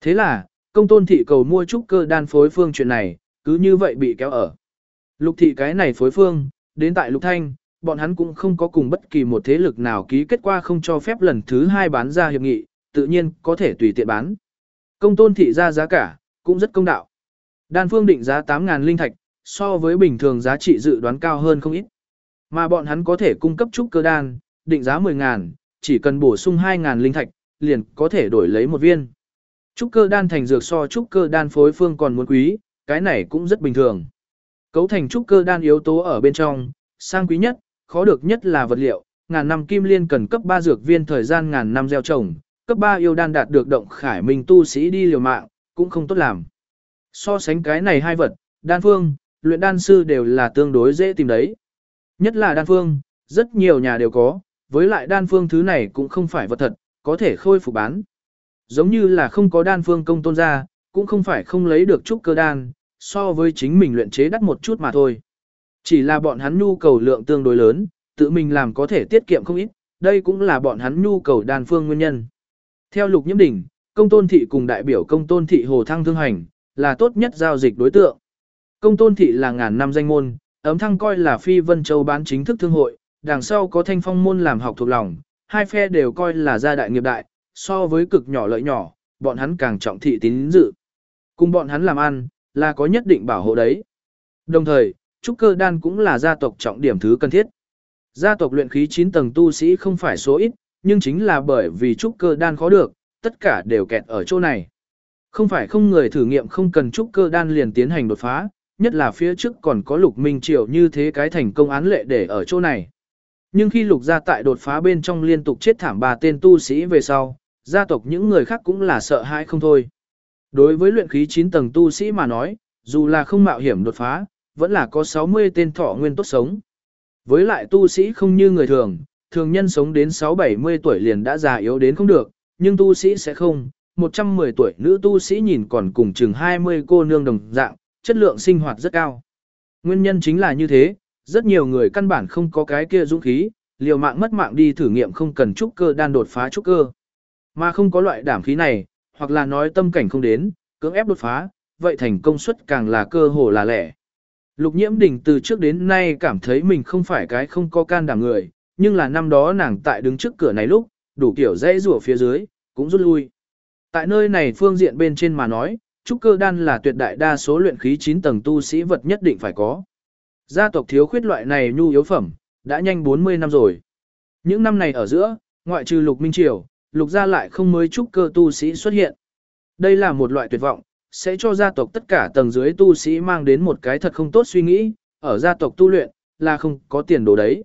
Thế là, công tôn thị cầu mua trúc cơ đan phối phương chuyện này, cứ như vậy bị kéo ở. Lục thị cái này phối phương, đến tại lục thanh, bọn hắn cũng không có cùng bất kỳ một thế lực nào ký kết qua không cho phép lần thứ hai bán ra hiệp nghị, tự nhiên có thể tùy tiện bán. Công tôn thị ra giá cả, cũng rất công đạo. Đan phương định giá 8.000 linh thạch, so với bình thường giá trị dự đoán cao hơn không ít. Mà bọn hắn có thể cung cấp trúc cơ đan, định giá 10.000, chỉ cần bổ sung 2.000 linh thạch, liền có thể đổi lấy một viên. Trúc cơ đan thành dược so trúc cơ đan phối phương còn muốn quý, cái này cũng rất bình thường. Cấu thành trúc cơ đan yếu tố ở bên trong, sang quý nhất, khó được nhất là vật liệu, ngàn năm kim liên cần cấp 3 dược viên thời gian ngàn năm gieo trồng, cấp 3 yêu đan đạt được động khải minh tu sĩ đi liều mạng, cũng không tốt làm. So sánh cái này hai vật, đan phương, luyện đan sư đều là tương đối dễ tìm đấy. Nhất là đan phương, rất nhiều nhà đều có, với lại đan phương thứ này cũng không phải vật thật, có thể khôi phục bán. Giống như là không có đan phương công tôn ra, cũng không phải không lấy được chút cơ đan, so với chính mình luyện chế đắt một chút mà thôi. Chỉ là bọn hắn nhu cầu lượng tương đối lớn, tự mình làm có thể tiết kiệm không ít, đây cũng là bọn hắn nhu cầu đan phương nguyên nhân. Theo lục nhiễm đỉnh, công tôn thị cùng đại biểu công tôn thị hồ thăng thương hành, là tốt nhất giao dịch đối tượng. Công tôn thị là ngàn năm danh môn, ấm thăng coi là phi vân châu bán chính thức thương hội, đằng sau có thanh phong môn làm học thuộc lòng, hai phe đều coi là gia đại nghiệp đại, so với cực nhỏ lợi nhỏ, bọn hắn càng trọng thị tín dự. Cùng bọn hắn làm ăn, là có nhất định bảo hộ đấy. Đồng thời, trúc cơ đan cũng là gia tộc trọng điểm thứ cần thiết. Gia tộc luyện khí 9 tầng tu sĩ không phải số ít, nhưng chính là bởi vì trúc cơ đan khó được, tất cả đều kẹt ở chỗ này. Không phải không người thử nghiệm không cần trúc cơ đan liền tiến hành đột phá, nhất là phía trước còn có lục minh triều như thế cái thành công án lệ để ở chỗ này. Nhưng khi lục gia tại đột phá bên trong liên tục chết thảm ba tên tu sĩ về sau, gia tộc những người khác cũng là sợ hãi không thôi. Đối với luyện khí 9 tầng tu sĩ mà nói, dù là không mạo hiểm đột phá, vẫn là có 60 tên thọ nguyên tốt sống. Với lại tu sĩ không như người thường, thường nhân sống đến 6-70 tuổi liền đã già yếu đến không được, nhưng tu sĩ sẽ không. 110 tuổi nữ tu sĩ nhìn còn cùng chừng 20 cô nương đồng dạng, chất lượng sinh hoạt rất cao. Nguyên nhân chính là như thế, rất nhiều người căn bản không có cái kia dũng khí, liều mạng mất mạng đi thử nghiệm không cần trúc cơ đan đột phá trúc cơ. Mà không có loại đảm khí này, hoặc là nói tâm cảnh không đến, cưỡng ép đột phá, vậy thành công suất càng là cơ hồ là lẻ. Lục nhiễm đình từ trước đến nay cảm thấy mình không phải cái không có can đảm người, nhưng là năm đó nàng tại đứng trước cửa này lúc, đủ kiểu dây rùa phía dưới, cũng rút lui. Tại nơi này phương diện bên trên mà nói, trúc cơ đan là tuyệt đại đa số luyện khí 9 tầng tu sĩ vật nhất định phải có. Gia tộc thiếu khuyết loại này nhu yếu phẩm, đã nhanh 40 năm rồi. Những năm này ở giữa, ngoại trừ lục minh triều, lục gia lại không mới trúc cơ tu sĩ xuất hiện. Đây là một loại tuyệt vọng, sẽ cho gia tộc tất cả tầng dưới tu sĩ mang đến một cái thật không tốt suy nghĩ, ở gia tộc tu luyện, là không có tiền đồ đấy.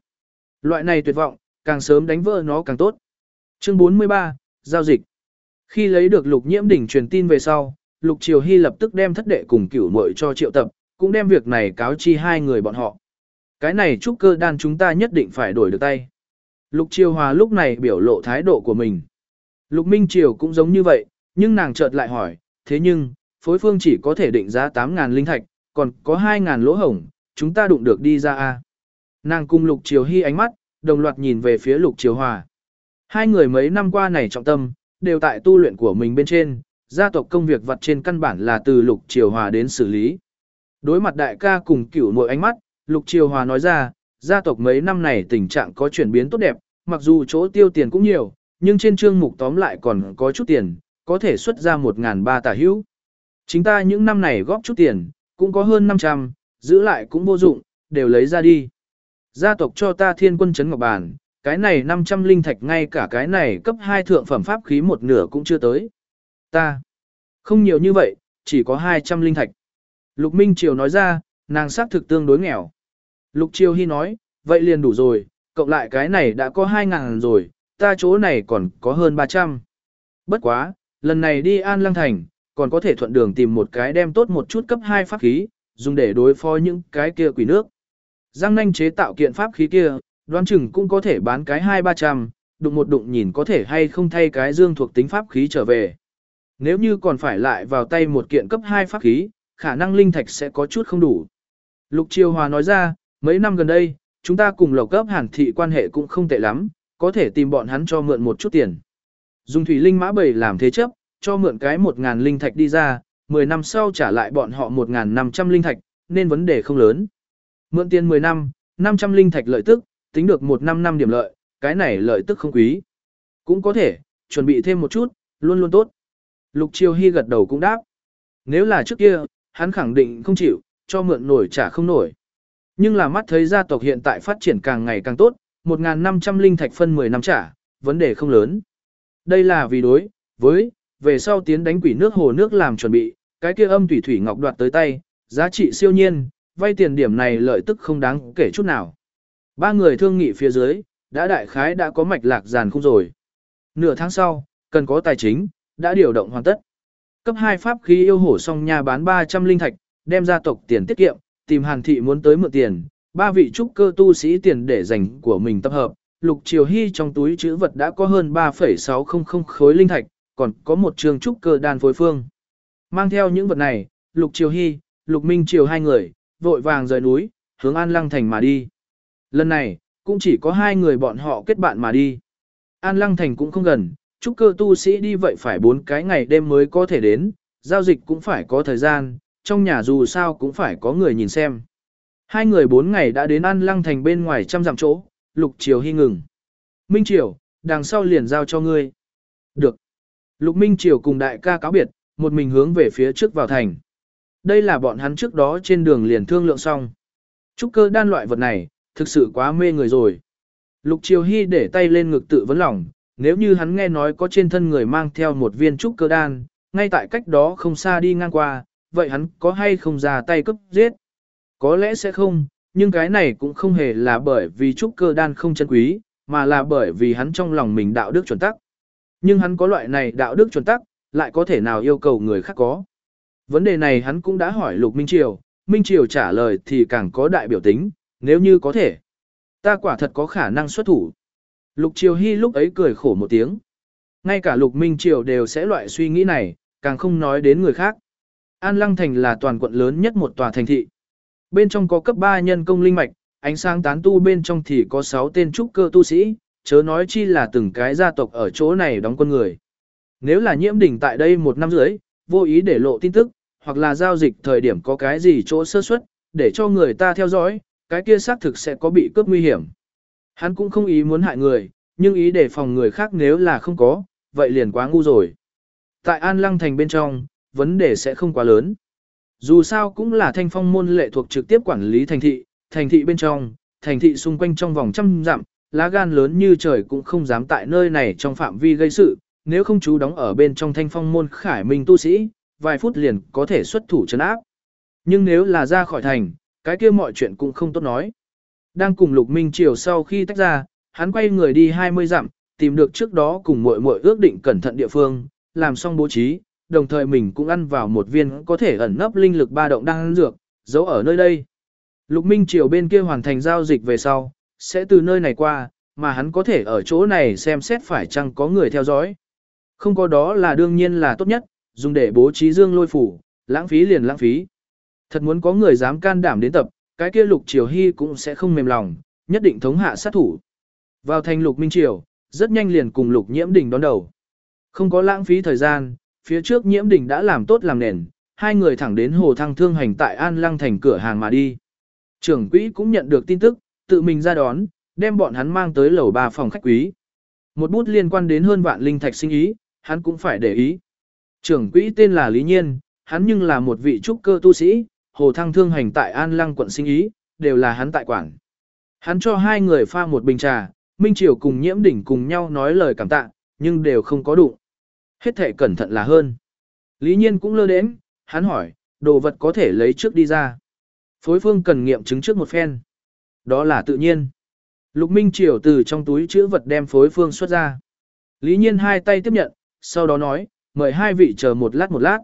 Loại này tuyệt vọng, càng sớm đánh vỡ nó càng tốt. Chương 43, Giao dịch. Khi lấy được lục nhiễm đỉnh truyền tin về sau, lục triều hy lập tức đem thất đệ cùng cửu muội cho triệu tập, cũng đem việc này cáo chi hai người bọn họ. Cái này trúc cơ đan chúng ta nhất định phải đổi được tay. Lục triều hòa lúc này biểu lộ thái độ của mình. Lục minh triều cũng giống như vậy, nhưng nàng chợt lại hỏi, thế nhưng, phối phương chỉ có thể định giá 8.000 linh thạch, còn có 2.000 lỗ hổng, chúng ta đụng được đi ra a Nàng cùng lục triều hy ánh mắt, đồng loạt nhìn về phía lục triều hòa. Hai người mấy năm qua này trọng tâm, đều tại tu luyện của mình bên trên, gia tộc công việc vật trên căn bản là từ lục triều hòa đến xử lý. Đối mặt đại ca cùng cửu mỗi ánh mắt, lục triều hòa nói ra, gia tộc mấy năm này tình trạng có chuyển biến tốt đẹp, mặc dù chỗ tiêu tiền cũng nhiều, nhưng trên chương mục tóm lại còn có chút tiền, có thể xuất ra một ngàn ba tả hữu. Chính ta những năm này góp chút tiền, cũng có hơn 500, giữ lại cũng vô dụng, đều lấy ra đi. Gia tộc cho ta thiên quân chấn ngọc bàn, cái này 500 linh thạch ngay cả cái này cấp 2 thượng phẩm pháp khí một nửa cũng chưa tới. Ta, không nhiều như vậy, chỉ có 200 linh thạch. Lục Minh Triều nói ra, nàng xác thực tương đối nghèo. Lục Triều Hy nói, vậy liền đủ rồi, cộng lại cái này đã có 2.000 rồi, ta chỗ này còn có hơn 300. Bất quá, lần này đi An Lăng Thành, còn có thể thuận đường tìm một cái đem tốt một chút cấp 2 pháp khí, dùng để đối phó những cái kia quỷ nước. Giang nanh chế tạo kiện pháp khí kia, đoán chừng cũng có thể bán cái 2-300, đụng một đụng nhìn có thể hay không thay cái dương thuộc tính pháp khí trở về. Nếu như còn phải lại vào tay một kiện cấp 2 pháp khí, khả năng linh thạch sẽ có chút không đủ. Lục Triều Hòa nói ra, mấy năm gần đây, chúng ta cùng lộc cấp hàn thị quan hệ cũng không tệ lắm, có thể tìm bọn hắn cho mượn một chút tiền. Dùng thủy linh mã bầy làm thế chấp, cho mượn cái 1.000 linh thạch đi ra, 10 năm sau trả lại bọn họ 1.500 linh thạch, nên vấn đề không lớn. Mượn tiền 10 năm, 500 linh thạch lợi tức, tính được 1 năm năm điểm lợi, cái này lợi tức không quý. Cũng có thể, chuẩn bị thêm một chút, luôn luôn tốt. Lục Triều Hy gật đầu cũng đáp. Nếu là trước kia, hắn khẳng định không chịu, cho mượn nổi trả không nổi. Nhưng là mắt thấy gia tộc hiện tại phát triển càng ngày càng tốt, 1.500 linh thạch phân 10 năm trả, vấn đề không lớn. Đây là vì đối, với, về sau tiến đánh quỷ nước hồ nước làm chuẩn bị, cái kia âm thủy thủy ngọc đoạt tới tay, giá trị siêu nhiên, vay tiền điểm này lợi tức không đáng kể chút nào. Ba người thương nghị phía dưới, đã đại khái đã có mạch lạc giàn không rồi. Nửa tháng sau, cần có tài chính, đã điều động hoàn tất. Cấp 2 pháp khí yêu hổ song nhà bán 300 linh thạch, đem gia tộc tiền tiết kiệm, tìm Hàn thị muốn tới mượn tiền, ba vị trúc cơ tu sĩ tiền để dành của mình tập hợp. Lục Triều Hy trong túi chữ vật đã có hơn 3,600 khối linh thạch, còn có một trường trúc cơ đan phối phương. Mang theo những vật này, Lục Triều Hy, Lục Minh Triều hai người, vội vàng rời núi, hướng An Lăng Thành mà đi. Lần này, cũng chỉ có hai người bọn họ kết bạn mà đi. An Lăng Thành cũng không gần, trúc cơ tu sĩ đi vậy phải bốn cái ngày đêm mới có thể đến, giao dịch cũng phải có thời gian, trong nhà dù sao cũng phải có người nhìn xem. Hai người bốn ngày đã đến An Lăng Thành bên ngoài trăm dặm chỗ, Lục Triều hy ngừng. Minh Triều, đằng sau liền giao cho ngươi. Được. Lục Minh Triều cùng đại ca cáo biệt, một mình hướng về phía trước vào thành. Đây là bọn hắn trước đó trên đường liền thương lượng xong. Trúc cơ đan loại vật này, thực sự quá mê người rồi. Lục Triều Hy để tay lên ngực tự vấn lòng, nếu như hắn nghe nói có trên thân người mang theo một viên trúc cơ đan, ngay tại cách đó không xa đi ngang qua, vậy hắn có hay không ra tay cấp giết? Có lẽ sẽ không, nhưng cái này cũng không hề là bởi vì trúc cơ đan không chân quý, mà là bởi vì hắn trong lòng mình đạo đức chuẩn tắc. Nhưng hắn có loại này đạo đức chuẩn tắc, lại có thể nào yêu cầu người khác có. Vấn đề này hắn cũng đã hỏi Lục Minh Triều, Minh Triều trả lời thì càng có đại biểu tính, nếu như có thể. Ta quả thật có khả năng xuất thủ. Lục Triều Hy lúc ấy cười khổ một tiếng. Ngay cả Lục Minh Triều đều sẽ loại suy nghĩ này, càng không nói đến người khác. An Lăng Thành là toàn quận lớn nhất một tòa thành thị. Bên trong có cấp 3 nhân công linh mạch, ánh sáng tán tu bên trong thì có 6 tên trúc cơ tu sĩ, chớ nói chi là từng cái gia tộc ở chỗ này đóng quân người. Nếu là nhiễm đỉnh tại đây một năm rưỡi, vô ý để lộ tin tức, hoặc là giao dịch thời điểm có cái gì chỗ sơ suất, để cho người ta theo dõi, cái kia xác thực sẽ có bị cướp nguy hiểm. Hắn cũng không ý muốn hại người, nhưng ý để phòng người khác nếu là không có, vậy liền quá ngu rồi. Tại An Lăng Thành bên trong, vấn đề sẽ không quá lớn. Dù sao cũng là thanh phong môn lệ thuộc trực tiếp quản lý thành thị, thành thị bên trong, thành thị xung quanh trong vòng trăm dặm, lá gan lớn như trời cũng không dám tại nơi này trong phạm vi gây sự, nếu không chú đóng ở bên trong thanh phong môn khải minh tu sĩ, vài phút liền có thể xuất thủ chấn áp. Nhưng nếu là ra khỏi thành, cái kia mọi chuyện cũng không tốt nói. Đang cùng Lục Minh Triều sau khi tách ra, hắn quay người đi 20 dặm, tìm được trước đó cùng muội muội ước định cẩn thận địa phương, làm xong bố trí, đồng thời mình cũng ăn vào một viên có thể ẩn nấp linh lực ba động đang ăn dược, giấu ở nơi đây. Lục Minh Triều bên kia hoàn thành giao dịch về sau, sẽ từ nơi này qua, mà hắn có thể ở chỗ này xem xét phải chăng có người theo dõi. Không có đó là đương nhiên là tốt nhất, dùng để bố trí dương lôi phủ, lãng phí liền lãng phí. Thật muốn có người dám can đảm đến tập, cái kia Lục Triều Hy cũng sẽ không mềm lòng, nhất định thống hạ sát thủ. Vào thành Lục Minh Triều, rất nhanh liền cùng Lục Nhiễm Đình đón đầu. Không có lãng phí thời gian, phía trước Nhiễm Đình đã làm tốt làm nền, hai người thẳng đến Hồ Thăng Thương hành tại An Lăng thành cửa hàng mà đi. Trưởng quỹ cũng nhận được tin tức, tự mình ra đón, đem bọn hắn mang tới lầu ba phòng khách quý. Một bút liên quan đến hơn vạn linh thạch sinh ý, hắn cũng phải để ý. Trưởng quỹ tên là Lý Nhiên, hắn nhưng là một vị trúc cơ tu sĩ, hồ thăng thương hành tại An Lăng quận sinh ý, đều là hắn tại quản. Hắn cho hai người pha một bình trà, Minh Triều cùng nhiễm đỉnh cùng nhau nói lời cảm tạ, nhưng đều không có đụng. Hết thể cẩn thận là hơn. Lý Nhiên cũng lơ đến, hắn hỏi, đồ vật có thể lấy trước đi ra. Phối phương cần nghiệm chứng trước một phen. Đó là tự nhiên. Lục Minh Triều từ trong túi chữ vật đem phối phương xuất ra. Lý Nhiên hai tay tiếp nhận, sau đó nói, mời hai vị chờ một lát một lát.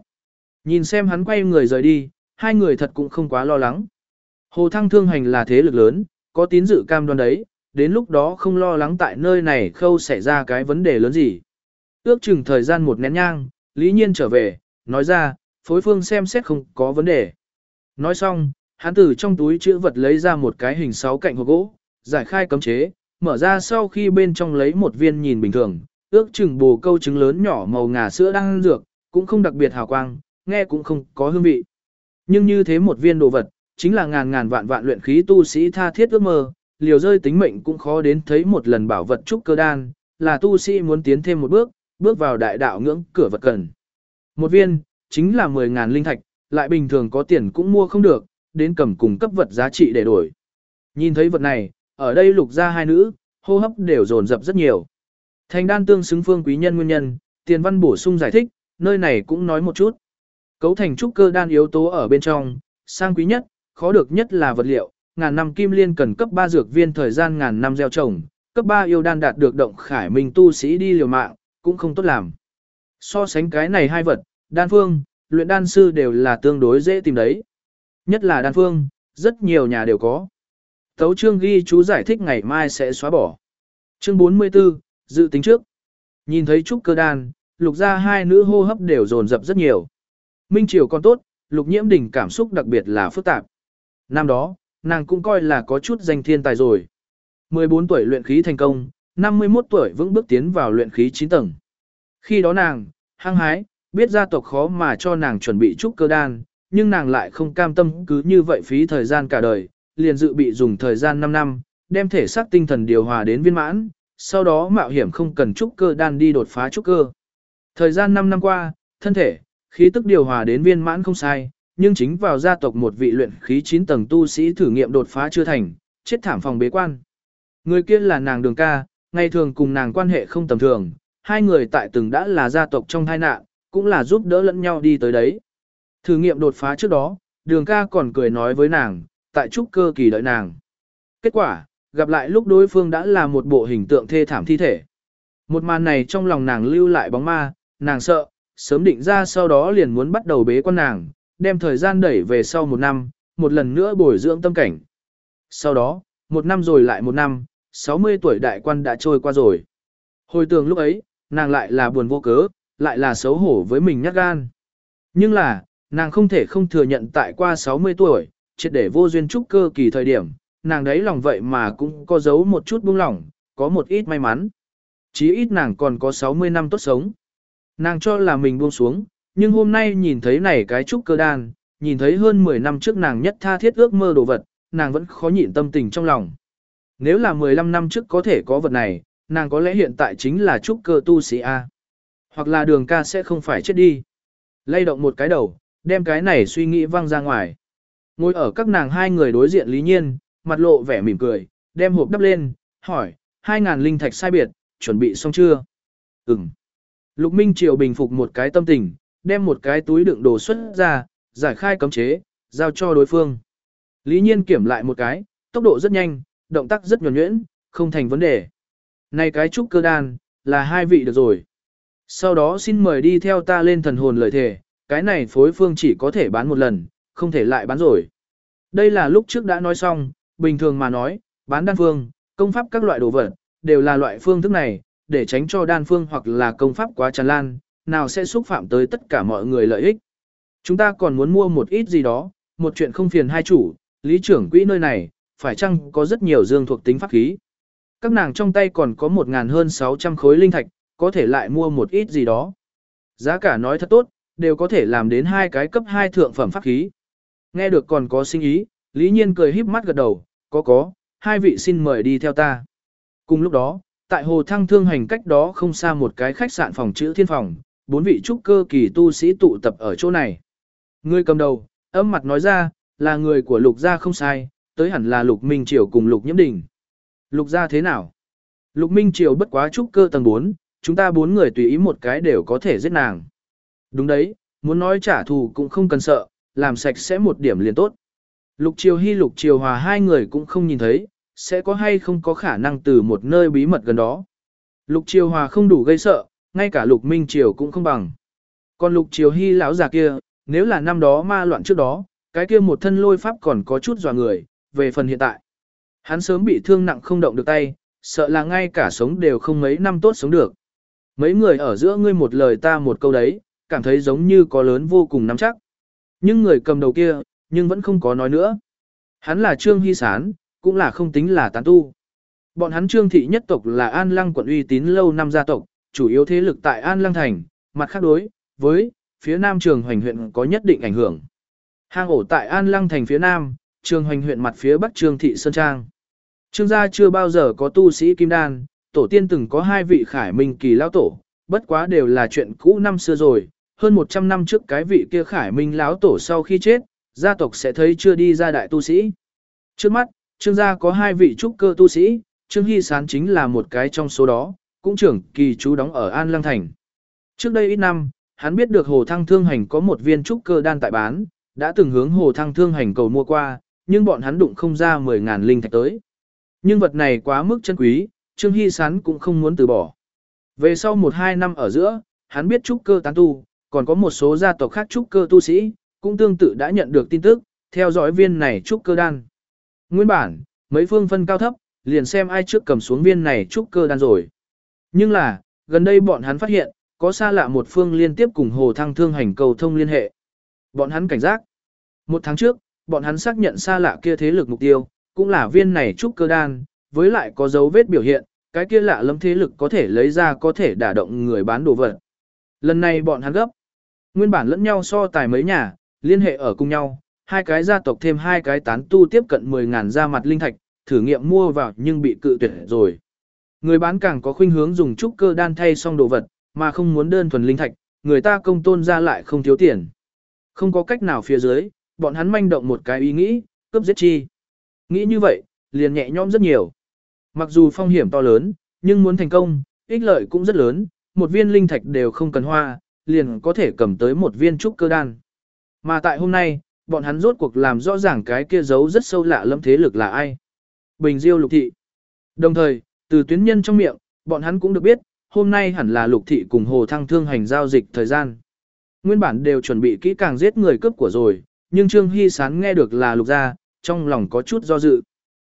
Nhìn xem hắn quay người rời đi, hai người thật cũng không quá lo lắng. Hồ Thăng Thương Hành là thế lực lớn, có tín dự cam đoan đấy, đến lúc đó không lo lắng tại nơi này khâu xảy ra cái vấn đề lớn gì. Ước chừng thời gian một nén nhang, Lý Nhiên trở về, nói ra, phối phương xem xét không có vấn đề. Nói xong, hắn từ trong túi chữ vật lấy ra một cái hình sáu cạnh hộp gỗ, giải khai cấm chế, mở ra sau khi bên trong lấy một viên nhìn bình thường, ước chừng bồ câu trứng lớn nhỏ màu ngà sữa đang dược, cũng không đặc biệt hào quang, nghe cũng không có hương vị. Nhưng như thế một viên đồ vật, chính là ngàn ngàn vạn vạn luyện khí tu sĩ tha thiết ước mơ, liều rơi tính mệnh cũng khó đến thấy một lần bảo vật trúc cơ đan, là tu sĩ muốn tiến thêm một bước, bước vào đại đạo ngưỡng cửa vật cần. Một viên, chính là 10.000 linh thạch, lại bình thường có tiền cũng mua không được, đến cầm cùng cấp vật giá trị để đổi. Nhìn thấy vật này, ở đây lục ra hai nữ, hô hấp đều dồn dập rất nhiều. Thành đan tương xứng phương quý nhân nguyên nhân, tiền văn bổ sung giải thích, nơi này cũng nói một chút. Cấu thành trúc cơ đan yếu tố ở bên trong, sang quý nhất, khó được nhất là vật liệu, ngàn năm kim liên cần cấp 3 dược viên thời gian ngàn năm gieo trồng, cấp 3 yêu đan đạt được động khải minh tu sĩ đi liều mạng, cũng không tốt làm. So sánh cái này hai vật, đan phương, luyện đan sư đều là tương đối dễ tìm đấy. Nhất là đan phương, rất nhiều nhà đều có. Tấu chương ghi chú giải thích ngày mai sẽ xóa bỏ. Chương 44, dự tính trước. Nhìn thấy trúc cơ đan, lục ra hai nữ hô hấp đều dồn dập rất nhiều. Minh Triều còn tốt, lục nhiễm đỉnh cảm xúc đặc biệt là phức tạp. Năm đó, nàng cũng coi là có chút danh thiên tài rồi. 14 tuổi luyện khí thành công, 51 tuổi vững bước tiến vào luyện khí 9 tầng. Khi đó nàng, hăng hái, biết gia tộc khó mà cho nàng chuẩn bị trúc cơ đan, nhưng nàng lại không cam tâm cứ như vậy phí thời gian cả đời, liền dự bị dùng thời gian 5 năm, đem thể xác tinh thần điều hòa đến viên mãn, sau đó mạo hiểm không cần trúc cơ đan đi đột phá trúc cơ. Thời gian 5 năm qua, thân thể, khí tức điều hòa đến viên mãn không sai, nhưng chính vào gia tộc một vị luyện khí 9 tầng tu sĩ thử nghiệm đột phá chưa thành, chết thảm phòng bế quan. Người kia là nàng đường ca, ngày thường cùng nàng quan hệ không tầm thường, hai người tại từng đã là gia tộc trong tai nạn, cũng là giúp đỡ lẫn nhau đi tới đấy. Thử nghiệm đột phá trước đó, đường ca còn cười nói với nàng, tại trúc cơ kỳ đợi nàng. Kết quả, gặp lại lúc đối phương đã là một bộ hình tượng thê thảm thi thể. Một màn này trong lòng nàng lưu lại bóng ma, nàng sợ, sớm định ra sau đó liền muốn bắt đầu bế quan nàng, đem thời gian đẩy về sau một năm, một lần nữa bồi dưỡng tâm cảnh. Sau đó, một năm rồi lại một năm, 60 tuổi đại quan đã trôi qua rồi. Hồi tưởng lúc ấy, nàng lại là buồn vô cớ, lại là xấu hổ với mình nhát gan. Nhưng là, nàng không thể không thừa nhận tại qua 60 tuổi, triệt để vô duyên trúc cơ kỳ thời điểm, nàng đấy lòng vậy mà cũng có giấu một chút buông lỏng, có một ít may mắn. Chí ít nàng còn có 60 năm tốt sống. Nàng cho là mình buông xuống, nhưng hôm nay nhìn thấy này cái trúc cơ đan, nhìn thấy hơn 10 năm trước nàng nhất tha thiết ước mơ đồ vật, nàng vẫn khó nhịn tâm tình trong lòng. Nếu là 15 năm trước có thể có vật này, nàng có lẽ hiện tại chính là trúc cơ tu sĩ A. Hoặc là đường ca sẽ không phải chết đi. Lay động một cái đầu, đem cái này suy nghĩ văng ra ngoài. Ngồi ở các nàng hai người đối diện lý nhiên, mặt lộ vẻ mỉm cười, đem hộp đắp lên, hỏi, hai ngàn linh thạch sai biệt, chuẩn bị xong chưa? Ừm. Lục Minh Triều bình phục một cái tâm tình, đem một cái túi đựng đồ xuất ra, giải khai cấm chế, giao cho đối phương. Lý nhiên kiểm lại một cái, tốc độ rất nhanh, động tác rất nhuần nhuyễn, không thành vấn đề. Này cái trúc cơ đan, là hai vị được rồi. Sau đó xin mời đi theo ta lên thần hồn lời thề, cái này phối phương chỉ có thể bán một lần, không thể lại bán rồi. Đây là lúc trước đã nói xong, bình thường mà nói, bán đan phương, công pháp các loại đồ vật, đều là loại phương thức này, để tránh cho đan phương hoặc là công pháp quá tràn lan, nào sẽ xúc phạm tới tất cả mọi người lợi ích. Chúng ta còn muốn mua một ít gì đó, một chuyện không phiền hai chủ, lý trưởng quỹ nơi này, phải chăng có rất nhiều dương thuộc tính pháp khí. Các nàng trong tay còn có một ngàn hơn 600 khối linh thạch, có thể lại mua một ít gì đó. Giá cả nói thật tốt, đều có thể làm đến hai cái cấp 2 thượng phẩm pháp khí. Nghe được còn có sinh ý, Lý Nhiên cười híp mắt gật đầu, có có, hai vị xin mời đi theo ta. Cùng lúc đó, tại hồ thăng thương hành cách đó không xa một cái khách sạn phòng chữ thiên phòng, bốn vị trúc cơ kỳ tu sĩ tụ tập ở chỗ này. Người cầm đầu, âm mặt nói ra, là người của lục gia không sai, tới hẳn là lục minh triều cùng lục nhiễm đình. Lục gia thế nào? Lục minh triều bất quá trúc cơ tầng 4, chúng ta bốn người tùy ý một cái đều có thể giết nàng. Đúng đấy, muốn nói trả thù cũng không cần sợ, làm sạch sẽ một điểm liền tốt. Lục Triều Hy Lục Triều Hòa hai người cũng không nhìn thấy, sẽ có hay không có khả năng từ một nơi bí mật gần đó. Lục Triều Hòa không đủ gây sợ, ngay cả Lục Minh Triều cũng không bằng. Còn Lục Triều Hy lão già kia, nếu là năm đó ma loạn trước đó, cái kia một thân lôi pháp còn có chút dọa người, về phần hiện tại. Hắn sớm bị thương nặng không động được tay, sợ là ngay cả sống đều không mấy năm tốt sống được. Mấy người ở giữa ngươi một lời ta một câu đấy, cảm thấy giống như có lớn vô cùng nắm chắc. Nhưng người cầm đầu kia, nhưng vẫn không có nói nữa. Hắn là Trương Hy Sán, cũng là không tính là tán tu. Bọn hắn Trương Thị nhất tộc là An Lăng quận uy tín lâu năm gia tộc, chủ yếu thế lực tại An Lăng Thành, mặt khác đối, với, phía nam trường hoành huyện có nhất định ảnh hưởng. Hang ổ tại An Lăng thành phía nam, trường hoành huyện mặt phía bắc trường thị Sơn Trang. Trương gia chưa bao giờ có tu sĩ kim đan, tổ tiên từng có hai vị khải minh kỳ lão tổ, bất quá đều là chuyện cũ năm xưa rồi, hơn 100 năm trước cái vị kia khải minh lão tổ sau khi chết, gia tộc sẽ thấy chưa đi ra đại tu sĩ. Trước mắt, trương gia có hai vị trúc cơ tu sĩ, trương hy sán chính là một cái trong số đó, cũng trưởng kỳ chú đóng ở An Lăng Thành. Trước đây ít năm, hắn biết được Hồ Thăng Thương Hành có một viên trúc cơ đan tại bán, đã từng hướng Hồ Thăng Thương Hành cầu mua qua, nhưng bọn hắn đụng không ra 10.000 linh thạch tới. Nhưng vật này quá mức chân quý, Trương Hy Sán cũng không muốn từ bỏ. Về sau 1-2 năm ở giữa, hắn biết trúc cơ tán tu, còn có một số gia tộc khác trúc cơ tu sĩ, cũng tương tự đã nhận được tin tức, theo dõi viên này trúc cơ đan. Nguyên bản, mấy phương phân cao thấp, liền xem ai trước cầm xuống viên này trúc cơ đan rồi. Nhưng là, gần đây bọn hắn phát hiện, có xa lạ một phương liên tiếp cùng Hồ Thăng Thương hành cầu thông liên hệ. Bọn hắn cảnh giác. Một tháng trước, bọn hắn xác nhận xa lạ kia thế lực mục tiêu, cũng là viên này trúc cơ đan, với lại có dấu vết biểu hiện, cái kia lạ lẫm thế lực có thể lấy ra có thể đả động người bán đồ vật. Lần này bọn hắn gấp. Nguyên bản lẫn nhau so tài mấy nhà, liên hệ ở cùng nhau, hai cái gia tộc thêm hai cái tán tu tiếp cận 10.000 ra mặt linh thạch, thử nghiệm mua vào nhưng bị cự tuyệt rồi. Người bán càng có khuynh hướng dùng trúc cơ đan thay xong đồ vật, mà không muốn đơn thuần linh thạch, người ta công tôn ra lại không thiếu tiền. Không có cách nào phía dưới, bọn hắn manh động một cái ý nghĩ, cướp giết chi. Nghĩ như vậy, liền nhẹ nhõm rất nhiều. Mặc dù phong hiểm to lớn, nhưng muốn thành công, ích lợi cũng rất lớn, một viên linh thạch đều không cần hoa, liền có thể cầm tới một viên trúc cơ đan. Mà tại hôm nay, bọn hắn rốt cuộc làm rõ ràng cái kia giấu rất sâu lạ lâm thế lực là ai. Bình Diêu Lục Thị. Đồng thời, từ tuyến nhân trong miệng, bọn hắn cũng được biết, hôm nay hẳn là Lục Thị cùng Hồ Thăng Thương hành giao dịch thời gian. Nguyên bản đều chuẩn bị kỹ càng giết người cướp của rồi, nhưng Trương Hy Sán nghe được là Lục Gia, trong lòng có chút do dự.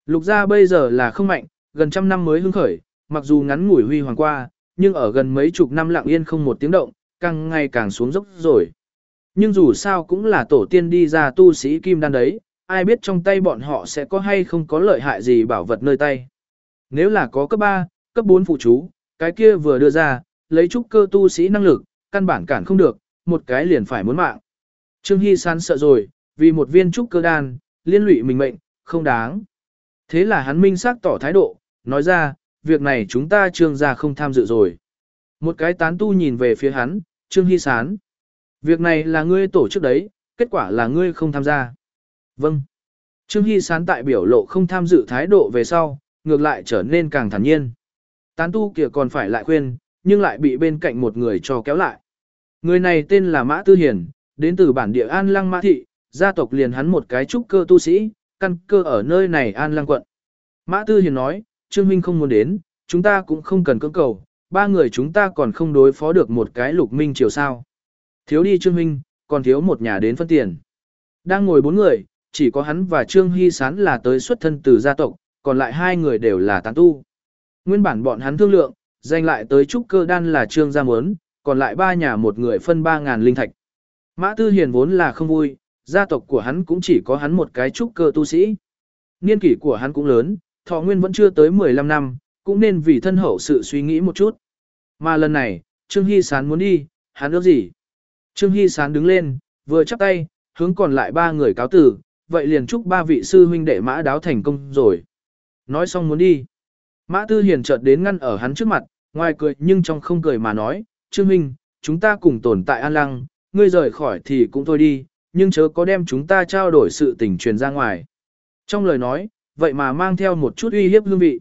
Lục Gia bây giờ là không mạnh, gần trăm năm mới hưng khởi, mặc dù ngắn ngủi huy hoàng qua, nhưng ở gần mấy chục năm lặng yên không một tiếng động, càng ngày càng xuống dốc rồi. Nhưng dù sao cũng là tổ tiên đi ra tu sĩ kim đan đấy, ai biết trong tay bọn họ sẽ có hay không có lợi hại gì bảo vật nơi tay. Nếu là có cấp 3, cấp 4 phụ chú, cái kia vừa đưa ra, lấy trúc cơ tu sĩ năng lực, căn bản cản không được, một cái liền phải muốn mạng. Trương Hy Sán sợ rồi, vì một viên trúc cơ đan, liên lụy mình mệnh, không đáng. Thế là hắn minh xác tỏ thái độ, nói ra, việc này chúng ta trương gia không tham dự rồi. Một cái tán tu nhìn về phía hắn, Trương Hy Sán. Việc này là ngươi tổ chức đấy, kết quả là ngươi không tham gia. Vâng. Trương Hy Sán tại biểu lộ không tham dự thái độ về sau, ngược lại trở nên càng thản nhiên. Tán tu kia còn phải lại khuyên, nhưng lại bị bên cạnh một người cho kéo lại. Người này tên là Mã Tư Hiền, đến từ bản địa An Lăng Mã Thị, gia tộc liền hắn một cái trúc cơ tu sĩ, căn cơ ở nơi này An Lăng quận. Mã Tư Hiền nói, Trương Minh không muốn đến, chúng ta cũng không cần cưỡng cầu, ba người chúng ta còn không đối phó được một cái lục minh chiều sao. Thiếu đi Trương Minh, còn thiếu một nhà đến phân tiền. Đang ngồi bốn người, chỉ có hắn và Trương Hy Sán là tới xuất thân từ gia tộc, còn lại hai người đều là tán tu. Nguyên bản bọn hắn thương lượng, danh lại tới trúc cơ đan là Trương gia Mớn, còn lại ba nhà một người phân ba ngàn linh thạch. Mã Tư Hiền vốn là không vui, gia tộc của hắn cũng chỉ có hắn một cái trúc cơ tu sĩ. Niên kỷ của hắn cũng lớn, thọ nguyên vẫn chưa tới 15 năm, cũng nên vì thân hậu sự suy nghĩ một chút. Mà lần này, Trương Hy Sán muốn đi, hắn ước gì? Trương Hy Sán đứng lên, vừa chắp tay, hướng còn lại ba người cáo tử, vậy liền chúc ba vị sư huynh đệ mã đáo thành công rồi. Nói xong muốn đi. Mã Tư Hiền chợt đến ngăn ở hắn trước mặt, ngoài cười nhưng trong không cười mà nói, Trương Minh, chúng ta cùng tồn tại an lăng, ngươi rời khỏi thì cũng thôi đi, nhưng chớ có đem chúng ta trao đổi sự tình truyền ra ngoài. Trong lời nói, vậy mà mang theo một chút uy hiếp hương vị.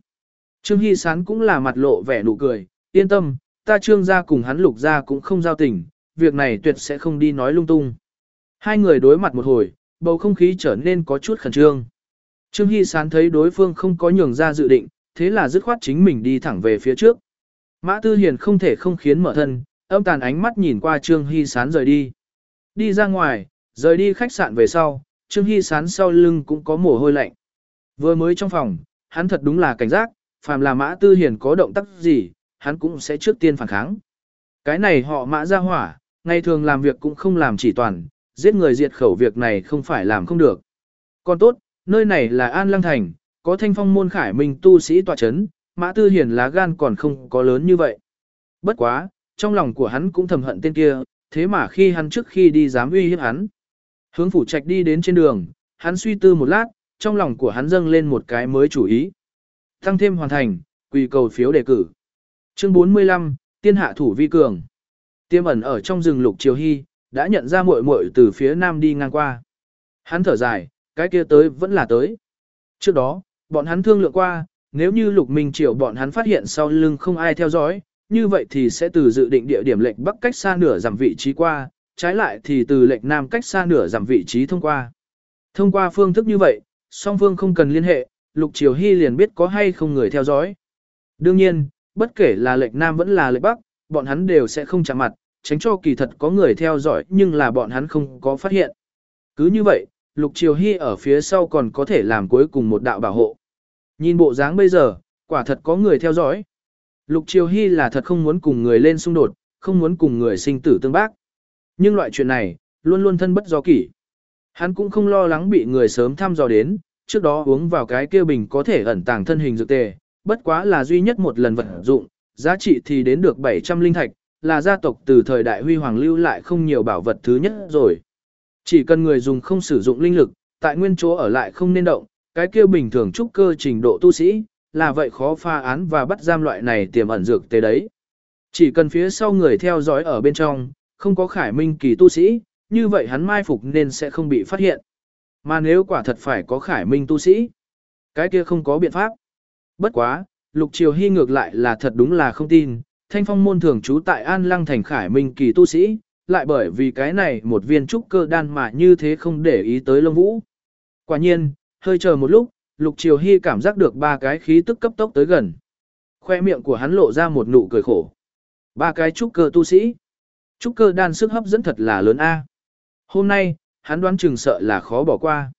Trương Hy Sán cũng là mặt lộ vẻ nụ cười, yên tâm, ta trương gia cùng hắn lục gia cũng không giao tình, việc này tuyệt sẽ không đi nói lung tung. Hai người đối mặt một hồi, bầu không khí trở nên có chút khẩn trương. Trương Hy Sán thấy đối phương không có nhường ra dự định, thế là dứt khoát chính mình đi thẳng về phía trước. Mã Tư Hiền không thể không khiến mở thân, âm tàn ánh mắt nhìn qua Trương Hy Sán rời đi. Đi ra ngoài, rời đi khách sạn về sau, Trương Hy Sán sau lưng cũng có mồ hôi lạnh. Vừa mới trong phòng, hắn thật đúng là cảnh giác, phàm là Mã Tư Hiền có động tác gì, hắn cũng sẽ trước tiên phản kháng. Cái này họ Mã ra hỏa, ngày thường làm việc cũng không làm chỉ toàn, giết người diệt khẩu việc này không phải làm không được. Còn tốt, nơi này là An Lăng Thành, có thanh phong môn khải minh tu sĩ tọa chấn, Mã Tư Hiền lá gan còn không có lớn như vậy. Bất quá, trong lòng của hắn cũng thầm hận tên kia, thế mà khi hắn trước khi đi dám uy hiếp hắn. Hướng phủ trạch đi đến trên đường, hắn suy tư một lát, trong lòng của hắn dâng lên một cái mới chủ ý. Tăng thêm hoàn thành, quỳ cầu phiếu đề cử. Chương 45, Tiên hạ thủ vi cường. Tiêm ẩn ở trong rừng lục triều hy, đã nhận ra muội muội từ phía nam đi ngang qua. Hắn thở dài, cái kia tới vẫn là tới. Trước đó, bọn hắn thương lượng qua, nếu như lục minh triều bọn hắn phát hiện sau lưng không ai theo dõi, như vậy thì sẽ từ dự định địa điểm lệnh bắc cách xa nửa giảm vị trí qua, trái lại thì từ lệnh nam cách xa nửa giảm vị trí thông qua. Thông qua phương thức như vậy, song phương không cần liên hệ, lục triều hy liền biết có hay không người theo dõi. Đương nhiên, bất kể là lệnh nam vẫn là lệnh bắc, bọn hắn đều sẽ không chạm mặt, tránh cho kỳ thật có người theo dõi nhưng là bọn hắn không có phát hiện. Cứ như vậy, Lục Triều Hy ở phía sau còn có thể làm cuối cùng một đạo bảo hộ. Nhìn bộ dáng bây giờ, quả thật có người theo dõi. Lục Triều Hy là thật không muốn cùng người lên xung đột, không muốn cùng người sinh tử tương bác. Nhưng loại chuyện này, luôn luôn thân bất do kỷ. Hắn cũng không lo lắng bị người sớm thăm dò đến, trước đó uống vào cái kia bình có thể ẩn tàng thân hình dược tề, bất quá là duy nhất một lần vật dụng, giá trị thì đến được 700 linh thạch, là gia tộc từ thời đại huy hoàng lưu lại không nhiều bảo vật thứ nhất rồi. Chỉ cần người dùng không sử dụng linh lực, tại nguyên chỗ ở lại không nên động, cái kia bình thường trúc cơ trình độ tu sĩ, là vậy khó pha án và bắt giam loại này tiềm ẩn dược tế đấy. Chỉ cần phía sau người theo dõi ở bên trong, không có khải minh kỳ tu sĩ, như vậy hắn mai phục nên sẽ không bị phát hiện. Mà nếu quả thật phải có khải minh tu sĩ, cái kia không có biện pháp. Bất quá, Lục Triều Hy ngược lại là thật đúng là không tin, thanh phong môn thường trú tại An Lăng thành khải minh kỳ tu sĩ, lại bởi vì cái này một viên trúc cơ đan mà như thế không để ý tới lông vũ. Quả nhiên, hơi chờ một lúc, Lục Triều Hy cảm giác được ba cái khí tức cấp tốc tới gần. Khoe miệng của hắn lộ ra một nụ cười khổ. Ba cái trúc cơ tu sĩ. Trúc cơ đan sức hấp dẫn thật là lớn a. Hôm nay, hắn đoán chừng sợ là khó bỏ qua.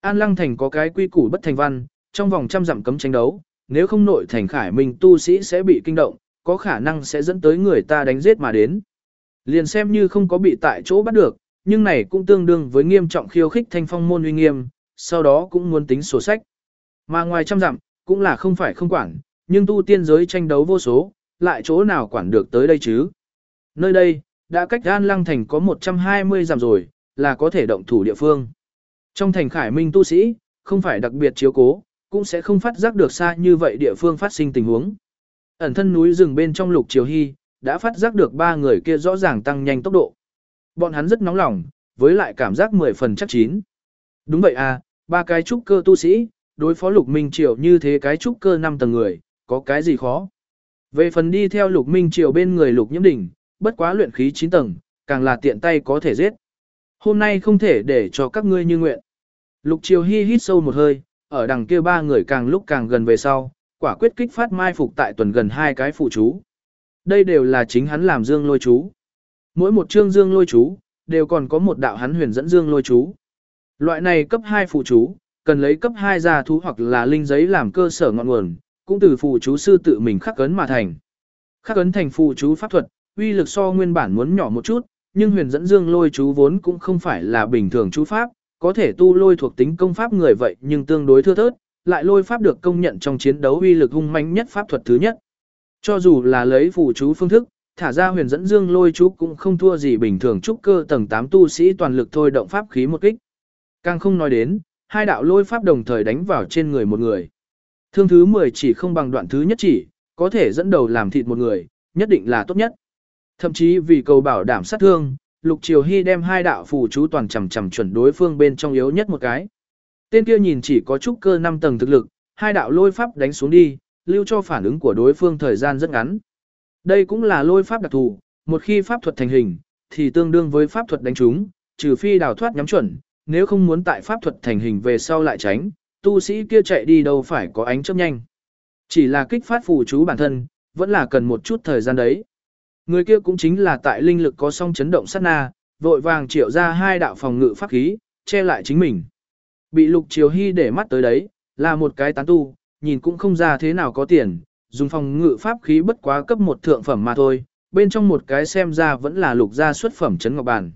An Lăng Thành có cái quy củ bất thành văn, trong vòng trăm dặm cấm tranh đấu, nếu không nội thành khải minh tu sĩ sẽ bị kinh động, có khả năng sẽ dẫn tới người ta đánh giết mà đến. Liền xem như không có bị tại chỗ bắt được, nhưng này cũng tương đương với nghiêm trọng khiêu khích thanh phong môn uy nghiêm, sau đó cũng muốn tính sổ sách. Mà ngoài trăm dặm, cũng là không phải không quản, nhưng tu tiên giới tranh đấu vô số, lại chỗ nào quản được tới đây chứ. Nơi đây, đã cách An Lăng Thành có 120 dặm rồi, là có thể động thủ địa phương. Trong thành khải minh tu sĩ, không phải đặc biệt chiếu cố, cũng sẽ không phát giác được xa như vậy địa phương phát sinh tình huống. Ẩn thân núi rừng bên trong lục triều hy, đã phát giác được ba người kia rõ ràng tăng nhanh tốc độ. Bọn hắn rất nóng lòng, với lại cảm giác mười phần chắc chín. Đúng vậy à, ba cái trúc cơ tu sĩ, đối phó lục minh triều như thế cái trúc cơ năm tầng người, có cái gì khó. Về phần đi theo lục minh triều bên người lục nhiễm đỉnh, bất quá luyện khí 9 tầng, càng là tiện tay có thể giết. Hôm nay không thể để cho các ngươi như nguyện. Lục triều hi hít sâu một hơi, ở đằng kia ba người càng lúc càng gần về sau, quả quyết kích phát mai phục tại tuần gần hai cái phụ chú. Đây đều là chính hắn làm dương lôi chú. Mỗi một chương dương lôi chú, đều còn có một đạo hắn huyền dẫn dương lôi chú. Loại này cấp 2 phụ chú, cần lấy cấp 2 gia thú hoặc là linh giấy làm cơ sở ngọn nguồn, cũng từ phụ chú sư tự mình khắc ấn mà thành. Khắc ấn thành phụ chú pháp thuật, uy lực so nguyên bản muốn nhỏ một chút, nhưng huyền dẫn dương lôi chú vốn cũng không phải là bình thường chú pháp, có thể tu lôi thuộc tính công pháp người vậy nhưng tương đối thưa thớt, lại lôi pháp được công nhận trong chiến đấu uy lực hung mạnh nhất pháp thuật thứ nhất. Cho dù là lấy phù chú phương thức, thả ra huyền dẫn dương lôi chú cũng không thua gì bình thường trúc cơ tầng 8 tu sĩ toàn lực thôi động pháp khí một kích. Càng không nói đến, hai đạo lôi pháp đồng thời đánh vào trên người một người. Thương thứ 10 chỉ không bằng đoạn thứ nhất chỉ, có thể dẫn đầu làm thịt một người, nhất định là tốt nhất. Thậm chí vì cầu bảo đảm sát thương, Lục Triều Hy đem hai đạo phù chú toàn chầm chầm chuẩn đối phương bên trong yếu nhất một cái. Tên kia nhìn chỉ có trúc cơ 5 tầng thực lực, hai đạo lôi pháp đánh xuống đi, lưu cho phản ứng của đối phương thời gian rất ngắn. Đây cũng là lôi pháp đặc thù, một khi pháp thuật thành hình, thì tương đương với pháp thuật đánh trúng, trừ phi đào thoát nhắm chuẩn, nếu không muốn tại pháp thuật thành hình về sau lại tránh, tu sĩ kia chạy đi đâu phải có ánh chớp nhanh. Chỉ là kích phát phù chú bản thân, vẫn là cần một chút thời gian đấy. Người kia cũng chính là tại linh lực có song chấn động sát na, vội vàng triệu ra hai đạo phòng ngự pháp khí, che lại chính mình. Bị lục triều hy để mắt tới đấy, là một cái tán tu, nhìn cũng không ra thế nào có tiền, dùng phòng ngự pháp khí bất quá cấp một thượng phẩm mà thôi, bên trong một cái xem ra vẫn là lục gia xuất phẩm chấn ngọc bản,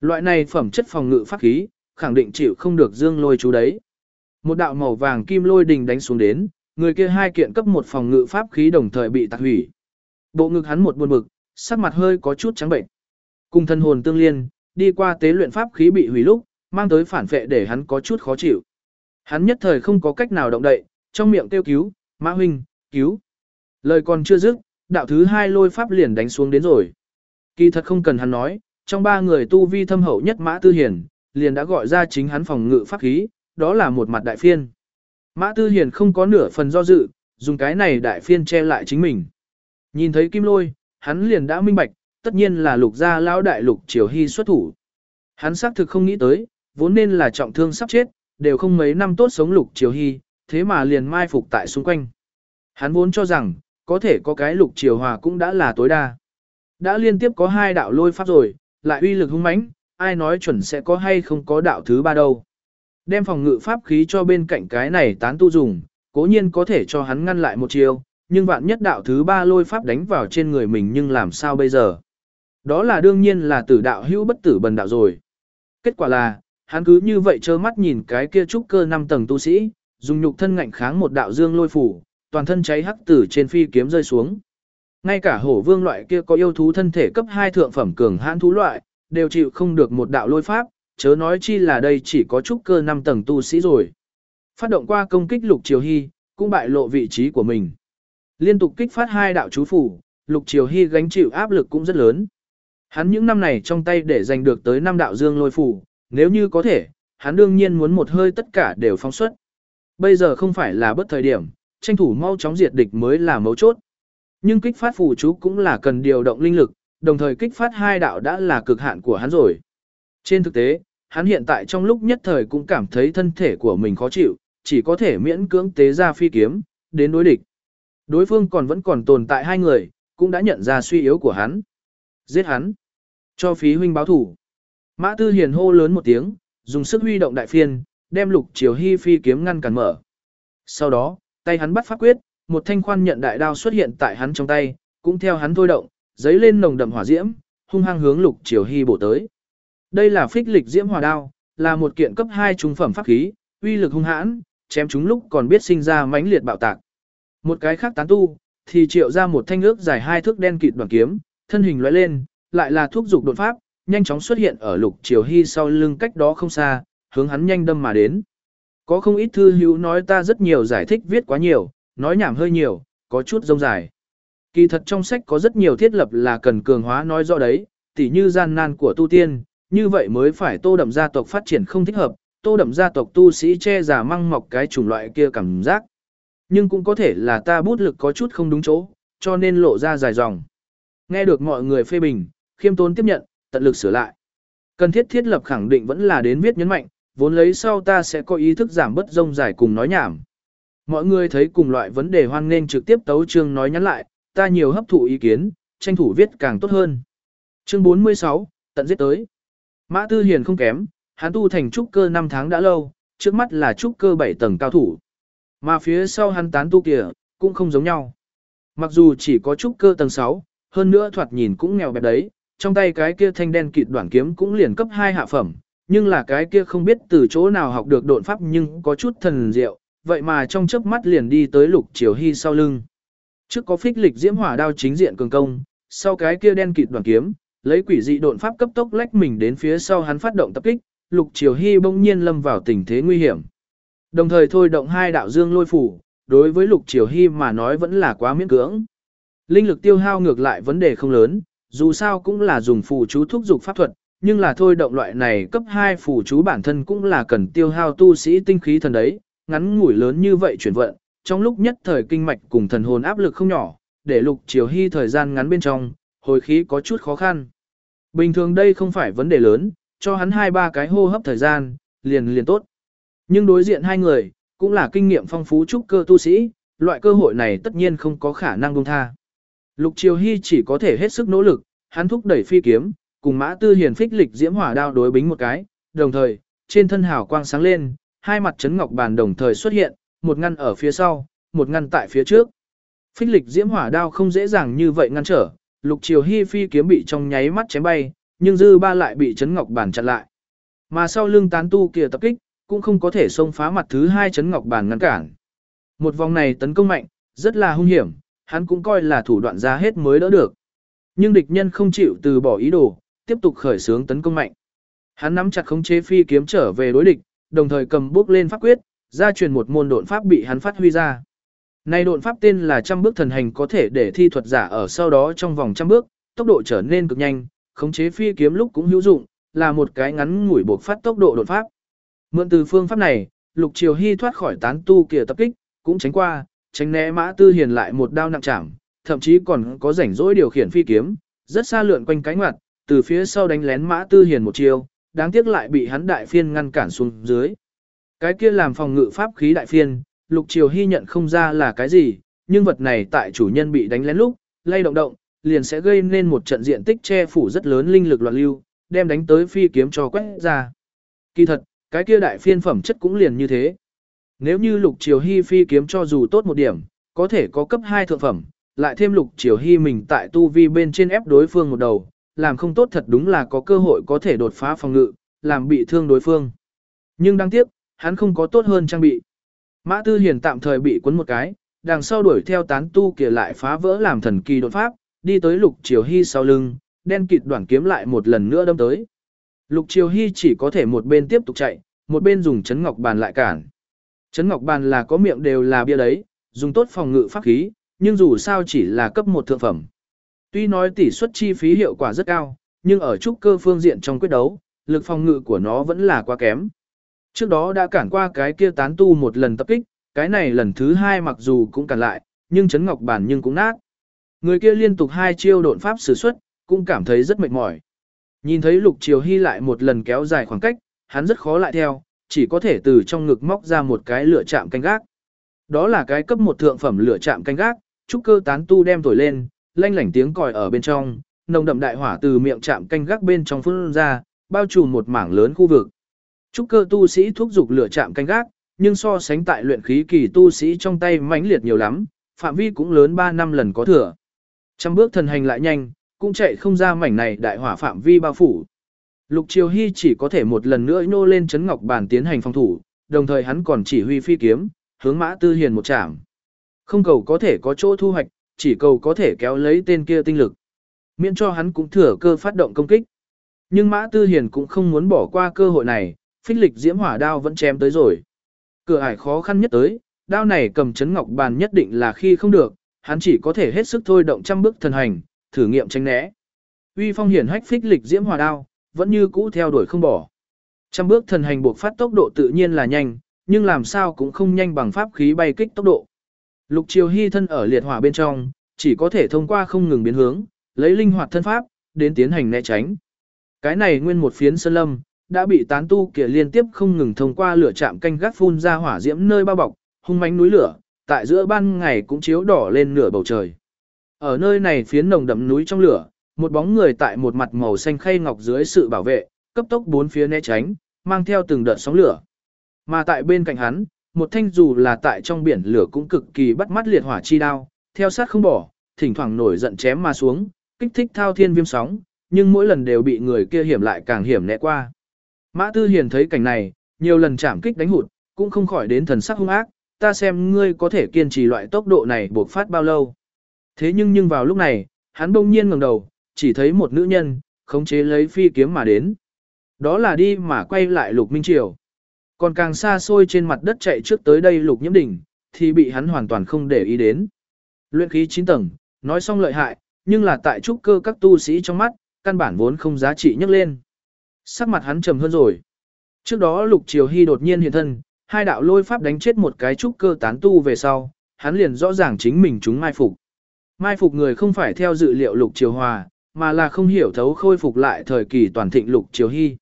Loại này phẩm chất phòng ngự pháp khí, khẳng định chịu không được dương lôi chú đấy. Một đạo màu vàng kim lôi đình đánh xuống đến, người kia hai kiện cấp một phòng ngự pháp khí đồng thời bị tạc hủy. Bộ ngực hắn một buồn bực, sắc mặt hơi có chút trắng bệnh. Cùng thân hồn tương liên, đi qua tế luyện pháp khí bị hủy lúc, mang tới phản phệ để hắn có chút khó chịu. Hắn nhất thời không có cách nào động đậy, trong miệng kêu cứu, Mã huynh, cứu. Lời còn chưa dứt, đạo thứ hai lôi pháp liền đánh xuống đến rồi. Kỳ thật không cần hắn nói, trong ba người tu vi thâm hậu nhất Mã Tư Hiền, liền đã gọi ra chính hắn phòng ngự pháp khí, đó là một mặt đại phiên. Mã Tư Hiền không có nửa phần do dự, dùng cái này đại phiên che lại chính mình. Nhìn thấy kim lôi, hắn liền đã minh bạch, tất nhiên là lục gia lão đại lục triều hy xuất thủ. Hắn xác thực không nghĩ tới, vốn nên là trọng thương sắp chết, đều không mấy năm tốt sống lục triều hy, thế mà liền mai phục tại xung quanh. Hắn vốn cho rằng, có thể có cái lục triều hòa cũng đã là tối đa. Đã liên tiếp có hai đạo lôi pháp rồi, lại uy lực hung mãnh, ai nói chuẩn sẽ có hay không có đạo thứ ba đâu. Đem phòng ngự pháp khí cho bên cạnh cái này tán tu dùng, cố nhiên có thể cho hắn ngăn lại một chiều, nhưng vạn nhất đạo thứ ba lôi pháp đánh vào trên người mình nhưng làm sao bây giờ. Đó là đương nhiên là tử đạo hữu bất tử bần đạo rồi. Kết quả là, hắn cứ như vậy trơ mắt nhìn cái kia trúc cơ năm tầng tu sĩ, dùng nhục thân ngạnh kháng một đạo dương lôi phủ, toàn thân cháy hắc tử trên phi kiếm rơi xuống. Ngay cả hổ vương loại kia có yêu thú thân thể cấp 2 thượng phẩm cường hãn thú loại, đều chịu không được một đạo lôi pháp, chớ nói chi là đây chỉ có trúc cơ 5 tầng tu sĩ rồi. Phát động qua công kích Lục Triều Hy, cũng bại lộ vị trí của mình. Liên tục kích phát hai đạo chú phủ, Lục Triều Hy gánh chịu áp lực cũng rất lớn. Hắn những năm này trong tay để giành được tới năm đạo dương lôi phủ, nếu như có thể, hắn đương nhiên muốn một hơi tất cả đều phóng xuất. Bây giờ không phải là bất thời điểm, tranh thủ mau chóng diệt địch mới là mấu chốt. Nhưng kích phát phù chú cũng là cần điều động linh lực, đồng thời kích phát hai đạo đã là cực hạn của hắn rồi. Trên thực tế, hắn hiện tại trong lúc nhất thời cũng cảm thấy thân thể của mình khó chịu, chỉ có thể miễn cưỡng tế ra phi kiếm, đến đối địch. Đối phương còn vẫn còn tồn tại hai người, cũng đã nhận ra suy yếu của hắn. Giết hắn. Cho phí huynh báo thủ. Mã Tư Hiền hô lớn một tiếng, dùng sức huy động đại phiên, đem lục chiều hy phi kiếm ngăn cản mở. Sau đó, tay hắn bắt pháp quyết, một thanh khoan nhận đại đao xuất hiện tại hắn trong tay, cũng theo hắn thôi động, giấy lên nồng đậm hỏa diễm, hung hăng hướng lục triều hy bổ tới. Đây là phích lịch diễm hỏa đao, là một kiện cấp 2 trung phẩm pháp khí, uy lực hung hãn, chém chúng lúc còn biết sinh ra mãnh liệt bạo tạc. Một cái khác tán tu, thì triệu ra một thanh ước dài hai thước đen kịt đoàn kiếm, thân hình lóe lên, lại là thuốc dục đột pháp, nhanh chóng xuất hiện ở lục triều hy sau lưng cách đó không xa, hướng hắn nhanh đâm mà đến. Có không ít thư hữu nói ta rất nhiều giải thích viết quá nhiều, nói nhảm hơi nhiều, có chút rông dài. Kỳ thật trong sách có rất nhiều thiết lập là cần cường hóa nói rõ đấy, tỉ như gian nan của tu tiên, như vậy mới phải tô đậm gia tộc phát triển không thích hợp, tô đậm gia tộc tu sĩ che giả măng mọc cái chủng loại kia cảm giác. Nhưng cũng có thể là ta bút lực có chút không đúng chỗ, cho nên lộ ra dài dòng. Nghe được mọi người phê bình, khiêm tốn tiếp nhận, tận lực sửa lại. Cần thiết thiết lập khẳng định vẫn là đến viết nhấn mạnh, vốn lấy sau ta sẽ có ý thức giảm bất rông dài cùng nói nhảm. Mọi người thấy cùng loại vấn đề hoan nên trực tiếp tấu chương nói nhắn lại, ta nhiều hấp thụ ý kiến, tranh thủ viết càng tốt hơn. Chương 46, tận giết tới. Mã Tư Hiền không kém, hắn tu thành trúc cơ 5 tháng đã lâu, trước mắt là trúc cơ 7 tầng cao thủ. Mà phía sau hắn tán tu kìa, cũng không giống nhau. Mặc dù chỉ có trúc cơ tầng 6, hơn nữa thoạt nhìn cũng nghèo bẹp đấy, trong tay cái kia thanh đen kịt đoạn kiếm cũng liền cấp 2 hạ phẩm, nhưng là cái kia không biết từ chỗ nào học được độn pháp nhưng có chút thần diệu, vậy mà trong chớp mắt liền đi tới lục triều hy sau lưng. Trước có phích lịch diễm hỏa đao chính diện cường công, sau cái kia đen kịt đoàn kiếm, lấy quỷ dị độn pháp cấp tốc lách mình đến phía sau hắn phát động tập kích, lục triều hy bỗng nhiên lâm vào tình thế nguy hiểm. Đồng thời thôi động hai đạo dương lôi phủ, đối với lục triều hy mà nói vẫn là quá miễn cưỡng. Linh lực tiêu hao ngược lại vấn đề không lớn, dù sao cũng là dùng phù chú thúc dục pháp thuật, nhưng là thôi động loại này cấp 2 phù chú bản thân cũng là cần tiêu hao tu sĩ tinh khí thần đấy, ngắn ngủi lớn như vậy chuyển vận, trong lúc nhất thời kinh mạch cùng thần hồn áp lực không nhỏ, để lục triều hy thời gian ngắn bên trong, hồi khí có chút khó khăn. Bình thường đây không phải vấn đề lớn, cho hắn hai ba cái hô hấp thời gian, liền liền tốt. Nhưng đối diện hai người, cũng là kinh nghiệm phong phú trúc cơ tu sĩ, loại cơ hội này tất nhiên không có khả năng buông tha. Lục Triều Hy chỉ có thể hết sức nỗ lực, hắn thúc đẩy phi kiếm, cùng Mã Tư Hiền phích lịch diễm hỏa đao đối bính một cái, đồng thời, trên thân hào quang sáng lên, hai mặt chấn ngọc bàn đồng thời xuất hiện, một ngăn ở phía sau, một ngăn tại phía trước. Phích lịch diễm hỏa đao không dễ dàng như vậy ngăn trở, Lục Triều Hy phi kiếm bị trong nháy mắt chém bay, nhưng dư ba lại bị chấn ngọc bàn chặn lại. Mà sau lưng tán tu kia tập kích, cũng không có thể xông phá mặt thứ hai chấn ngọc bàn ngăn cản. Một vòng này tấn công mạnh, rất là hung hiểm, hắn cũng coi là thủ đoạn ra hết mới đỡ được. Nhưng địch nhân không chịu từ bỏ ý đồ, tiếp tục khởi xướng tấn công mạnh. Hắn nắm chặt khống chế phi kiếm trở về đối địch, đồng thời cầm bước lên pháp quyết, gia truyền một môn độn pháp bị hắn phát huy ra. Này độn pháp tên là trăm bước thần hành có thể để thi thuật giả ở sau đó trong vòng trăm bước, tốc độ trở nên cực nhanh, khống chế phi kiếm lúc cũng hữu dụng, là một cái ngắn ngủi buộc phát tốc độ đột pháp. Mượn từ phương pháp này, Lục Triều Hy thoát khỏi tán tu kia tập kích, cũng tránh qua, tránh né Mã Tư Hiền lại một đao nặng chạm, thậm chí còn có rảnh rỗi điều khiển phi kiếm, rất xa lượn quanh cánh ngoặt, từ phía sau đánh lén Mã Tư Hiền một chiêu, đáng tiếc lại bị hắn đại phiên ngăn cản xuống dưới. Cái kia làm phòng ngự pháp khí đại phiên, Lục Triều Hy nhận không ra là cái gì, nhưng vật này tại chủ nhân bị đánh lén lúc, lay động động, liền sẽ gây nên một trận diện tích che phủ rất lớn linh lực loạn lưu, đem đánh tới phi kiếm cho quét ra. Kỳ thật, cái kia đại phiên phẩm chất cũng liền như thế. Nếu như lục triều hy phi kiếm cho dù tốt một điểm, có thể có cấp 2 thượng phẩm, lại thêm lục triều hy mình tại tu vi bên trên ép đối phương một đầu, làm không tốt thật đúng là có cơ hội có thể đột phá phòng ngự, làm bị thương đối phương. Nhưng đáng tiếc, hắn không có tốt hơn trang bị. Mã Tư Hiền tạm thời bị cuốn một cái, đằng sau đuổi theo tán tu kia lại phá vỡ làm thần kỳ đột pháp, đi tới Lục Triều Hy sau lưng, đen kịt đoạn kiếm lại một lần nữa đâm tới. Lục Triều Hy chỉ có thể một bên tiếp tục chạy, một bên dùng chấn ngọc bàn lại cản. Chấn ngọc bàn là có miệng đều là bia đấy, dùng tốt phòng ngự pháp khí, nhưng dù sao chỉ là cấp một thượng phẩm. Tuy nói tỷ suất chi phí hiệu quả rất cao, nhưng ở trúc cơ phương diện trong quyết đấu, lực phòng ngự của nó vẫn là quá kém. Trước đó đã cản qua cái kia tán tu một lần tập kích, cái này lần thứ hai mặc dù cũng cản lại, nhưng chấn ngọc bản nhưng cũng nát. Người kia liên tục hai chiêu độn pháp sử xuất, cũng cảm thấy rất mệt mỏi. Nhìn thấy Lục Triều Hy lại một lần kéo dài khoảng cách, hắn rất khó lại theo, chỉ có thể từ trong ngực móc ra một cái lửa chạm canh gác. Đó là cái cấp một thượng phẩm lửa chạm canh gác, trúc cơ tán tu đem thổi lên, lanh lảnh tiếng còi ở bên trong, nồng đậm đại hỏa từ miệng chạm canh gác bên trong phun ra, bao trùm một mảng lớn khu vực. Trúc cơ tu sĩ thúc dục lửa chạm canh gác, nhưng so sánh tại luyện khí kỳ tu sĩ trong tay mãnh liệt nhiều lắm, phạm vi cũng lớn 3 năm lần có thừa. Trăm bước thần hành lại nhanh, cũng chạy không ra mảnh này đại hỏa phạm vi bao phủ. Lục Triều Hy chỉ có thể một lần nữa nô lên chấn ngọc bàn tiến hành phòng thủ, đồng thời hắn còn chỉ huy phi kiếm, hướng Mã Tư Hiền một chạm. Không cầu có thể có chỗ thu hoạch, chỉ cầu có thể kéo lấy tên kia tinh lực. Miễn cho hắn cũng thừa cơ phát động công kích. Nhưng Mã Tư Hiền cũng không muốn bỏ qua cơ hội này, phích lịch diễm hỏa đao vẫn chém tới rồi. Cửa ải khó khăn nhất tới, đao này cầm chấn ngọc bàn nhất định là khi không được, hắn chỉ có thể hết sức thôi động trăm bước thần hành, thử nghiệm tránh né. Uy phong hiển hách phích lịch diễm hỏa đao, vẫn như cũ theo đuổi không bỏ. Trăm bước thần hành buộc phát tốc độ tự nhiên là nhanh, nhưng làm sao cũng không nhanh bằng pháp khí bay kích tốc độ. Lục Triều Hy thân ở liệt hỏa bên trong, chỉ có thể thông qua không ngừng biến hướng, lấy linh hoạt thân pháp, đến tiến hành né tránh. Cái này nguyên một phiến sơn lâm, đã bị tán tu kia liên tiếp không ngừng thông qua lửa chạm canh gác phun ra hỏa diễm nơi bao bọc, hung mãnh núi lửa, tại giữa ban ngày cũng chiếu đỏ lên nửa bầu trời. Ở nơi này phiến nồng đậm núi trong lửa, một bóng người tại một mặt màu xanh khay ngọc dưới sự bảo vệ, cấp tốc bốn phía né tránh, mang theo từng đợt sóng lửa. Mà tại bên cạnh hắn, một thanh dù là tại trong biển lửa cũng cực kỳ bắt mắt liệt hỏa chi đao, theo sát không bỏ, thỉnh thoảng nổi giận chém mà xuống, kích thích thao thiên viêm sóng, nhưng mỗi lần đều bị người kia hiểm lại càng hiểm né qua. Mã Tư Hiền thấy cảnh này, nhiều lần chạm kích đánh hụt, cũng không khỏi đến thần sắc hung ác, ta xem ngươi có thể kiên trì loại tốc độ này buộc phát bao lâu. Thế nhưng nhưng vào lúc này, hắn bỗng nhiên ngẩng đầu, chỉ thấy một nữ nhân, khống chế lấy phi kiếm mà đến. Đó là đi mà quay lại Lục Minh Triều. Còn càng xa xôi trên mặt đất chạy trước tới đây Lục Nhiễm Đỉnh, thì bị hắn hoàn toàn không để ý đến. Luyện khí 9 tầng, nói xong lợi hại, nhưng là tại trúc cơ các tu sĩ trong mắt, căn bản vốn không giá trị nhắc lên. Sắc mặt hắn trầm hơn rồi. Trước đó Lục Triều Hy đột nhiên hiện thân, hai đạo lôi pháp đánh chết một cái trúc cơ tán tu về sau, hắn liền rõ ràng chính mình chúng mai phục. Mai phục người không phải theo dự liệu lục triều hòa, mà là không hiểu thấu khôi phục lại thời kỳ toàn thịnh lục triều hy.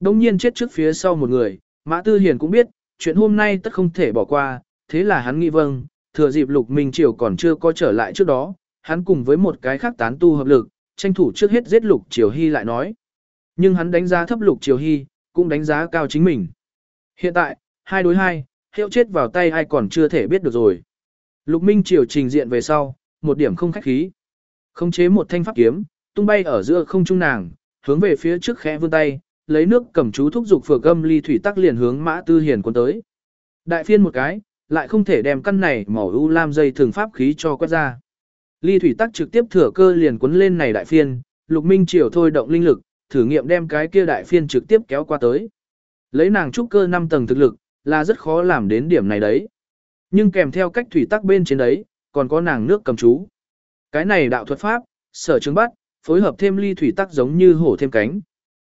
Đông nhiên chết trước phía sau một người, Mã Tư Hiền cũng biết, chuyện hôm nay tất không thể bỏ qua, thế là hắn nghĩ vâng, thừa dịp lục minh triều còn chưa có trở lại trước đó, hắn cùng với một cái khác tán tu hợp lực, tranh thủ trước hết giết lục triều hy lại nói. Nhưng hắn đánh giá thấp lục triều hy, cũng đánh giá cao chính mình. Hiện tại, hai đối hai, hiệu chết vào tay ai còn chưa thể biết được rồi. Lục Minh Triều trình diện về sau, một điểm không khách khí. Khống chế một thanh pháp kiếm, tung bay ở giữa không trung nàng, hướng về phía trước khẽ vươn tay, lấy nước cầm chú thúc dục phược âm ly thủy tắc liền hướng Mã Tư Hiền quân tới. Đại phiên một cái, lại không thể đem căn này màu u lam dây thường pháp khí cho quét ra. Ly thủy tắc trực tiếp thừa cơ liền cuốn lên này đại phiên, Lục Minh Triều thôi động linh lực, thử nghiệm đem cái kia đại phiên trực tiếp kéo qua tới. Lấy nàng trúc cơ 5 tầng thực lực, là rất khó làm đến điểm này đấy. Nhưng kèm theo cách thủy tắc bên trên đấy, còn có nàng nước cầm chú. Cái này đạo thuật pháp, sở chứng bắt, phối hợp thêm ly thủy tắc giống như hổ thêm cánh.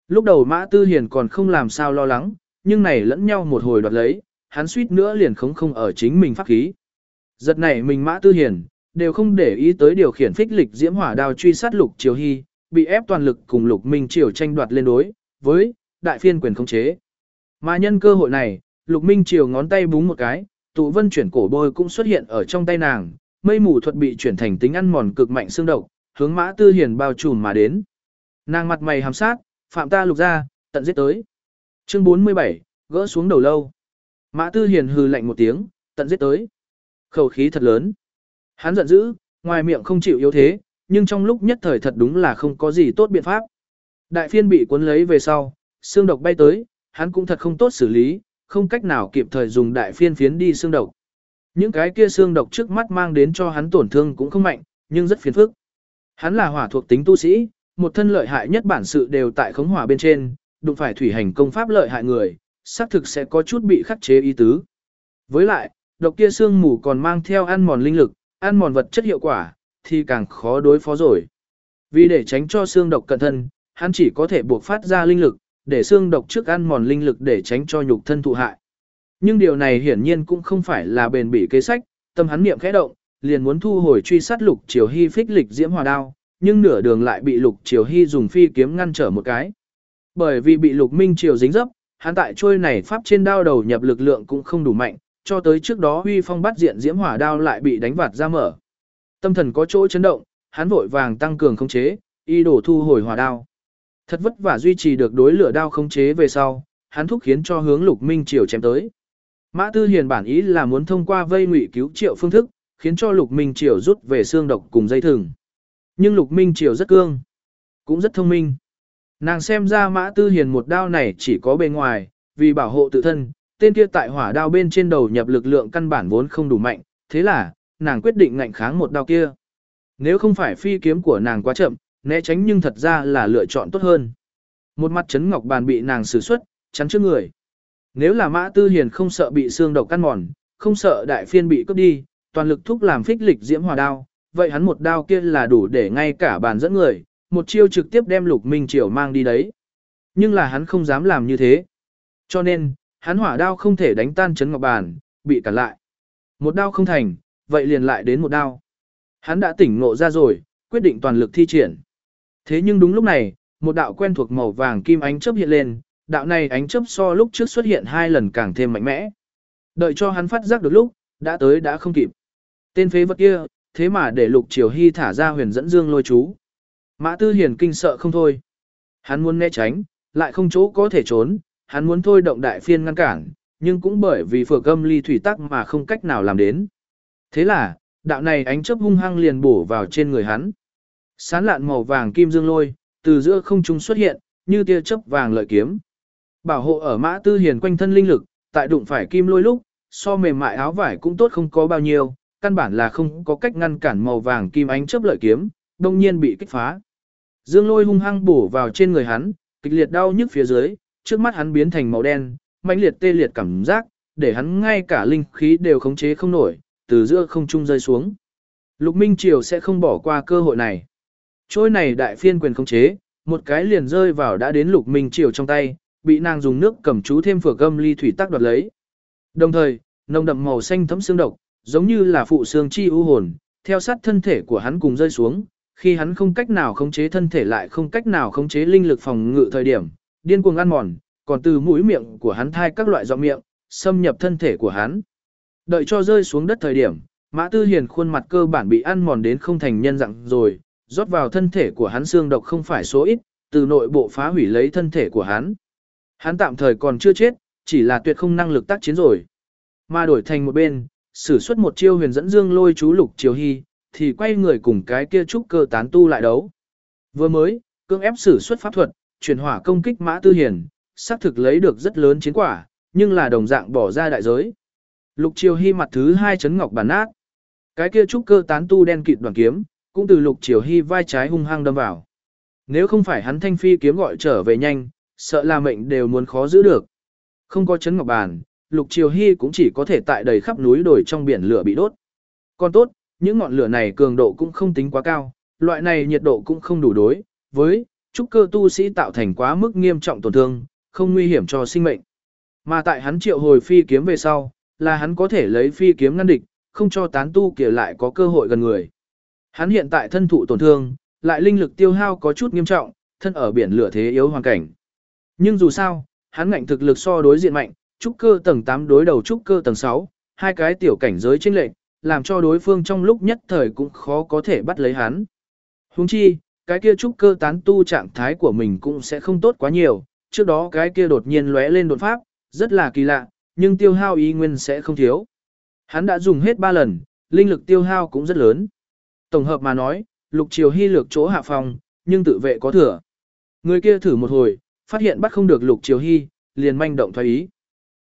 Lúc đầu Mã Tư Hiền còn không làm sao lo lắng, nhưng này lẫn nhau một hồi đoạt lấy, hắn suýt nữa liền không không ở chính mình pháp khí. Giật này mình Mã Tư Hiền, đều không để ý tới điều khiển phích lịch diễm hỏa đao truy sát Lục Triều Hy, bị ép toàn lực cùng Lục Minh Triều tranh đoạt lên đối với đại phiên quyền khống chế. Mà nhân cơ hội này, Lục Minh Triều ngón tay búng một cái, tụ vân chuyển cổ bôi cũng xuất hiện ở trong tay nàng, mây mù thuật bị chuyển thành tính ăn mòn cực mạnh xương độc, hướng Mã Tư Hiền bao trùm mà đến. Nàng mặt mày hàm sát, phạm ta lục ra, tận giết tới. Chương 47, gỡ xuống đầu lâu. Mã Tư Hiền hừ lạnh một tiếng, tận giết tới. Khẩu khí thật lớn. Hắn giận dữ, ngoài miệng không chịu yếu thế, nhưng trong lúc nhất thời thật đúng là không có gì tốt biện pháp. Đại phiên bị cuốn lấy về sau, xương độc bay tới, hắn cũng thật không tốt xử lý, không cách nào kịp thời dùng đại phiên phiến đi xương độc. Những cái kia xương độc trước mắt mang đến cho hắn tổn thương cũng không mạnh, nhưng rất phiền phức. Hắn là hỏa thuộc tính tu sĩ, một thân lợi hại nhất bản sự đều tại khống hỏa bên trên, đụng phải thủy hành công pháp lợi hại người, xác thực sẽ có chút bị khắc chế ý tứ. Với lại, độc kia xương mù còn mang theo ăn mòn linh lực, ăn mòn vật chất hiệu quả, thì càng khó đối phó rồi. Vì để tránh cho xương độc cận thân, hắn chỉ có thể buộc phát ra linh lực, để xương độc trước ăn mòn linh lực để tránh cho nhục thân thụ hại. Nhưng điều này hiển nhiên cũng không phải là bền bỉ kế sách, tâm hắn niệm khẽ động, liền muốn thu hồi truy sát lục triều hy phích lịch diễm hòa đao, nhưng nửa đường lại bị lục triều hy dùng phi kiếm ngăn trở một cái. Bởi vì bị lục minh triều dính dấp, hắn tại trôi này pháp trên đao đầu nhập lực lượng cũng không đủ mạnh, cho tới trước đó huy phong bắt diện diễm hỏa đao lại bị đánh vạt ra mở. Tâm thần có chỗ chấn động, hắn vội vàng tăng cường khống chế, y đổ thu hồi hỏa đao. Thật vất vả duy trì được đối lửa đao khống chế về sau, hắn thúc khiến cho hướng lục minh triều chém tới. Mã Tư Hiền bản ý là muốn thông qua vây ngụy cứu triệu phương thức, khiến cho Lục Minh Triều rút về xương độc cùng dây thừng. Nhưng Lục Minh Triều rất cương, cũng rất thông minh. Nàng xem ra Mã Tư Hiền một đao này chỉ có bề ngoài, vì bảo hộ tự thân, tên kia tại hỏa đao bên trên đầu nhập lực lượng căn bản vốn không đủ mạnh, thế là, nàng quyết định ngạnh kháng một đao kia. Nếu không phải phi kiếm của nàng quá chậm, né tránh nhưng thật ra là lựa chọn tốt hơn. Một mặt chấn ngọc bàn bị nàng sử xuất, chắn trước người. Nếu là Mã Tư Hiền không sợ bị xương độc căn mòn, không sợ đại phiên bị cướp đi, toàn lực thúc làm phích lịch diễm hòa đao, vậy hắn một đao kia là đủ để ngay cả bàn dẫn người, một chiêu trực tiếp đem Lục Minh Triều mang đi đấy. Nhưng là hắn không dám làm như thế. Cho nên, hắn hỏa đao không thể đánh tan chấn ngọc bàn, bị cản lại. Một đao không thành, vậy liền lại đến một đao. Hắn đã tỉnh ngộ ra rồi, quyết định toàn lực thi triển. Thế nhưng đúng lúc này, một đạo quen thuộc màu vàng kim ánh chớp hiện lên, đạo này ánh chớp so lúc trước xuất hiện hai lần càng thêm mạnh mẽ. Đợi cho hắn phát giác được lúc, đã tới đã không kịp. Tên phế vật kia, thế mà để Lục Triều Hy thả ra huyền dẫn dương lôi chú. Mã Tư Hiền kinh sợ không thôi. Hắn muốn né tránh, lại không chỗ có thể trốn, hắn muốn thôi động đại phiên ngăn cản, nhưng cũng bởi vì phở âm ly thủy tắc mà không cách nào làm đến. Thế là, đạo này ánh chớp hung hăng liền bổ vào trên người hắn. Sán lạn màu vàng kim dương lôi, từ giữa không trung xuất hiện, như tia chớp vàng lợi kiếm. Bảo hộ ở mã tư hiền quanh thân linh lực, tại đụng phải kim lôi lúc, so mềm mại áo vải cũng tốt không có bao nhiêu, căn bản là không có cách ngăn cản màu vàng kim ánh chớp lợi kiếm, đồng nhiên bị kích phá. Dương lôi hung hăng bổ vào trên người hắn, kịch liệt đau nhức phía dưới, trước mắt hắn biến thành màu đen, mãnh liệt tê liệt cảm giác, để hắn ngay cả linh khí đều khống chế không nổi, từ giữa không trung rơi xuống. Lục Minh Triều sẽ không bỏ qua cơ hội này. Trôi này đại phiên quyền khống chế, một cái liền rơi vào đã đến Lục Minh Triều trong tay, bị nàng dùng nước cầm chú thêm phở gâm ly thủy tắc đoạt lấy. Đồng thời, nồng đậm màu xanh thấm xương độc, giống như là phụ xương chi u hồn, theo sát thân thể của hắn cùng rơi xuống, khi hắn không cách nào khống chế thân thể lại không cách nào khống chế linh lực phòng ngự thời điểm, điên cuồng ăn mòn, còn từ mũi miệng của hắn thai các loại giọng miệng, xâm nhập thân thể của hắn. Đợi cho rơi xuống đất thời điểm, Mã Tư Hiền khuôn mặt cơ bản bị ăn mòn đến không thành nhân dạng rồi, rót vào thân thể của hắn xương độc không phải số ít, từ nội bộ phá hủy lấy thân thể của hắn. Hắn tạm thời còn chưa chết, chỉ là tuyệt không năng lực tác chiến rồi. Mà đổi thành một bên, sử xuất một chiêu huyền dẫn dương lôi chú lục chiều hy, thì quay người cùng cái kia trúc cơ tán tu lại đấu. Vừa mới, cương ép sử xuất pháp thuật, chuyển hỏa công kích mã tư hiền, xác thực lấy được rất lớn chiến quả, nhưng là đồng dạng bỏ ra đại giới. Lục Triều hy mặt thứ hai chấn ngọc bản nát. Cái kia trúc cơ tán tu đen kịt đoàn kiếm, cũng từ lục Triều hy vai trái hung hăng đâm vào. Nếu không phải hắn thanh phi kiếm gọi trở về nhanh, sợ là mệnh đều muốn khó giữ được. Không có chấn ngọc bản, Lục Triều Hy cũng chỉ có thể tại đầy khắp núi đồi trong biển lửa bị đốt. Còn tốt, những ngọn lửa này cường độ cũng không tính quá cao, loại này nhiệt độ cũng không đủ đối với trúc cơ tu sĩ tạo thành quá mức nghiêm trọng tổn thương, không nguy hiểm cho sinh mệnh. Mà tại hắn triệu hồi phi kiếm về sau, là hắn có thể lấy phi kiếm ngăn địch, không cho tán tu kia lại có cơ hội gần người. Hắn hiện tại thân thụ tổn thương, lại linh lực tiêu hao có chút nghiêm trọng, thân ở biển lửa thế yếu hoàn cảnh. Nhưng dù sao, hắn ngạnh thực lực so đối diện mạnh, trúc cơ tầng 8 đối đầu trúc cơ tầng 6, hai cái tiểu cảnh giới chênh lệch, làm cho đối phương trong lúc nhất thời cũng khó có thể bắt lấy hắn. Huống chi, cái kia trúc cơ tán tu trạng thái của mình cũng sẽ không tốt quá nhiều, trước đó cái kia đột nhiên lóe lên đột pháp, rất là kỳ lạ, nhưng tiêu hao ý nguyên sẽ không thiếu. Hắn đã dùng hết 3 lần, linh lực tiêu hao cũng rất lớn. Tổng hợp mà nói, lục triều hy lược chỗ hạ phòng, nhưng tự vệ có thừa. Người kia thử một hồi, phát hiện bắt không được lục triều hy, liền manh động thoái ý.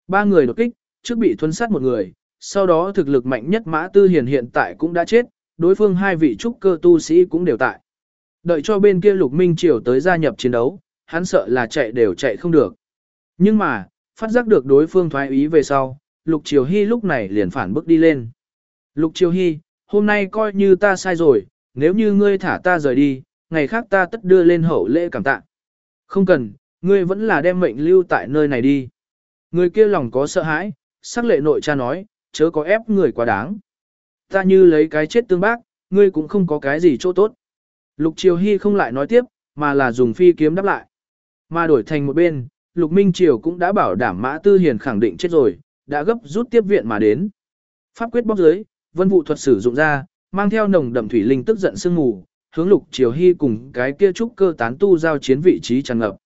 Ba người đột kích, trước bị thuấn sát một người, sau đó thực lực mạnh nhất mã tư hiền hiện tại cũng đã chết, đối phương hai vị trúc cơ tu sĩ cũng đều tại. Đợi cho bên kia lục minh triều tới gia nhập chiến đấu, hắn sợ là chạy đều chạy không được. Nhưng mà, phát giác được đối phương thoái ý về sau, lục triều hy lúc này liền phản bước đi lên. Lục triều hy, hôm nay coi như ta sai rồi, nếu như ngươi thả ta rời đi, ngày khác ta tất đưa lên hậu lễ cảm tạ. Không cần, ngươi vẫn là đem mệnh lưu tại nơi này đi. Người kia lòng có sợ hãi, sắc lệ nội cha nói, chớ có ép người quá đáng. Ta như lấy cái chết tương bác, ngươi cũng không có cái gì chỗ tốt. Lục Triều Hy không lại nói tiếp, mà là dùng phi kiếm đáp lại. Mà đổi thành một bên, Lục Minh Triều cũng đã bảo đảm Mã Tư Hiền khẳng định chết rồi, đã gấp rút tiếp viện mà đến. Pháp quyết bóc dưới, vân vụ thuật sử dụng ra, mang theo nồng đậm thủy linh tức giận sương mù, hướng Lục Triều Hy cùng cái kia trúc cơ tán tu giao chiến vị trí tràn ngập.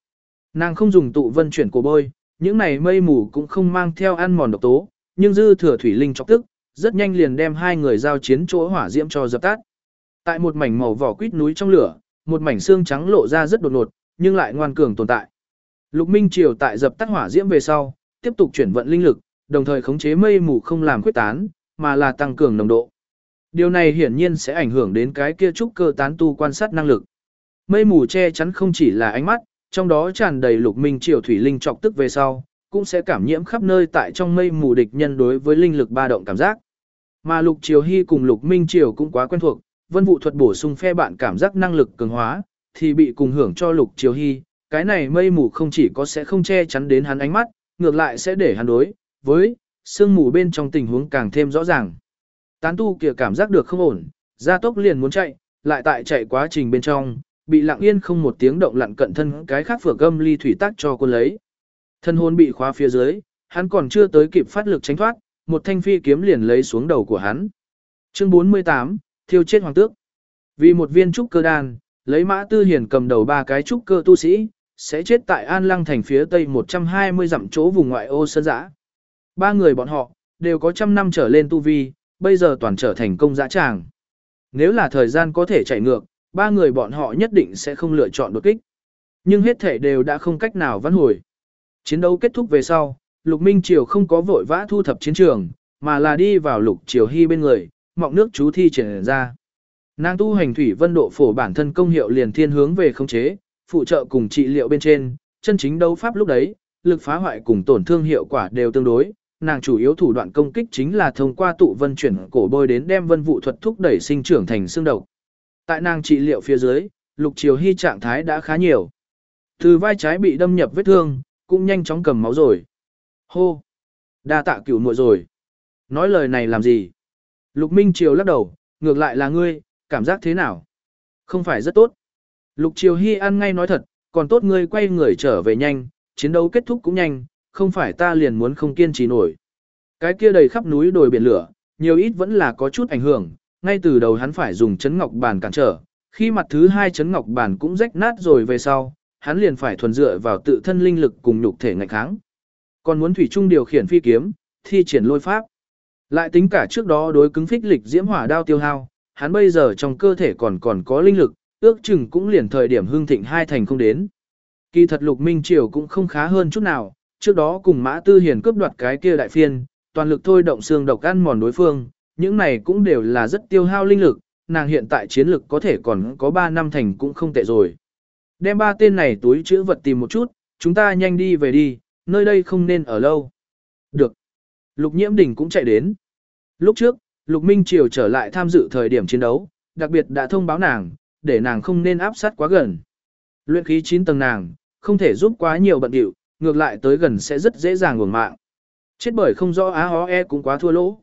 Nàng không dùng tụ vân chuyển cổ bôi, những này mây mù cũng không mang theo ăn mòn độc tố, nhưng dư thừa thủy linh chọc tức, rất nhanh liền đem hai người giao chiến chỗ hỏa diễm cho dập tắt. Tại một mảnh màu vỏ quýt núi trong lửa, một mảnh xương trắng lộ ra rất đột ngột, nhưng lại ngoan cường tồn tại. Lục Minh Triều tại dập tắt hỏa diễm về sau, tiếp tục chuyển vận linh lực, đồng thời khống chế mây mù không làm khuyết tán, mà là tăng cường nồng độ. Điều này hiển nhiên sẽ ảnh hưởng đến cái kia trúc cơ tán tu quan sát năng lực. Mây mù che chắn không chỉ là ánh mắt, trong đó tràn đầy lục minh triều thủy linh trọc tức về sau, cũng sẽ cảm nhiễm khắp nơi tại trong mây mù địch nhân đối với linh lực ba động cảm giác. Mà lục triều hy cùng lục minh triều cũng quá quen thuộc, vân vụ thuật bổ sung phe bạn cảm giác năng lực cường hóa, thì bị cùng hưởng cho lục triều hy, cái này mây mù không chỉ có sẽ không che chắn đến hắn ánh mắt, ngược lại sẽ để hắn đối với sương mù bên trong tình huống càng thêm rõ ràng. Tán tu kia cảm giác được không ổn, gia tốc liền muốn chạy, lại tại chạy quá trình bên trong, bị lặng yên không một tiếng động lặn cận thân cái khác phửa gâm ly thủy tác cho quân lấy. Thân hồn bị khóa phía dưới, hắn còn chưa tới kịp phát lực tránh thoát, một thanh phi kiếm liền lấy xuống đầu của hắn. Chương 48, thiêu chết hoàng tước. Vì một viên trúc cơ đan, lấy mã tư hiển cầm đầu ba cái trúc cơ tu sĩ, sẽ chết tại An Lăng thành phía tây 120 dặm chỗ vùng ngoại ô sơn dã. Ba người bọn họ, đều có trăm năm trở lên tu vi, bây giờ toàn trở thành công dã tràng. Nếu là thời gian có thể chạy ngược, ba người bọn họ nhất định sẽ không lựa chọn đột kích. Nhưng hết thể đều đã không cách nào vãn hồi. Chiến đấu kết thúc về sau, Lục Minh Triều không có vội vã thu thập chiến trường, mà là đi vào Lục Triều Hy bên người, mọng nước chú thi triển ra. Nàng tu hành thủy vân độ phổ bản thân công hiệu liền thiên hướng về khống chế, phụ trợ cùng trị liệu bên trên, chân chính đấu pháp lúc đấy, lực phá hoại cùng tổn thương hiệu quả đều tương đối. Nàng chủ yếu thủ đoạn công kích chính là thông qua tụ vân chuyển cổ bôi đến đem vân vụ thuật thúc đẩy sinh trưởng thành xương độc. Tại nàng trị liệu phía dưới, Lục Triều Hy trạng thái đã khá nhiều. Từ vai trái bị đâm nhập vết thương, cũng nhanh chóng cầm máu rồi. Hô! Đa tạ cửu muội rồi. Nói lời này làm gì? Lục Minh Triều lắc đầu, ngược lại là ngươi, cảm giác thế nào? Không phải rất tốt. Lục Triều Hy ăn ngay nói thật, còn tốt ngươi quay người trở về nhanh, chiến đấu kết thúc cũng nhanh, không phải ta liền muốn không kiên trì nổi. Cái kia đầy khắp núi đồi biển lửa, nhiều ít vẫn là có chút ảnh hưởng, ngay từ đầu hắn phải dùng chấn ngọc bàn cản trở, khi mặt thứ hai chấn ngọc bàn cũng rách nát rồi về sau, hắn liền phải thuần dựa vào tự thân linh lực cùng nhục thể ngạch kháng. Còn muốn thủy trung điều khiển phi kiếm, thi triển lôi pháp. Lại tính cả trước đó đối cứng phích lịch diễm hỏa đao tiêu hao, hắn bây giờ trong cơ thể còn còn có linh lực, ước chừng cũng liền thời điểm hương thịnh hai thành không đến. Kỳ thật Lục Minh Triều cũng không khá hơn chút nào, trước đó cùng Mã Tư Hiền cướp đoạt cái kia đại phiên, toàn lực thôi động xương độc ăn mòn đối phương, những này cũng đều là rất tiêu hao linh lực, nàng hiện tại chiến lực có thể còn có 3 năm thành cũng không tệ rồi. Đem ba tên này túi chữ vật tìm một chút, chúng ta nhanh đi về đi, nơi đây không nên ở lâu. Được. Lục nhiễm đỉnh cũng chạy đến. Lúc trước, Lục Minh Triều trở lại tham dự thời điểm chiến đấu, đặc biệt đã thông báo nàng, để nàng không nên áp sát quá gần. Luyện khí 9 tầng nàng, không thể giúp quá nhiều bận điệu, ngược lại tới gần sẽ rất dễ dàng nguồn mạng. Chết bởi không rõ á hó e cũng quá thua lỗ.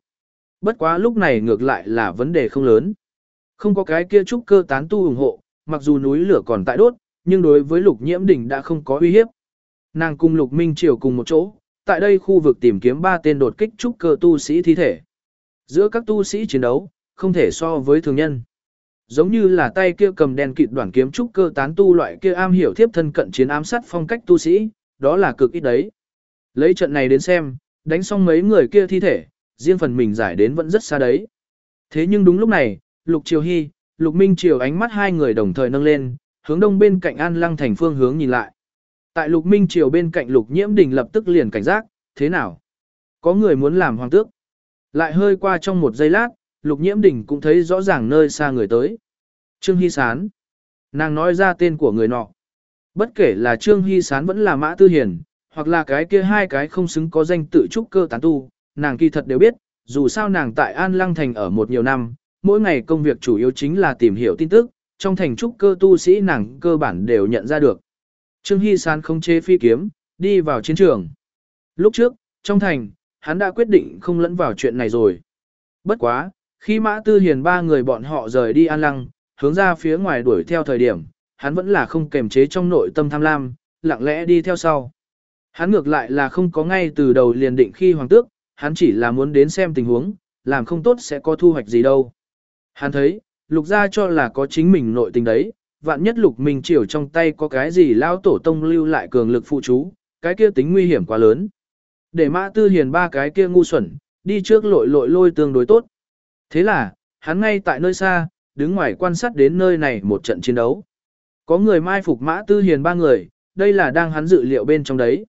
Bất quá lúc này ngược lại là vấn đề không lớn. Không có cái kia trúc cơ tán tu ủng hộ, mặc dù núi lửa còn tại đốt, nhưng đối với lục nhiễm đỉnh đã không có uy hiếp. Nàng cùng lục minh triều cùng một chỗ, tại đây khu vực tìm kiếm ba tên đột kích trúc cơ tu sĩ thi thể. Giữa các tu sĩ chiến đấu, không thể so với thường nhân. Giống như là tay kia cầm đèn kịt đoàn kiếm trúc cơ tán tu loại kia am hiểu thiếp thân cận chiến ám sát phong cách tu sĩ, đó là cực ít đấy. Lấy trận này đến xem, đánh xong mấy người kia thi thể, riêng phần mình giải đến vẫn rất xa đấy. Thế nhưng đúng lúc này, Lục Triều Hy, Lục Minh Triều ánh mắt hai người đồng thời nâng lên, hướng đông bên cạnh An Lăng thành phương hướng nhìn lại. Tại Lục Minh Triều bên cạnh Lục Nhiễm Đình lập tức liền cảnh giác, thế nào? Có người muốn làm hoàng tước. Lại hơi qua trong một giây lát, Lục Nhiễm Đình cũng thấy rõ ràng nơi xa người tới. Trương Hy Sán. Nàng nói ra tên của người nọ. Bất kể là Trương Hy Sán vẫn là Mã Tư Hiền, hoặc là cái kia hai cái không xứng có danh tự trúc cơ tán tu, nàng kỳ thật đều biết, dù sao nàng tại An Lăng Thành ở một nhiều năm, mỗi ngày công việc chủ yếu chính là tìm hiểu tin tức, trong thành trúc cơ tu sĩ nàng cơ bản đều nhận ra được. Trương Hy Sán không chế phi kiếm, đi vào chiến trường. Lúc trước, trong thành, hắn đã quyết định không lẫn vào chuyện này rồi. Bất quá, khi Mã Tư Hiền ba người bọn họ rời đi An Lăng, hướng ra phía ngoài đuổi theo thời điểm, hắn vẫn là không kềm chế trong nội tâm tham lam, lặng lẽ đi theo sau. Hắn ngược lại là không có ngay từ đầu liền định khi hoàng tước, hắn chỉ là muốn đến xem tình huống, làm không tốt sẽ có thu hoạch gì đâu. Hắn thấy, lục gia cho là có chính mình nội tình đấy, vạn nhất lục minh triều trong tay có cái gì lao tổ tông lưu lại cường lực phụ chú, cái kia tính nguy hiểm quá lớn. Để mã tư hiền ba cái kia ngu xuẩn, đi trước lội lội lôi tương đối tốt. Thế là, hắn ngay tại nơi xa, đứng ngoài quan sát đến nơi này một trận chiến đấu. Có người mai phục mã tư hiền ba người, đây là đang hắn dự liệu bên trong đấy.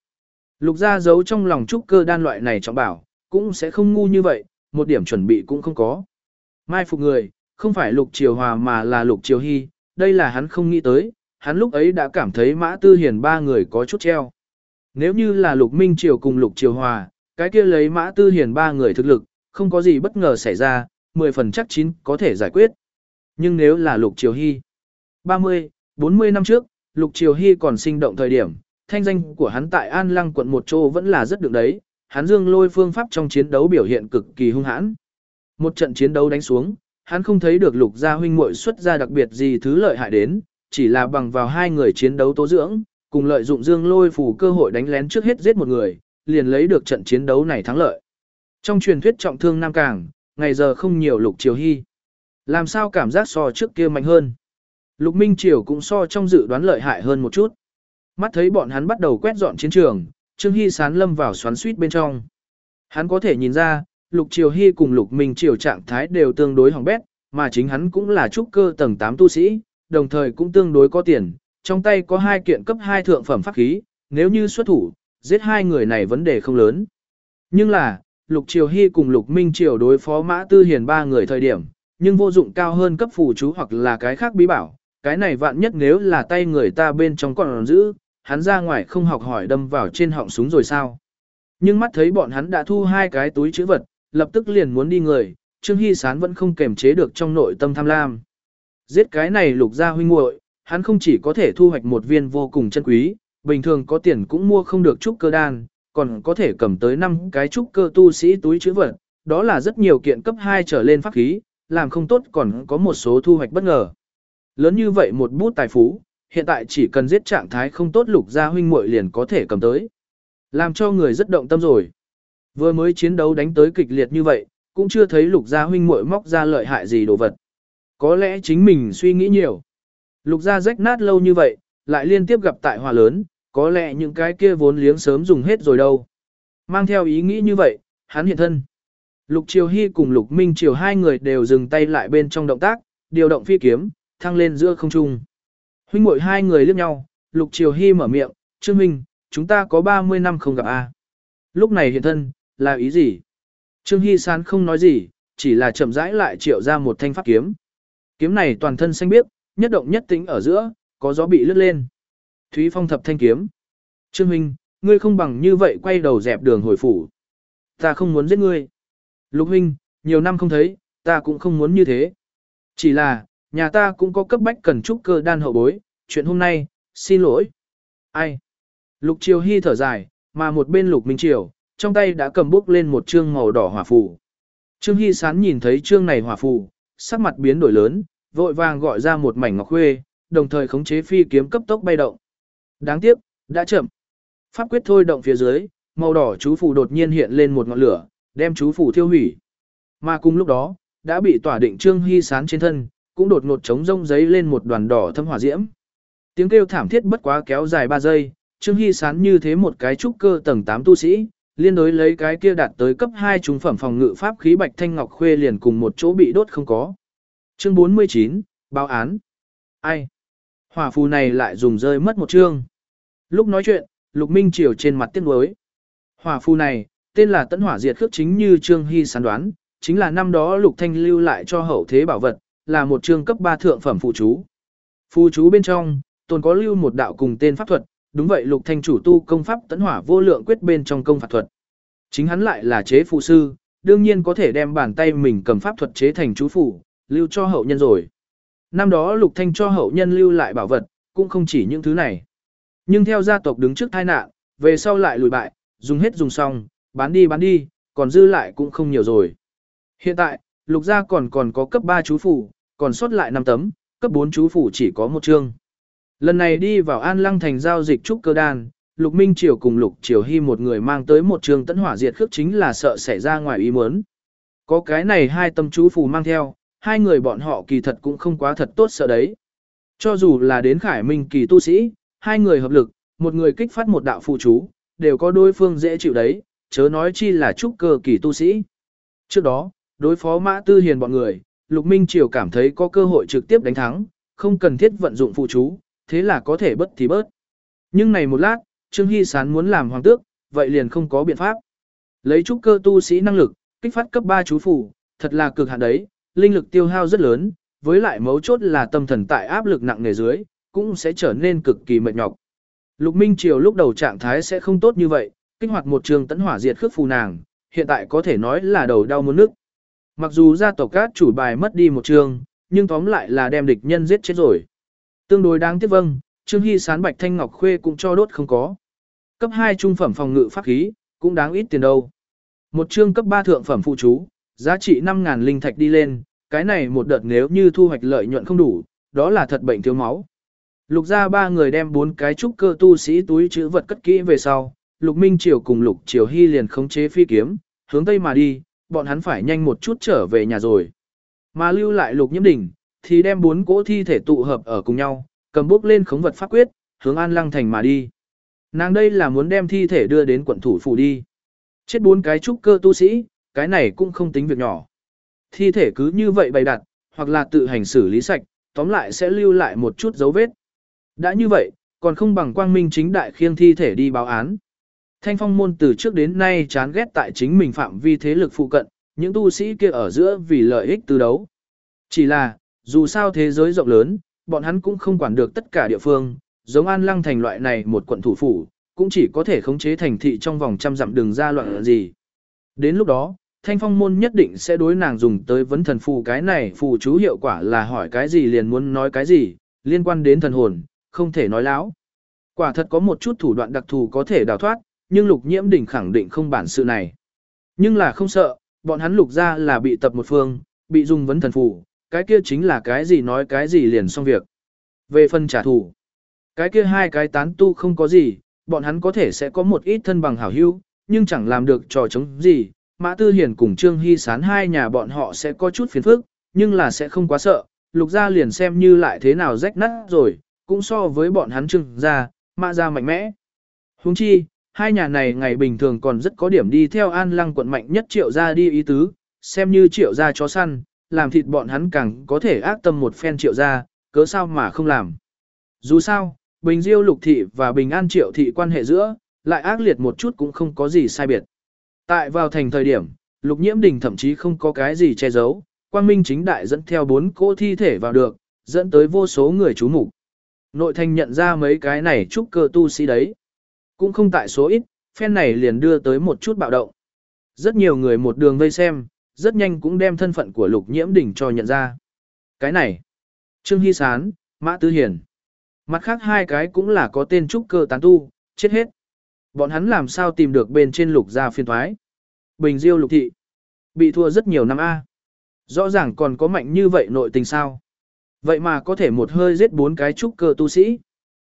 Lục gia giấu trong lòng trúc cơ đan loại này trọng bảo, cũng sẽ không ngu như vậy, một điểm chuẩn bị cũng không có. Mai phục người, không phải lục triều hòa mà là lục triều hy, đây là hắn không nghĩ tới, hắn lúc ấy đã cảm thấy mã tư hiền ba người có chút treo. Nếu như là lục minh triều cùng lục triều hòa, cái kia lấy mã tư hiền ba người thực lực, không có gì bất ngờ xảy ra, 10 phần chắc chín có thể giải quyết. Nhưng nếu là lục triều hy, 30, 40 năm trước, lục triều hy còn sinh động thời điểm, thanh danh của hắn tại An Lăng quận một chỗ vẫn là rất được đấy, hắn dương lôi phương pháp trong chiến đấu biểu hiện cực kỳ hung hãn. Một trận chiến đấu đánh xuống, hắn không thấy được lục gia huynh muội xuất ra đặc biệt gì thứ lợi hại đến, chỉ là bằng vào hai người chiến đấu tố dưỡng, cùng lợi dụng dương lôi phủ cơ hội đánh lén trước hết giết một người, liền lấy được trận chiến đấu này thắng lợi. Trong truyền thuyết trọng thương Nam Càng ngày giờ không nhiều lục triều hy. Làm sao cảm giác so trước kia mạnh hơn? Lục Minh Triều cũng so trong dự đoán lợi hại hơn một chút. Mắt thấy bọn hắn bắt đầu quét dọn chiến trường, Trương Hy sán lâm vào xoắn suýt bên trong. Hắn có thể nhìn ra, Lục Triều Hy cùng Lục Minh Triều trạng thái đều tương đối hỏng bét, mà chính hắn cũng là trúc cơ tầng 8 tu sĩ, đồng thời cũng tương đối có tiền, trong tay có hai kiện cấp 2 thượng phẩm pháp khí, nếu như xuất thủ, giết hai người này vấn đề không lớn. Nhưng là, Lục Triều Hy cùng Lục Minh Triều đối phó Mã Tư Hiền ba người thời điểm, nhưng vô dụng cao hơn cấp phù chú hoặc là cái khác bí bảo, cái này vạn nhất nếu là tay người ta bên trong còn giữ, hắn ra ngoài không học hỏi đâm vào trên họng súng rồi sao. Nhưng mắt thấy bọn hắn đã thu hai cái túi chữ vật, lập tức liền muốn đi người, Trương Hy Sán vẫn không kềm chế được trong nội tâm tham lam. Giết cái này lục ra huynh muội, hắn không chỉ có thể thu hoạch một viên vô cùng chân quý, bình thường có tiền cũng mua không được trúc cơ đan, còn có thể cầm tới năm cái trúc cơ tu sĩ túi chữ vật, đó là rất nhiều kiện cấp 2 trở lên pháp khí, làm không tốt còn có một số thu hoạch bất ngờ. Lớn như vậy một bút tài phú, hiện tại chỉ cần giết trạng thái không tốt lục gia huynh muội liền có thể cầm tới. Làm cho người rất động tâm rồi. Vừa mới chiến đấu đánh tới kịch liệt như vậy, cũng chưa thấy lục gia huynh muội móc ra lợi hại gì đồ vật. Có lẽ chính mình suy nghĩ nhiều. Lục gia rách nát lâu như vậy, lại liên tiếp gặp tại hòa lớn, có lẽ những cái kia vốn liếng sớm dùng hết rồi đâu. Mang theo ý nghĩ như vậy, hắn hiện thân. Lục Triều Hy cùng Lục Minh Triều hai người đều dừng tay lại bên trong động tác, điều động phi kiếm, thăng lên giữa không trung. Huynh muội hai người liếc nhau, Lục Triều Hy mở miệng, Trương Minh, chúng ta có 30 năm không gặp a. Lúc này hiện thân, là ý gì? Trương Hy Sán không nói gì, chỉ là chậm rãi lại triệu ra một thanh pháp kiếm. Kiếm này toàn thân xanh biếc, nhất động nhất tính ở giữa, có gió bị lướt lên. Thúy Phong thập thanh kiếm. Trương Huynh, ngươi không bằng như vậy quay đầu dẹp đường hồi phủ. Ta không muốn giết ngươi. Lục Huynh, nhiều năm không thấy, ta cũng không muốn như thế. Chỉ là, nhà ta cũng có cấp bách cần trúc cơ đan hậu bối, chuyện hôm nay, xin lỗi. Ai? Lục Triều Hy thở dài, mà một bên Lục Minh Triều, trong tay đã cầm bút lên một chương màu đỏ hỏa phù. Trương Hy Sán nhìn thấy chương này hỏa phù, sắc mặt biến đổi lớn, vội vàng gọi ra một mảnh ngọc khuê, đồng thời khống chế phi kiếm cấp tốc bay động. Đáng tiếc, đã chậm. Pháp quyết thôi động phía dưới, màu đỏ chú phù đột nhiên hiện lên một ngọn lửa, đem chú phù thiêu hủy. Mà cùng lúc đó, đã bị tỏa định Trương Hy Sán trên thân, cũng đột ngột chống rông giấy lên một đoàn đỏ thâm hỏa diễm. Tiếng kêu thảm thiết bất quá kéo dài 3 giây, Trương Hy Sán như thế một cái trúc cơ tầng 8 tu sĩ, liên đối lấy cái kia đạt tới cấp 2 trung phẩm phòng ngự pháp khí bạch thanh ngọc khuê liền cùng một chỗ bị đốt không có. Chương 49, báo án. Ai? Hỏa phù này lại dùng rơi mất một chương. Lúc nói chuyện, Lục Minh Triều trên mặt tiếc nuối. Hỏa phù này, tên là Tấn Hỏa Diệt Khước chính như Trương Hy sán đoán, chính là năm đó Lục Thanh lưu lại cho hậu thế bảo vật, là một chương cấp 3 thượng phẩm phù chú. Phù chú bên trong, tồn có lưu một đạo cùng tên pháp thuật, đúng vậy Lục Thanh chủ tu công pháp Tấn Hỏa vô lượng quyết bên trong công pháp thuật. Chính hắn lại là chế phù sư, đương nhiên có thể đem bàn tay mình cầm pháp thuật chế thành chú phù, lưu cho hậu nhân rồi. Năm đó Lục Thanh cho hậu nhân lưu lại bảo vật, cũng không chỉ những thứ này. Nhưng theo gia tộc đứng trước tai nạn, về sau lại lùi bại, dùng hết dùng xong, bán đi bán đi, còn dư lại cũng không nhiều rồi. Hiện tại, Lục gia còn còn có cấp 3 chú phủ, còn sót lại 5 tấm, cấp 4 chú phủ chỉ có một chương. Lần này đi vào An Lăng thành giao dịch trúc cơ đan, Lục Minh Triều cùng Lục Triều Hy một người mang tới một trường tấn hỏa diệt khước chính là sợ xảy ra ngoài ý muốn. Có cái này hai tâm chú phù mang theo, hai người bọn họ kỳ thật cũng không quá thật tốt sợ đấy. Cho dù là đến khải minh kỳ tu sĩ, hai người hợp lực, một người kích phát một đạo phụ chú, đều có đối phương dễ chịu đấy, chớ nói chi là trúc cơ kỳ tu sĩ. Trước đó, đối phó mã tư hiền bọn người, Lục Minh Triều cảm thấy có cơ hội trực tiếp đánh thắng, không cần thiết vận dụng phụ chú, thế là có thể bất thì bớt. Nhưng này một lát, Trương Hy Sán muốn làm hoàng tước, vậy liền không có biện pháp. Lấy trúc cơ tu sĩ năng lực, kích phát cấp 3 chú phù, thật là cực hạn đấy, linh lực tiêu hao rất lớn, với lại mấu chốt là tâm thần tại áp lực nặng nề dưới, cũng sẽ trở nên cực kỳ mệt nhọc. Lục Minh Triều lúc đầu trạng thái sẽ không tốt như vậy, kích hoạt một trường tấn hỏa diệt khước phù nàng, hiện tại có thể nói là đầu đau muốn nước. Mặc dù gia tộc cát chủ bài mất đi một trường, nhưng tóm lại là đem địch nhân giết chết rồi. Tương đối đáng tiếc vâng, Trương Hy sán bạch thanh ngọc khuê cũng cho đốt không có. Cấp 2 trung phẩm phòng ngự pháp khí, cũng đáng ít tiền đâu. Một chương cấp 3 thượng phẩm phụ chú, giá trị 5.000 linh thạch đi lên, cái này một đợt nếu như thu hoạch lợi nhuận không đủ, đó là thật bệnh thiếu máu. Lục ra ba người đem bốn cái trúc cơ tu sĩ túi chữ vật cất kỹ về sau, Lục Minh Triều cùng Lục Triều Hy liền khống chế phi kiếm, hướng tây mà đi, bọn hắn phải nhanh một chút trở về nhà rồi. Mà lưu lại Lục Nhiễm Đỉnh, thì đem bốn cỗ thi thể tụ hợp ở cùng nhau, cầm bốc lên khống vật pháp quyết, hướng An Lăng Thành mà đi. Nàng đây là muốn đem thi thể đưa đến quận thủ phủ đi. Chết bốn cái trúc cơ tu sĩ, cái này cũng không tính việc nhỏ. Thi thể cứ như vậy bày đặt, hoặc là tự hành xử lý sạch, tóm lại sẽ lưu lại một chút dấu vết. Đã như vậy, còn không bằng quang minh chính đại khiêng thi thể đi báo án. Thanh phong môn từ trước đến nay chán ghét tại chính mình phạm vi thế lực phụ cận, những tu sĩ kia ở giữa vì lợi ích từ đấu. Chỉ là, dù sao thế giới rộng lớn, bọn hắn cũng không quản được tất cả địa phương, giống An Lăng thành loại này một quận thủ phủ, cũng chỉ có thể khống chế thành thị trong vòng trăm dặm đường ra loạn gì. Đến lúc đó, thanh phong môn nhất định sẽ đối nàng dùng tới vấn thần phù cái này phù chú hiệu quả là hỏi cái gì liền muốn nói cái gì, liên quan đến thần hồn, không thể nói láo. Quả thật có một chút thủ đoạn đặc thù có thể đào thoát, nhưng lục nhiễm đỉnh khẳng định không bản sự này. Nhưng là không sợ, bọn hắn lục ra là bị tập một phương, bị dùng vấn thần phủ, cái kia chính là cái gì nói cái gì liền xong việc. Về phần trả thù, cái kia hai cái tán tu không có gì, bọn hắn có thể sẽ có một ít thân bằng hảo hữu, nhưng chẳng làm được trò chống gì, Mã Tư hiển cùng Trương Hy Sán hai nhà bọn họ sẽ có chút phiền phức, nhưng là sẽ không quá sợ, lục gia liền xem như lại thế nào rách nát rồi, cũng so với bọn hắn trưng ra, Mã gia mạnh mẽ. Huống chi, hai nhà này ngày bình thường còn rất có điểm đi theo an lăng quận mạnh nhất triệu gia đi ý tứ, xem như triệu gia chó săn, làm thịt bọn hắn càng có thể ác tâm một phen triệu gia, cớ sao mà không làm. Dù sao, Bình Diêu lục thị và Bình An triệu thị quan hệ giữa, lại ác liệt một chút cũng không có gì sai biệt. Tại vào thành thời điểm, lục nhiễm đình thậm chí không có cái gì che giấu, quang minh chính đại dẫn theo bốn cỗ thi thể vào được, dẫn tới vô số người chú mục Nội thành nhận ra mấy cái này trúc cơ tu sĩ đấy. Cũng không tại số ít, phen này liền đưa tới một chút bạo động. Rất nhiều người một đường vây xem, rất nhanh cũng đem thân phận của lục nhiễm đỉnh cho nhận ra. Cái này, Trương Hy Sán, Mã Tư hiển, Mặt khác hai cái cũng là có tên trúc cơ tán tu, chết hết. Bọn hắn làm sao tìm được bên trên lục gia phiên thoái. Bình Diêu lục thị. Bị thua rất nhiều năm A. Rõ ràng còn có mạnh như vậy nội tình sao. Vậy mà có thể một hơi giết bốn cái trúc cơ tu sĩ.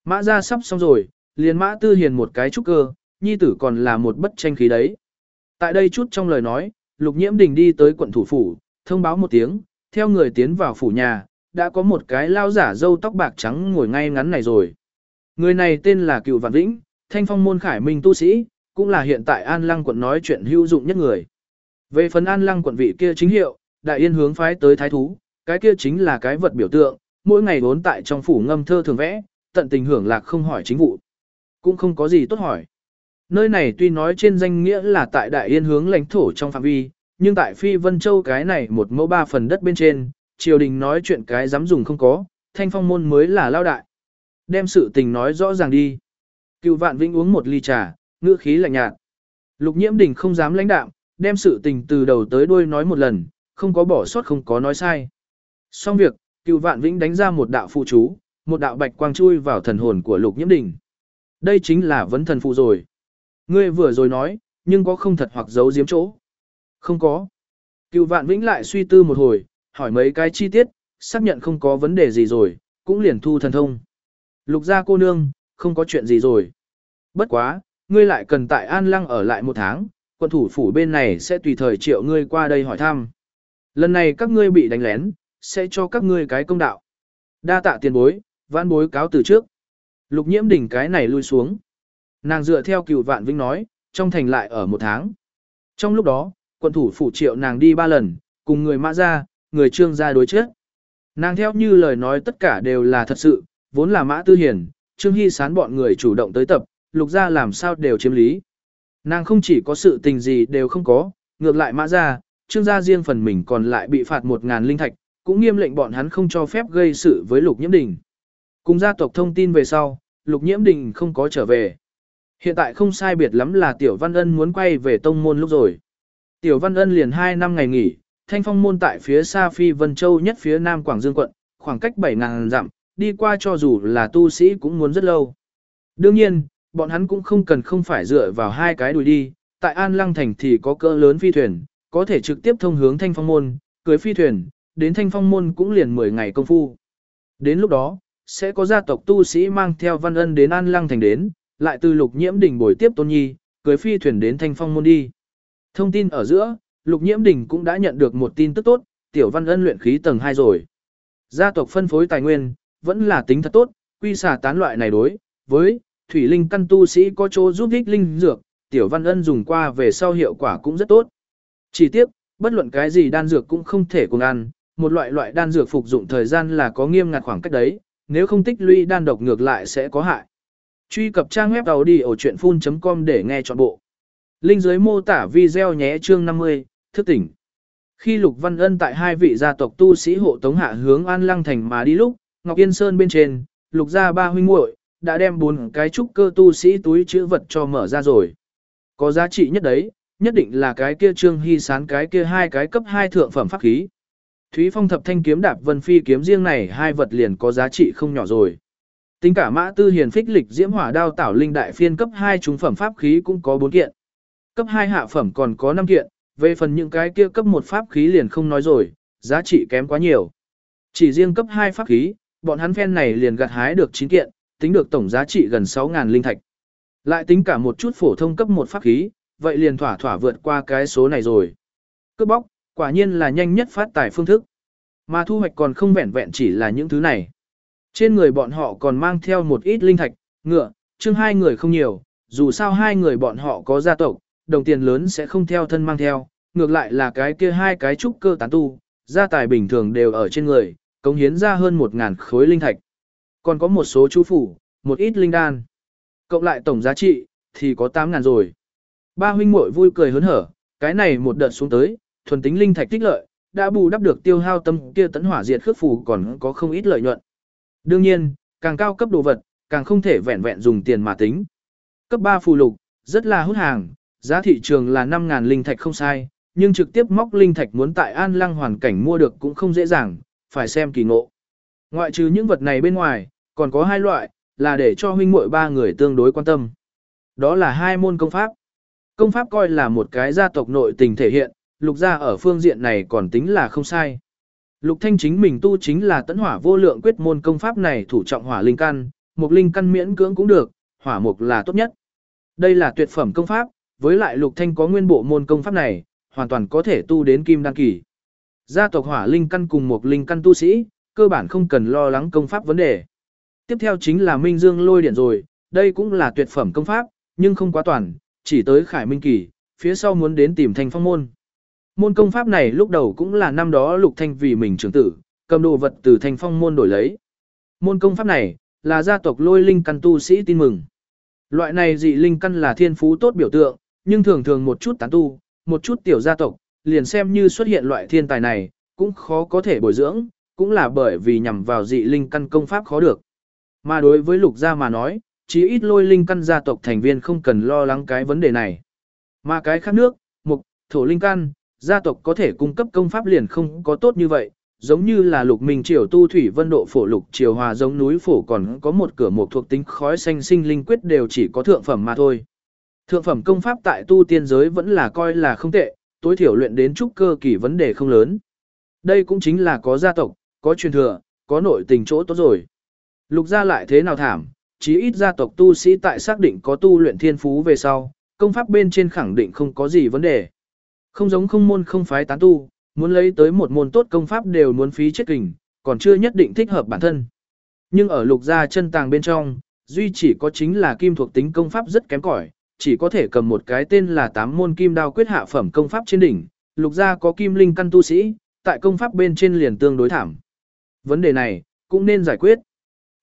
Mã ra sắp xong rồi, liền mã tư hiền một cái trúc cơ, nhi tử còn là một bất tranh khí đấy. Tại đây chút trong lời nói, lục nhiễm đình đi tới quận thủ phủ, thông báo một tiếng, theo người tiến vào phủ nhà, đã có một cái lao giả dâu tóc bạc trắng ngồi ngay ngắn này rồi. Người này tên là Cựu Vạn Vĩnh, thanh phong môn khải minh tu sĩ, cũng là hiện tại An Lăng quận nói chuyện hữu dụng nhất người. Về phần An Lăng quận vị kia chính hiệu, đại yên hướng phái tới thái thú, cái kia chính là cái vật biểu tượng, mỗi ngày vốn tại trong phủ ngâm thơ thường vẽ, tận tình hưởng lạc không hỏi chính vụ. Cũng không có gì tốt hỏi. Nơi này tuy nói trên danh nghĩa là tại đại yên hướng lãnh thổ trong phạm vi, nhưng tại Phi Vân Châu cái này một mẫu ba phần đất bên trên, triều đình nói chuyện cái dám dùng không có, thanh phong môn mới là lao đại. Đem sự tình nói rõ ràng đi. Cựu vạn vĩnh uống một ly trà, ngữ khí lạnh nhạt. Lục nhiễm đình không dám lãnh đạm, đem sự tình từ đầu tới đuôi nói một lần, không có bỏ sót không có nói sai. Xong việc, cựu vạn vĩnh đánh ra một đạo phụ chú, một đạo bạch quang chui vào thần hồn của lục nhiễm đình. Đây chính là vấn thần phụ rồi. Ngươi vừa rồi nói, nhưng có không thật hoặc giấu giếm chỗ. Không có. Cựu vạn vĩnh lại suy tư một hồi, hỏi mấy cái chi tiết, xác nhận không có vấn đề gì rồi, cũng liền thu thần thông. Lục gia cô nương, không có chuyện gì rồi. Bất quá, ngươi lại cần tại An Lăng ở lại một tháng, quân thủ phủ bên này sẽ tùy thời triệu ngươi qua đây hỏi thăm. Lần này các ngươi bị đánh lén, sẽ cho các ngươi cái công đạo. Đa tạ tiền bối, vãn bối cáo từ trước. Lục nhiễm đỉnh cái này lui xuống. Nàng dựa theo cựu vạn vĩnh nói, trong thành lại ở một tháng. Trong lúc đó, quân thủ phủ triệu nàng đi ba lần, cùng người mã ra, người trương gia đối chết. Nàng theo như lời nói tất cả đều là thật sự, vốn là mã tư hiền, trương hy sán bọn người chủ động tới tập, lục gia làm sao đều chiếm lý. Nàng không chỉ có sự tình gì đều không có, ngược lại mã ra, trương gia riêng phần mình còn lại bị phạt một ngàn linh thạch, cũng nghiêm lệnh bọn hắn không cho phép gây sự với lục nhiễm đình. Cùng gia tộc thông tin về sau, lục nhiễm đình không có trở về. Hiện tại không sai biệt lắm là Tiểu Văn Ân muốn quay về tông môn lúc rồi. Tiểu Văn Ân liền 2 năm ngày nghỉ, thanh phong môn tại phía xa Phi Vân Châu nhất phía nam Quảng Dương quận, khoảng cách 7.000 dặm, đi qua cho dù là tu sĩ cũng muốn rất lâu. Đương nhiên, bọn hắn cũng không cần không phải dựa vào hai cái đùi đi, tại An Lăng Thành thì có cỡ lớn phi thuyền, có thể trực tiếp thông hướng thanh phong môn, cưới phi thuyền, đến thanh phong môn cũng liền 10 ngày công phu. Đến lúc đó, sẽ có gia tộc tu sĩ mang theo văn ân đến An Lăng Thành đến, lại từ lục nhiễm đỉnh bồi tiếp tôn nhi, cưới phi thuyền đến thanh phong môn đi. Thông tin ở giữa, lục nhiễm đỉnh cũng đã nhận được một tin tức tốt, tiểu văn ân luyện khí tầng 2 rồi. Gia tộc phân phối tài nguyên, vẫn là tính thật tốt, quy xả tán loại này đối, với, thủy linh căn tu sĩ có chỗ giúp ích linh dược, tiểu văn ân dùng qua về sau hiệu quả cũng rất tốt. Chỉ tiếc, bất luận cái gì đan dược cũng không thể cùng ăn, một loại loại đan dược phục dụng thời gian là có nghiêm ngặt khoảng cách đấy, nếu không tích lũy đan độc ngược lại sẽ có hại. Truy cập trang web đầu đi ở chuyện full.com để nghe trọn bộ. Linh dưới mô tả video nhé chương 50, thức tỉnh. Khi Lục Văn Ân tại hai vị gia tộc tu sĩ hộ tống hạ hướng An Lăng Thành mà đi lúc, Ngọc Yên Sơn bên trên, Lục gia ba huynh muội đã đem bốn cái trúc cơ tu sĩ túi chữ vật cho mở ra rồi. Có giá trị nhất đấy, nhất định là cái kia Trương Hy sán cái kia hai cái cấp hai thượng phẩm pháp khí. Thúy Phong thập thanh kiếm đạp vân phi kiếm riêng này hai vật liền có giá trị không nhỏ rồi. Tính cả mã tư hiền phích lịch diễm hỏa đao tảo linh đại phiên cấp 2 trung phẩm pháp khí cũng có 4 kiện. Cấp 2 hạ phẩm còn có 5 kiện, về phần những cái kia cấp 1 pháp khí liền không nói rồi, giá trị kém quá nhiều. Chỉ riêng cấp 2 pháp khí, bọn hắn phen này liền gặt hái được 9 kiện, tính được tổng giá trị gần 6.000 linh thạch. Lại tính cả một chút phổ thông cấp 1 pháp khí, vậy liền thỏa thỏa vượt qua cái số này rồi. Cướp bóc, quả nhiên là nhanh nhất phát tài phương thức. Mà thu hoạch còn không vẹn vẹn chỉ là những thứ này. Trên người bọn họ còn mang theo một ít linh thạch, ngựa, chương hai người không nhiều, dù sao hai người bọn họ có gia tộc, đồng tiền lớn sẽ không theo thân mang theo, ngược lại là cái kia hai cái trúc cơ tán tu, gia tài bình thường đều ở trên người, cống hiến ra hơn một ngàn khối linh thạch. Còn có một số chú phủ, một ít linh đan. Cộng lại tổng giá trị, thì có 8 ngàn rồi. Ba huynh muội vui cười hớn hở, cái này một đợt xuống tới, thuần tính linh thạch tích lợi, đã bù đắp được tiêu hao tâm kia tấn hỏa diệt khước phù còn có không ít lợi nhuận. Đương nhiên, Càng cao cấp đồ vật, càng không thể vẹn vẹn dùng tiền mà tính. Cấp 3 phù lục, rất là hút hàng, giá thị trường là 5000 linh thạch không sai, nhưng trực tiếp móc linh thạch muốn tại an lăng hoàn cảnh mua được cũng không dễ dàng, phải xem kỳ ngộ. Ngoại trừ những vật này bên ngoài, còn có hai loại, là để cho huynh muội ba người tương đối quan tâm. Đó là hai môn công pháp. Công pháp coi là một cái gia tộc nội tình thể hiện, lục gia ở phương diện này còn tính là không sai. Lục Thanh chính mình tu chính là tấn hỏa vô lượng quyết môn công pháp này thủ trọng hỏa linh căn, một linh căn miễn cưỡng cũng được, hỏa mục là tốt nhất. Đây là tuyệt phẩm công pháp, với lại Lục Thanh có nguyên bộ môn công pháp này, hoàn toàn có thể tu đến kim đăng kỳ. Gia tộc hỏa linh căn cùng một linh căn tu sĩ, cơ bản không cần lo lắng công pháp vấn đề. Tiếp theo chính là Minh Dương lôi điện rồi, đây cũng là tuyệt phẩm công pháp, nhưng không quá toàn, chỉ tới khải minh kỳ, phía sau muốn đến tìm thành phong môn. Môn công pháp này lúc đầu cũng là năm đó lục thanh vì mình trưởng tử, cầm đồ vật từ thành phong môn đổi lấy. Môn công pháp này, là gia tộc lôi linh căn tu sĩ tin mừng. Loại này dị linh căn là thiên phú tốt biểu tượng, nhưng thường thường một chút tán tu, một chút tiểu gia tộc, liền xem như xuất hiện loại thiên tài này, cũng khó có thể bồi dưỡng, cũng là bởi vì nhằm vào dị linh căn công pháp khó được. Mà đối với lục gia mà nói, chỉ ít lôi linh căn gia tộc thành viên không cần lo lắng cái vấn đề này. Mà cái khác nước, mục, thổ linh căn, gia tộc có thể cung cấp công pháp liền không có tốt như vậy, giống như là lục minh triều tu thủy vân độ phổ lục triều hòa giống núi phổ còn có một cửa một thuộc tính khói xanh sinh linh quyết đều chỉ có thượng phẩm mà thôi. Thượng phẩm công pháp tại tu tiên giới vẫn là coi là không tệ, tối thiểu luyện đến trúc cơ kỳ vấn đề không lớn. Đây cũng chính là có gia tộc, có truyền thừa, có nội tình chỗ tốt rồi. Lục gia lại thế nào thảm, chí ít gia tộc tu sĩ tại xác định có tu luyện thiên phú về sau, công pháp bên trên khẳng định không có gì vấn đề. Không giống không môn không phái tán tu, muốn lấy tới một môn tốt công pháp đều muốn phí chết kình, còn chưa nhất định thích hợp bản thân. Nhưng ở lục gia chân tàng bên trong, duy chỉ có chính là kim thuộc tính công pháp rất kém cỏi, chỉ có thể cầm một cái tên là tám môn kim đao quyết hạ phẩm công pháp trên đỉnh, lục gia có kim linh căn tu sĩ, tại công pháp bên trên liền tương đối thảm. Vấn đề này, cũng nên giải quyết.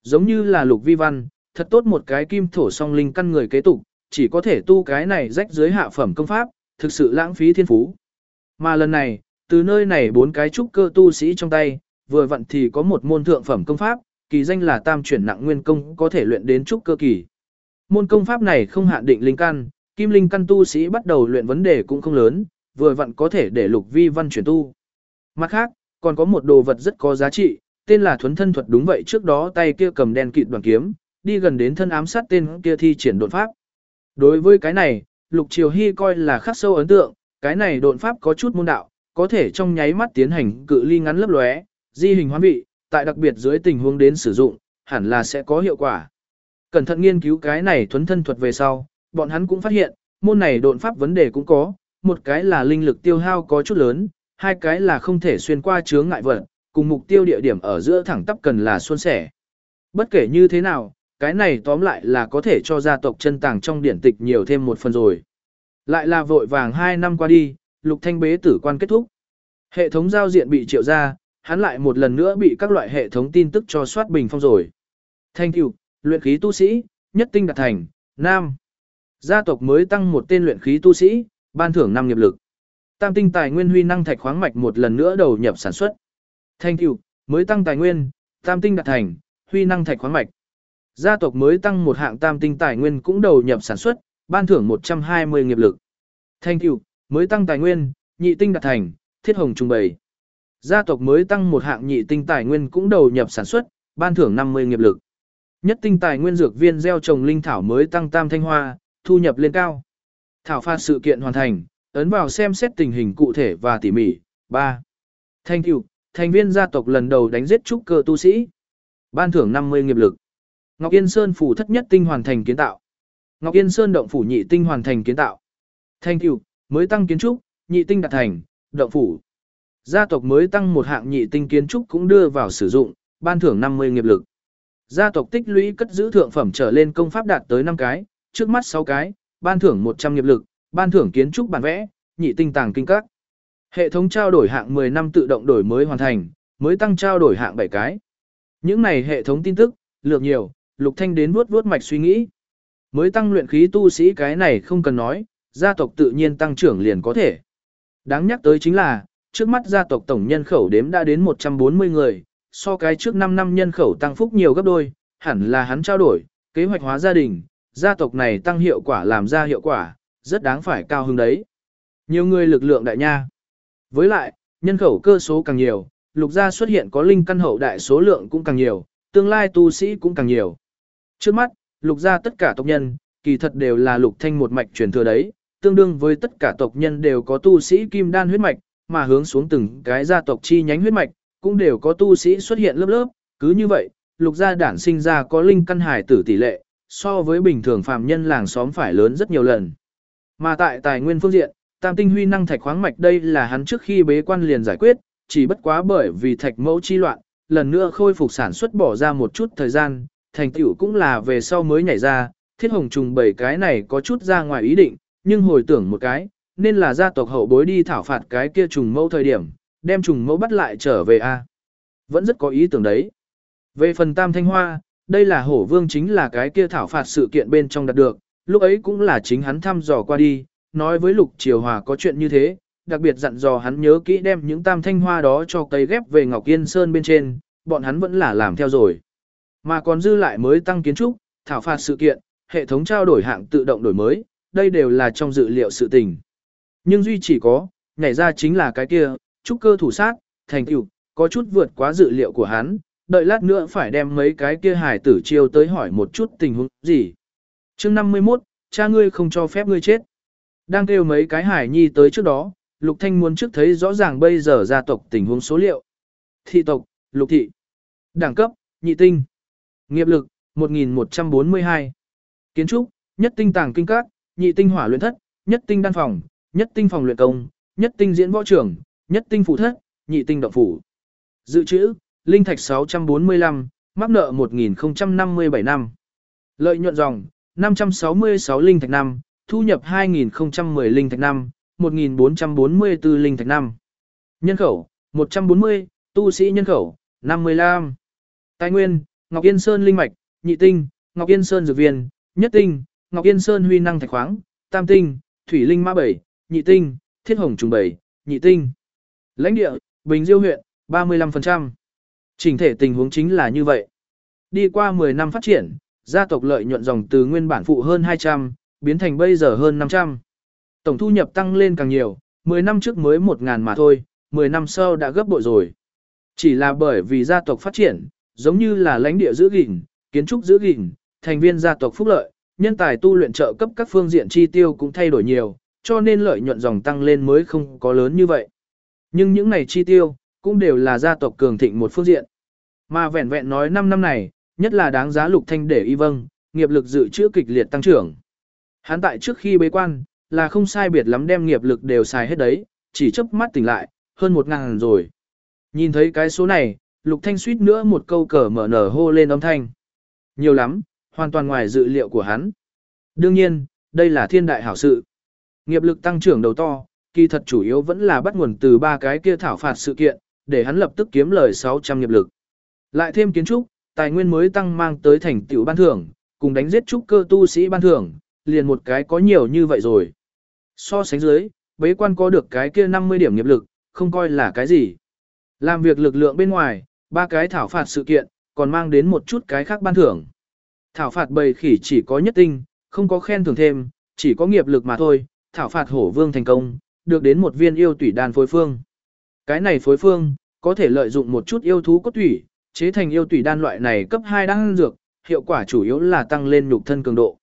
Giống như là lục vi văn, thật tốt một cái kim thổ song linh căn người kế tục, chỉ có thể tu cái này rách dưới hạ phẩm công pháp, thực sự lãng phí thiên phú. Mà lần này, từ nơi này bốn cái trúc cơ tu sĩ trong tay, vừa vặn thì có một môn thượng phẩm công pháp, kỳ danh là tam chuyển nặng nguyên công có thể luyện đến trúc cơ kỳ. Môn công pháp này không hạn định linh căn, kim linh căn tu sĩ bắt đầu luyện vấn đề cũng không lớn, vừa vặn có thể để lục vi văn chuyển tu. Mặt khác, còn có một đồ vật rất có giá trị, tên là thuấn thân thuật đúng vậy trước đó tay kia cầm đen kịt đoàn kiếm, đi gần đến thân ám sát tên kia thi triển đột pháp. Đối với cái này, Lục Triều Hy coi là khắc sâu ấn tượng, cái này độn pháp có chút môn đạo, có thể trong nháy mắt tiến hành cự ly ngắn lấp lóe, di hình hoán vị, tại đặc biệt dưới tình huống đến sử dụng, hẳn là sẽ có hiệu quả. Cẩn thận nghiên cứu cái này thuấn thân thuật về sau, bọn hắn cũng phát hiện, môn này độn pháp vấn đề cũng có, một cái là linh lực tiêu hao có chút lớn, hai cái là không thể xuyên qua chướng ngại vật, cùng mục tiêu địa điểm ở giữa thẳng tắp cần là xuân sẻ. Bất kể như thế nào, cái này tóm lại là có thể cho gia tộc chân tàng trong điển tịch nhiều thêm một phần rồi. Lại là vội vàng hai năm qua đi, lục thanh bế tử quan kết thúc. Hệ thống giao diện bị triệu ra, hắn lại một lần nữa bị các loại hệ thống tin tức cho soát bình phong rồi. Thank you, luyện khí tu sĩ, nhất tinh đạt thành, nam. Gia tộc mới tăng một tên luyện khí tu sĩ, ban thưởng năm nghiệp lực. Tam tinh tài nguyên huy năng thạch khoáng mạch một lần nữa đầu nhập sản xuất. Thank you, mới tăng tài nguyên, tam tinh đạt thành, huy năng thạch khoáng mạch. Gia tộc mới tăng một hạng tam tinh tài nguyên cũng đầu nhập sản xuất, ban thưởng 120 nghiệp lực. Thank you, mới tăng tài nguyên, nhị tinh đạt thành, thiết hồng trung bày. Gia tộc mới tăng một hạng nhị tinh tài nguyên cũng đầu nhập sản xuất, ban thưởng 50 nghiệp lực. Nhất tinh tài nguyên dược viên gieo trồng linh thảo mới tăng tam thanh hoa, thu nhập lên cao. Thảo phạt sự kiện hoàn thành, ấn vào xem xét tình hình cụ thể và tỉ mỉ. 3. Thank you, thành viên gia tộc lần đầu đánh giết trúc cơ tu sĩ. Ban thưởng 50 nghiệp lực. Ngọc Yên Sơn phủ thất nhất tinh hoàn thành kiến tạo. Ngọc Yên Sơn động phủ nhị tinh hoàn thành kiến tạo. Thank you, mới tăng kiến trúc, nhị tinh đạt thành, động phủ. Gia tộc mới tăng một hạng nhị tinh kiến trúc cũng đưa vào sử dụng, ban thưởng 50 nghiệp lực. Gia tộc tích lũy cất giữ thượng phẩm trở lên công pháp đạt tới 5 cái, trước mắt 6 cái, ban thưởng 100 nghiệp lực, ban thưởng kiến trúc bản vẽ, nhị tinh tàng kinh các. Hệ thống trao đổi hạng 10 năm tự động đổi mới hoàn thành, mới tăng trao đổi hạng 7 cái. Những này hệ thống tin tức, lược nhiều, Lục Thanh đến vuốt vuốt mạch suy nghĩ. Mới tăng luyện khí tu sĩ cái này không cần nói, gia tộc tự nhiên tăng trưởng liền có thể. Đáng nhắc tới chính là, trước mắt gia tộc tổng nhân khẩu đếm đã đến 140 người, so cái trước 5 năm nhân khẩu tăng phúc nhiều gấp đôi, hẳn là hắn trao đổi, kế hoạch hóa gia đình, gia tộc này tăng hiệu quả làm ra hiệu quả, rất đáng phải cao hứng đấy. Nhiều người lực lượng đại nha. Với lại, nhân khẩu cơ số càng nhiều, lục gia xuất hiện có linh căn hậu đại số lượng cũng càng nhiều, tương lai tu sĩ cũng càng nhiều. Trước mắt, lục gia tất cả tộc nhân, kỳ thật đều là lục thanh một mạch truyền thừa đấy, tương đương với tất cả tộc nhân đều có tu sĩ kim đan huyết mạch, mà hướng xuống từng cái gia tộc chi nhánh huyết mạch, cũng đều có tu sĩ xuất hiện lớp lớp, cứ như vậy, lục gia đản sinh ra có linh căn hải tử tỷ lệ, so với bình thường phàm nhân làng xóm phải lớn rất nhiều lần. Mà tại tài nguyên phương diện, tam tinh huy năng thạch khoáng mạch đây là hắn trước khi bế quan liền giải quyết, chỉ bất quá bởi vì thạch mẫu chi loạn, lần nữa khôi phục sản xuất bỏ ra một chút thời gian, thành tựu cũng là về sau mới nhảy ra, thiết hồng trùng bảy cái này có chút ra ngoài ý định, nhưng hồi tưởng một cái, nên là gia tộc hậu bối đi thảo phạt cái kia trùng mẫu thời điểm, đem trùng mẫu bắt lại trở về a Vẫn rất có ý tưởng đấy. Về phần tam thanh hoa, đây là hổ vương chính là cái kia thảo phạt sự kiện bên trong đạt được, lúc ấy cũng là chính hắn thăm dò qua đi, nói với lục triều hòa có chuyện như thế, đặc biệt dặn dò hắn nhớ kỹ đem những tam thanh hoa đó cho cây ghép về Ngọc Yên Sơn bên trên, bọn hắn vẫn là làm theo rồi. Mà còn dư lại mới tăng kiến trúc, thảo phạt sự kiện, hệ thống trao đổi hạng tự động đổi mới, đây đều là trong dự liệu sự tình. Nhưng duy chỉ có, nhảy ra chính là cái kia, trúc cơ thủ sát, thành tựu, có chút vượt quá dự liệu của hắn, đợi lát nữa phải đem mấy cái kia hải tử chiêu tới hỏi một chút tình huống gì. chương 51, cha ngươi không cho phép ngươi chết. Đang kêu mấy cái hải nhi tới trước đó, Lục Thanh muốn trước thấy rõ ràng bây giờ gia tộc tình huống số liệu. Thị tộc, Lục Thị. Đẳng cấp, nhị tinh. Nghiệp lực, 1142. Kiến trúc, nhất tinh tàng kinh các, nhị tinh hỏa luyện thất, nhất tinh đan phòng, nhất tinh phòng luyện công, nhất tinh diễn võ trưởng, nhất tinh phụ thất, nhị tinh động phủ. Dự trữ, linh thạch 645, mắc nợ 1057 năm. Lợi nhuận dòng, 566 linh thạch năm, thu nhập 2010 linh thạch năm, 1444 linh thạch năm. Nhân khẩu, 140, tu sĩ nhân khẩu, 55. Tài nguyên, Ngọc Yên Sơn linh mạch, nhị tinh, Ngọc Yên Sơn dược viên, nhất tinh, Ngọc Yên Sơn huy năng thạch khoáng, tam tinh, thủy linh ma bảy, nhị tinh, thiết hồng trùng bảy, nhị tinh. Lãnh địa, Bình Diêu huyện, 35%. Trình thể tình huống chính là như vậy. Đi qua 10 năm phát triển, gia tộc lợi nhuận dòng từ nguyên bản phụ hơn 200, biến thành bây giờ hơn 500. Tổng thu nhập tăng lên càng nhiều, 10 năm trước mới 1.000 mà thôi, 10 năm sau đã gấp bội rồi. Chỉ là bởi vì gia tộc phát triển, giống như là lãnh địa giữ gìn, kiến trúc giữ gìn, thành viên gia tộc phúc lợi, nhân tài tu luyện trợ cấp các phương diện chi tiêu cũng thay đổi nhiều, cho nên lợi nhuận dòng tăng lên mới không có lớn như vậy. Nhưng những này chi tiêu, cũng đều là gia tộc cường thịnh một phương diện. Mà vẹn vẹn nói 5 năm này, nhất là đáng giá lục thanh để y vâng, nghiệp lực dự trữ kịch liệt tăng trưởng. Hắn tại trước khi bế quan, là không sai biệt lắm đem nghiệp lực đều xài hết đấy, chỉ chớp mắt tỉnh lại, hơn một ngàn rồi. Nhìn thấy cái số này, lục thanh suýt nữa một câu cờ mở nở hô lên âm thanh. Nhiều lắm, hoàn toàn ngoài dự liệu của hắn. Đương nhiên, đây là thiên đại hảo sự. Nghiệp lực tăng trưởng đầu to, kỳ thật chủ yếu vẫn là bắt nguồn từ ba cái kia thảo phạt sự kiện, để hắn lập tức kiếm lời 600 nghiệp lực. Lại thêm kiến trúc, tài nguyên mới tăng mang tới thành tựu ban thưởng, cùng đánh giết trúc cơ tu sĩ ban thưởng, liền một cái có nhiều như vậy rồi. So sánh dưới, bế quan có được cái kia 50 điểm nghiệp lực, không coi là cái gì. Làm việc lực lượng bên ngoài, ba cái thảo phạt sự kiện, còn mang đến một chút cái khác ban thưởng. Thảo phạt bầy khỉ chỉ có nhất tinh, không có khen thưởng thêm, chỉ có nghiệp lực mà thôi, thảo phạt hổ vương thành công, được đến một viên yêu tủy đan phối phương. Cái này phối phương, có thể lợi dụng một chút yêu thú cốt tủy, chế thành yêu tủy đan loại này cấp 2 đan dược, hiệu quả chủ yếu là tăng lên nhục thân cường độ.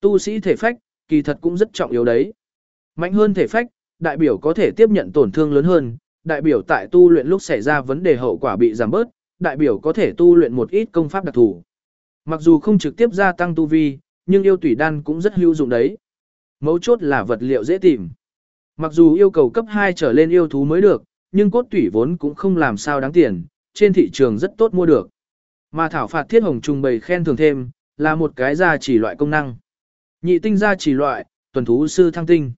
Tu sĩ thể phách, kỳ thật cũng rất trọng yếu đấy. Mạnh hơn thể phách, đại biểu có thể tiếp nhận tổn thương lớn hơn, đại biểu tại tu luyện lúc xảy ra vấn đề hậu quả bị giảm bớt, đại biểu có thể tu luyện một ít công pháp đặc thù. Mặc dù không trực tiếp gia tăng tu vi, nhưng yêu tủy đan cũng rất hữu dụng đấy. Mấu chốt là vật liệu dễ tìm. Mặc dù yêu cầu cấp 2 trở lên yêu thú mới được, nhưng cốt tủy vốn cũng không làm sao đáng tiền, trên thị trường rất tốt mua được. Mà thảo phạt thiết hồng trùng bày khen thường thêm, là một cái gia chỉ loại công năng. Nhị tinh gia chỉ loại, tuần thú sư thăng tinh.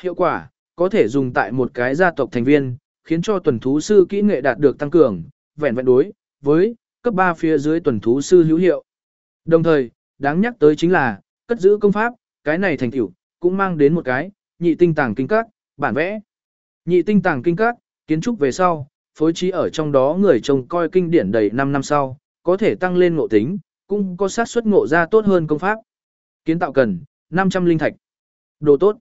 Hiệu quả, có thể dùng tại một cái gia tộc thành viên, khiến cho tuần thú sư kỹ nghệ đạt được tăng cường, vẹn vẹn đối với cấp 3 phía dưới tuần thú sư hữu hiệu. Đồng thời, đáng nhắc tới chính là, cất giữ công pháp, cái này thành tựu cũng mang đến một cái, nhị tinh tàng kinh các, bản vẽ. Nhị tinh tàng kinh các, kiến trúc về sau, phối trí ở trong đó người trông coi kinh điển đầy 5 năm sau, có thể tăng lên ngộ tính, cũng có sát suất ngộ ra tốt hơn công pháp. Kiến tạo cần 500 linh thạch. Đồ tốt.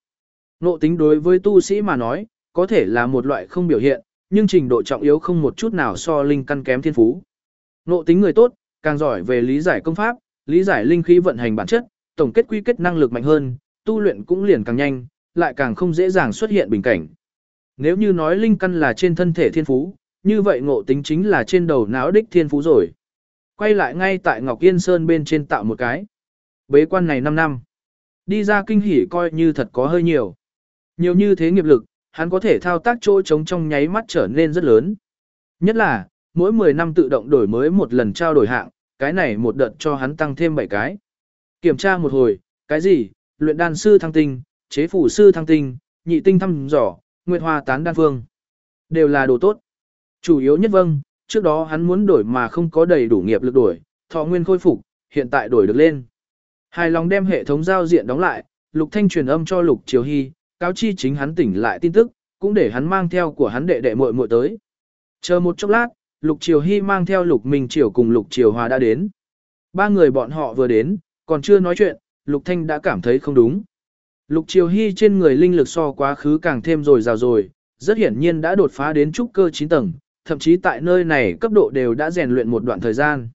Ngộ tính đối với tu sĩ mà nói, có thể là một loại không biểu hiện, nhưng trình độ trọng yếu không một chút nào so linh căn kém thiên phú. Ngộ tính người tốt, càng giỏi về lý giải công pháp, lý giải linh khí vận hành bản chất, tổng kết quy kết năng lực mạnh hơn, tu luyện cũng liền càng nhanh, lại càng không dễ dàng xuất hiện bình cảnh. Nếu như nói linh căn là trên thân thể thiên phú, như vậy ngộ tính chính là trên đầu não đích thiên phú rồi. Quay lại ngay tại Ngọc Yên Sơn bên trên tạo một cái. Bế quan này 5 năm. Đi ra kinh hỉ coi như thật có hơi nhiều. Nhiều như thế nghiệp lực, hắn có thể thao tác chỗ trống trong nháy mắt trở nên rất lớn. Nhất là, mỗi 10 năm tự động đổi mới một lần trao đổi hạng, cái này một đợt cho hắn tăng thêm 7 cái. Kiểm tra một hồi, cái gì, luyện đan sư thăng tinh, chế phủ sư thăng tinh, nhị tinh thăm dò, nguyệt hoa tán đan phương. Đều là đồ tốt. Chủ yếu nhất vâng, trước đó hắn muốn đổi mà không có đầy đủ nghiệp lực đổi, thọ nguyên khôi phục, hiện tại đổi được lên. Hài lòng đem hệ thống giao diện đóng lại, Lục Thanh truyền âm cho Lục Triều Hy, cáo chi chính hắn tỉnh lại tin tức, cũng để hắn mang theo của hắn đệ đệ muội muội tới. Chờ một chốc lát, Lục Triều Hy mang theo Lục Minh Triều cùng Lục Triều Hòa đã đến. Ba người bọn họ vừa đến, còn chưa nói chuyện, Lục Thanh đã cảm thấy không đúng. Lục Triều Hy trên người linh lực so quá khứ càng thêm rồi rào rồi, rất hiển nhiên đã đột phá đến trúc cơ 9 tầng, thậm chí tại nơi này cấp độ đều đã rèn luyện một đoạn thời gian.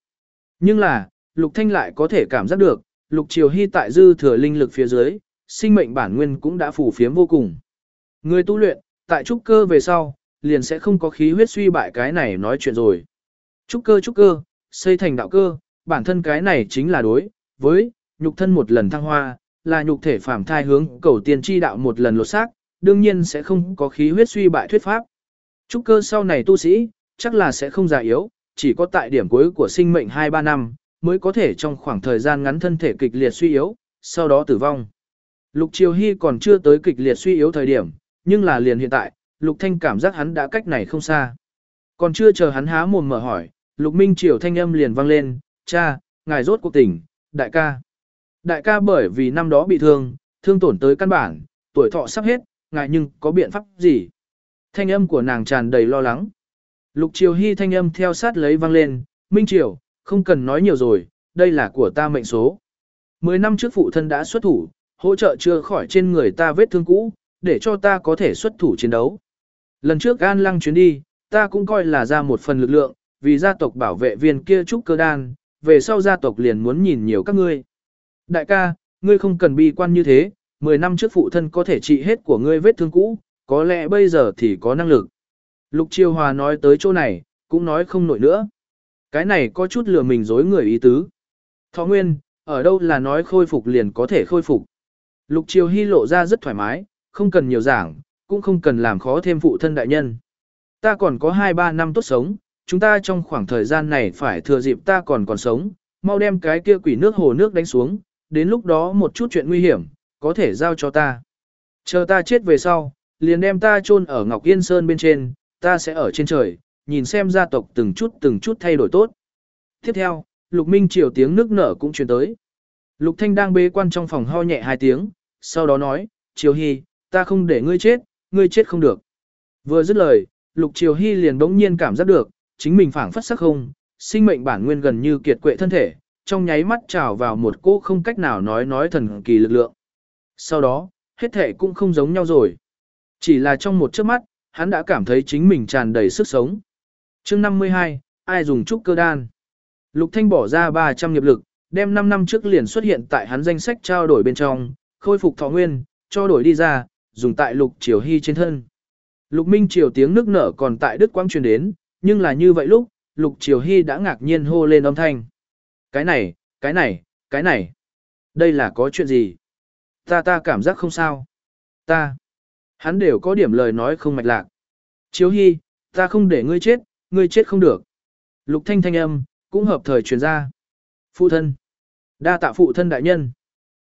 Nhưng là, Lục Thanh lại có thể cảm giác được, Lục Triều Hy tại dư thừa linh lực phía dưới, sinh mệnh bản nguyên cũng đã phủ phiếm vô cùng. Người tu luyện, tại trúc cơ về sau, liền sẽ không có khí huyết suy bại cái này nói chuyện rồi. Trúc cơ trúc cơ, xây thành đạo cơ, bản thân cái này chính là đối với nhục thân một lần thăng hoa, là nhục thể phàm thai hướng cầu tiên chi đạo một lần lột xác, đương nhiên sẽ không có khí huyết suy bại thuyết pháp. Trúc cơ sau này tu sĩ, chắc là sẽ không già yếu, chỉ có tại điểm cuối của sinh mệnh 2-3 năm, mới có thể trong khoảng thời gian ngắn thân thể kịch liệt suy yếu, sau đó tử vong. Lục Triều Hy còn chưa tới kịch liệt suy yếu thời điểm, nhưng là liền hiện tại, Lục Thanh cảm giác hắn đã cách này không xa. Còn chưa chờ hắn há mồm mở hỏi, Lục Minh Triều thanh âm liền vang lên, cha, ngài rốt cuộc tỉnh, đại ca. Đại ca bởi vì năm đó bị thương, thương tổn tới căn bản, tuổi thọ sắp hết, ngài nhưng có biện pháp gì? Thanh âm của nàng tràn đầy lo lắng. Lục Triều Hy thanh âm theo sát lấy vang lên, Minh Triều, không cần nói nhiều rồi, đây là của ta mệnh số. Mười năm trước phụ thân đã xuất thủ, hỗ trợ chưa khỏi trên người ta vết thương cũ, để cho ta có thể xuất thủ chiến đấu. Lần trước An Lăng chuyến đi, ta cũng coi là ra một phần lực lượng, vì gia tộc bảo vệ viên kia trúc cơ đan, về sau gia tộc liền muốn nhìn nhiều các ngươi. Đại ca, ngươi không cần bi quan như thế, 10 năm trước phụ thân có thể trị hết của ngươi vết thương cũ, có lẽ bây giờ thì có năng lực. Lục Chiêu Hòa nói tới chỗ này, cũng nói không nổi nữa. Cái này có chút lừa mình dối người ý tứ. Thọ Nguyên, ở đâu là nói khôi phục liền có thể khôi phục. Lục Triều Hy lộ ra rất thoải mái, không cần nhiều giảng, cũng không cần làm khó thêm phụ thân đại nhân. Ta còn có 2-3 năm tốt sống, chúng ta trong khoảng thời gian này phải thừa dịp ta còn còn sống, mau đem cái kia quỷ nước hồ nước đánh xuống, đến lúc đó một chút chuyện nguy hiểm, có thể giao cho ta. Chờ ta chết về sau, liền đem ta chôn ở Ngọc Yên Sơn bên trên, ta sẽ ở trên trời, nhìn xem gia tộc từng chút từng chút thay đổi tốt. Tiếp theo, Lục Minh Triều tiếng nước nở cũng truyền tới. Lục Thanh đang bế quan trong phòng ho nhẹ hai tiếng, sau đó nói, Triều Hy, ta không để ngươi chết, ngươi chết không được. Vừa dứt lời, Lục Triều Hy liền bỗng nhiên cảm giác được, chính mình phảng phất sắc không, sinh mệnh bản nguyên gần như kiệt quệ thân thể, trong nháy mắt trào vào một cô không cách nào nói nói thần kỳ lực lượng. Sau đó, hết thể cũng không giống nhau rồi. Chỉ là trong một chớp mắt, hắn đã cảm thấy chính mình tràn đầy sức sống. chương 52, ai dùng trúc cơ đan? Lục Thanh bỏ ra 300 nghiệp lực, đem 5 năm trước liền xuất hiện tại hắn danh sách trao đổi bên trong, khôi phục thọ nguyên, cho đổi đi ra, dùng tại Lục Triều Hy trên thân. Lục Minh Triều tiếng nước nở còn tại Đức Quang truyền đến, nhưng là như vậy lúc, Lục Triều Hy đã ngạc nhiên hô lên âm thanh. Cái này, cái này, cái này. Đây là có chuyện gì? Ta ta cảm giác không sao. Ta. Hắn đều có điểm lời nói không mạch lạc. triều Hy, ta không để ngươi chết, ngươi chết không được. Lục thanh thanh âm, cũng hợp thời truyền ra. Phụ thân. Đa tạ phụ thân đại nhân.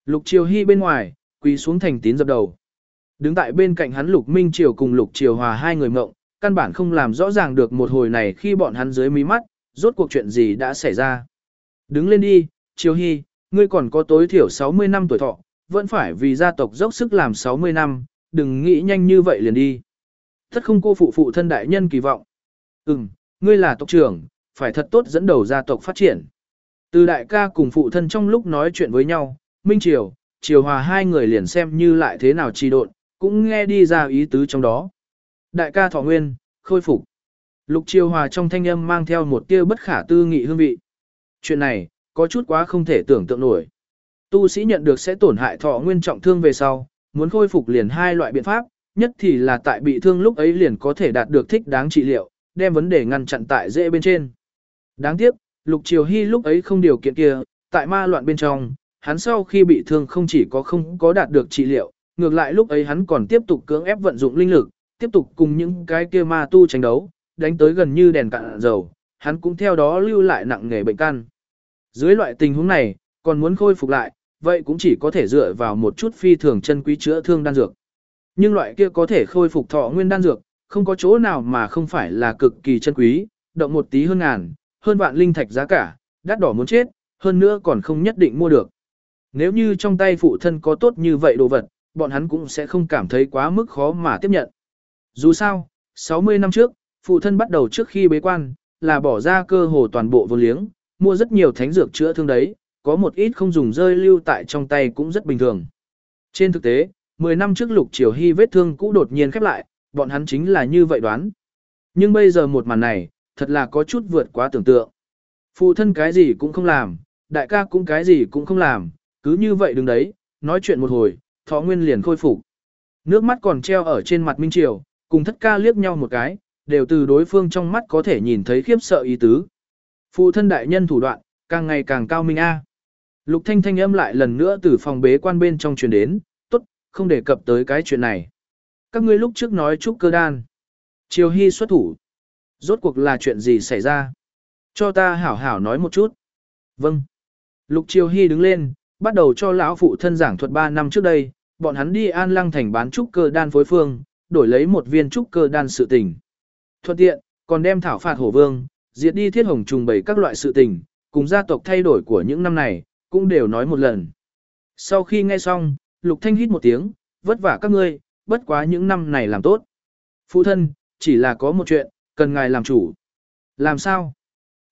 Lục Triều Hy bên ngoài, quỳ xuống thành tín dập đầu. Đứng tại bên cạnh hắn Lục Minh Triều cùng Lục Triều Hòa hai người mộng, căn bản không làm rõ ràng được một hồi này khi bọn hắn dưới mí mắt, rốt cuộc chuyện gì đã xảy ra. Đứng lên đi, Triều Hy, ngươi còn có tối thiểu 60 năm tuổi thọ, vẫn phải vì gia tộc dốc sức làm 60 năm, đừng nghĩ nhanh như vậy liền đi. Thất không cô phụ phụ thân đại nhân kỳ vọng. Ừm, ngươi là tộc trưởng, phải thật tốt dẫn đầu gia tộc phát triển. Từ đại ca cùng phụ thân trong lúc nói chuyện với nhau, Minh Triều, Triều Hòa hai người liền xem như lại thế nào trì độn, cũng nghe đi ra ý tứ trong đó. Đại ca Thọ Nguyên, khôi phục. Lục Triều Hòa trong thanh âm mang theo một tia bất khả tư nghị hương vị. Chuyện này, có chút quá không thể tưởng tượng nổi. Tu sĩ nhận được sẽ tổn hại thọ nguyên trọng thương về sau, muốn khôi phục liền hai loại biện pháp, nhất thì là tại bị thương lúc ấy liền có thể đạt được thích đáng trị liệu, đem vấn đề ngăn chặn tại dễ bên trên. Đáng tiếc, Lục Triều Hy lúc ấy không điều kiện kia, tại ma loạn bên trong, hắn sau khi bị thương không chỉ có không có đạt được trị liệu, ngược lại lúc ấy hắn còn tiếp tục cưỡng ép vận dụng linh lực, tiếp tục cùng những cái kia ma tu tranh đấu, đánh tới gần như đèn cạn dầu, hắn cũng theo đó lưu lại nặng nghề bệnh căn. Dưới loại tình huống này, còn muốn khôi phục lại, vậy cũng chỉ có thể dựa vào một chút phi thường chân quý chữa thương đan dược. Nhưng loại kia có thể khôi phục thọ nguyên đan dược, không có chỗ nào mà không phải là cực kỳ chân quý, động một tí hơn ngàn, hơn vạn linh thạch giá cả, đắt đỏ muốn chết, hơn nữa còn không nhất định mua được. Nếu như trong tay phụ thân có tốt như vậy đồ vật, bọn hắn cũng sẽ không cảm thấy quá mức khó mà tiếp nhận. Dù sao, 60 năm trước, phụ thân bắt đầu trước khi bế quan, là bỏ ra cơ hồ toàn bộ vô liếng, mua rất nhiều thánh dược chữa thương đấy, có một ít không dùng rơi lưu tại trong tay cũng rất bình thường. Trên thực tế, 10 năm trước Lục Triều Hy vết thương cũ đột nhiên khép lại, bọn hắn chính là như vậy đoán. Nhưng bây giờ một màn này, thật là có chút vượt quá tưởng tượng. Phụ thân cái gì cũng không làm, đại ca cũng cái gì cũng không làm, cứ như vậy đứng đấy, nói chuyện một hồi, thọ nguyên liền khôi phục. Nước mắt còn treo ở trên mặt Minh Triều, cùng thất ca liếc nhau một cái, đều từ đối phương trong mắt có thể nhìn thấy khiếp sợ ý tứ. Phụ thân đại nhân thủ đoạn, càng ngày càng cao minh a. Lục Thanh thanh âm lại lần nữa từ phòng bế quan bên trong truyền đến, tốt, không đề cập tới cái chuyện này. Các ngươi lúc trước nói chúc cơ đan. Triều Hy xuất thủ. Rốt cuộc là chuyện gì xảy ra? Cho ta hảo hảo nói một chút. Vâng. Lục Triều Hy đứng lên, bắt đầu cho lão phụ thân giảng thuật 3 năm trước đây, bọn hắn đi An Lăng thành bán trúc cơ đan phối phương, đổi lấy một viên trúc cơ đan sự tình. Thuận tiện, còn đem thảo phạt hổ vương, diệt đi thiết hồng trùng bày các loại sự tình, cùng gia tộc thay đổi của những năm này, cũng đều nói một lần. Sau khi nghe xong, Lục Thanh hít một tiếng, vất vả các ngươi, bất quá những năm này làm tốt. Phụ thân, chỉ là có một chuyện, cần ngài làm chủ. Làm sao?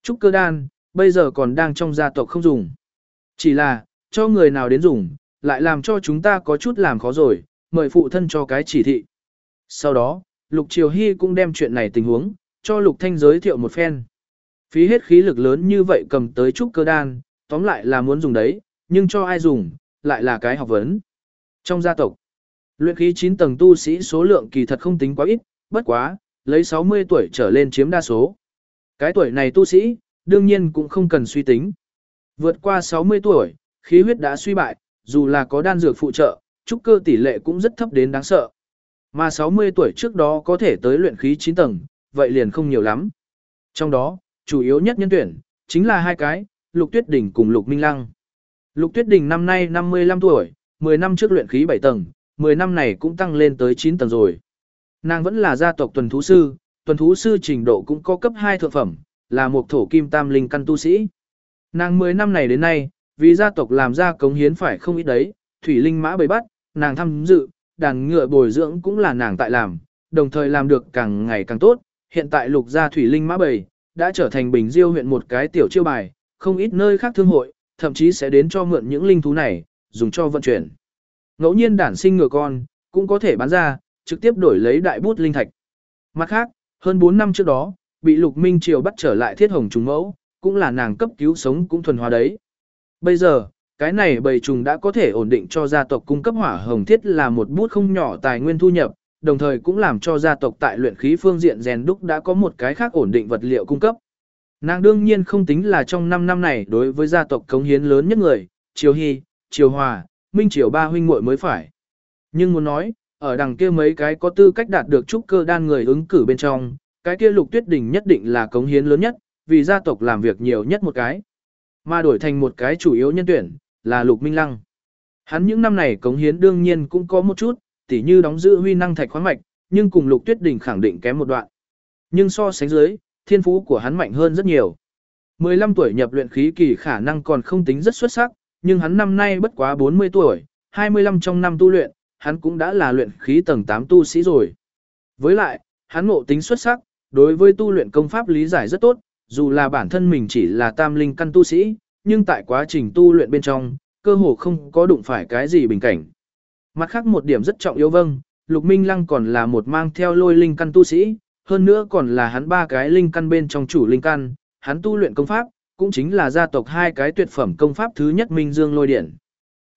Trúc cơ đan, bây giờ còn đang trong gia tộc không dùng. Chỉ là, cho người nào đến dùng, lại làm cho chúng ta có chút làm khó rồi, mời phụ thân cho cái chỉ thị. Sau đó, Lục Triều Hy cũng đem chuyện này tình huống, cho Lục Thanh giới thiệu một phen. Phí hết khí lực lớn như vậy cầm tới trúc cơ đan, tóm lại là muốn dùng đấy, nhưng cho ai dùng, lại là cái học vấn. Trong gia tộc, luyện khí 9 tầng tu sĩ số lượng kỳ thật không tính quá ít, bất quá, lấy 60 tuổi trở lên chiếm đa số. Cái tuổi này tu sĩ, đương nhiên cũng không cần suy tính. Vượt qua 60 tuổi, khí huyết đã suy bại, dù là có đan dược phụ trợ, trúc cơ tỷ lệ cũng rất thấp đến đáng sợ. Mà 60 tuổi trước đó có thể tới luyện khí 9 tầng, vậy liền không nhiều lắm. Trong đó, chủ yếu nhất nhân tuyển, chính là hai cái, Lục Tuyết Đình cùng Lục Minh Lăng. Lục Tuyết Đình năm nay 55 tuổi, 10 năm trước luyện khí 7 tầng, 10 năm này cũng tăng lên tới 9 tầng rồi. Nàng vẫn là gia tộc tuần thú sư, tuần thú sư trình độ cũng có cấp 2 thượng phẩm, là một thổ kim tam linh căn tu sĩ. Nàng 10 năm này đến nay, vì gia tộc làm ra cống hiến phải không ít đấy, thủy linh mã bầy bắt, nàng tham dự, đàn ngựa bồi dưỡng cũng là nàng tại làm, đồng thời làm được càng ngày càng tốt. Hiện tại lục gia thủy linh mã bầy, đã trở thành bình diêu huyện một cái tiểu chiêu bài, không ít nơi khác thương hội, thậm chí sẽ đến cho mượn những linh thú này, dùng cho vận chuyển. Ngẫu nhiên đản sinh ngựa con, cũng có thể bán ra, trực tiếp đổi lấy đại bút linh thạch. Mặt khác, hơn 4 năm trước đó, bị Lục Minh Triều bắt trở lại thiết hồng trùng mẫu, cũng là nàng cấp cứu sống cũng thuần hóa đấy. Bây giờ, cái này bầy trùng đã có thể ổn định cho gia tộc cung cấp hỏa hồng thiết là một bút không nhỏ tài nguyên thu nhập, đồng thời cũng làm cho gia tộc tại luyện khí phương diện rèn đúc đã có một cái khác ổn định vật liệu cung cấp. Nàng đương nhiên không tính là trong 5 năm này đối với gia tộc cống hiến lớn nhất người, Triều Hy, Triều Hòa, Minh Triều ba huynh muội mới phải. Nhưng muốn nói, ở đằng kia mấy cái có tư cách đạt được trúc cơ đan người ứng cử bên trong, cái kia lục tuyết đỉnh nhất định là cống hiến lớn nhất, vì gia tộc làm việc nhiều nhất một cái. Mà đổi thành một cái chủ yếu nhân tuyển, là lục minh lăng. Hắn những năm này cống hiến đương nhiên cũng có một chút, tỉ như đóng giữ huy năng thạch khoáng mạch, nhưng cùng lục tuyết đỉnh khẳng định kém một đoạn. Nhưng so sánh dưới, thiên phú của hắn mạnh hơn rất nhiều. 15 tuổi nhập luyện khí kỳ khả năng còn không tính rất xuất sắc, nhưng hắn năm nay bất quá 40 tuổi, 25 trong năm tu luyện, hắn cũng đã là luyện khí tầng 8 tu sĩ rồi. Với lại, hắn ngộ tính xuất sắc, đối với tu luyện công pháp lý giải rất tốt, dù là bản thân mình chỉ là tam linh căn tu sĩ, nhưng tại quá trình tu luyện bên trong, cơ hồ không có đụng phải cái gì bình cảnh. Mặt khác một điểm rất trọng yếu vâng, Lục Minh Lăng còn là một mang theo lôi linh căn tu sĩ, hơn nữa còn là hắn ba cái linh căn bên trong chủ linh căn, hắn tu luyện công pháp, cũng chính là gia tộc hai cái tuyệt phẩm công pháp thứ nhất Minh Dương Lôi Điện.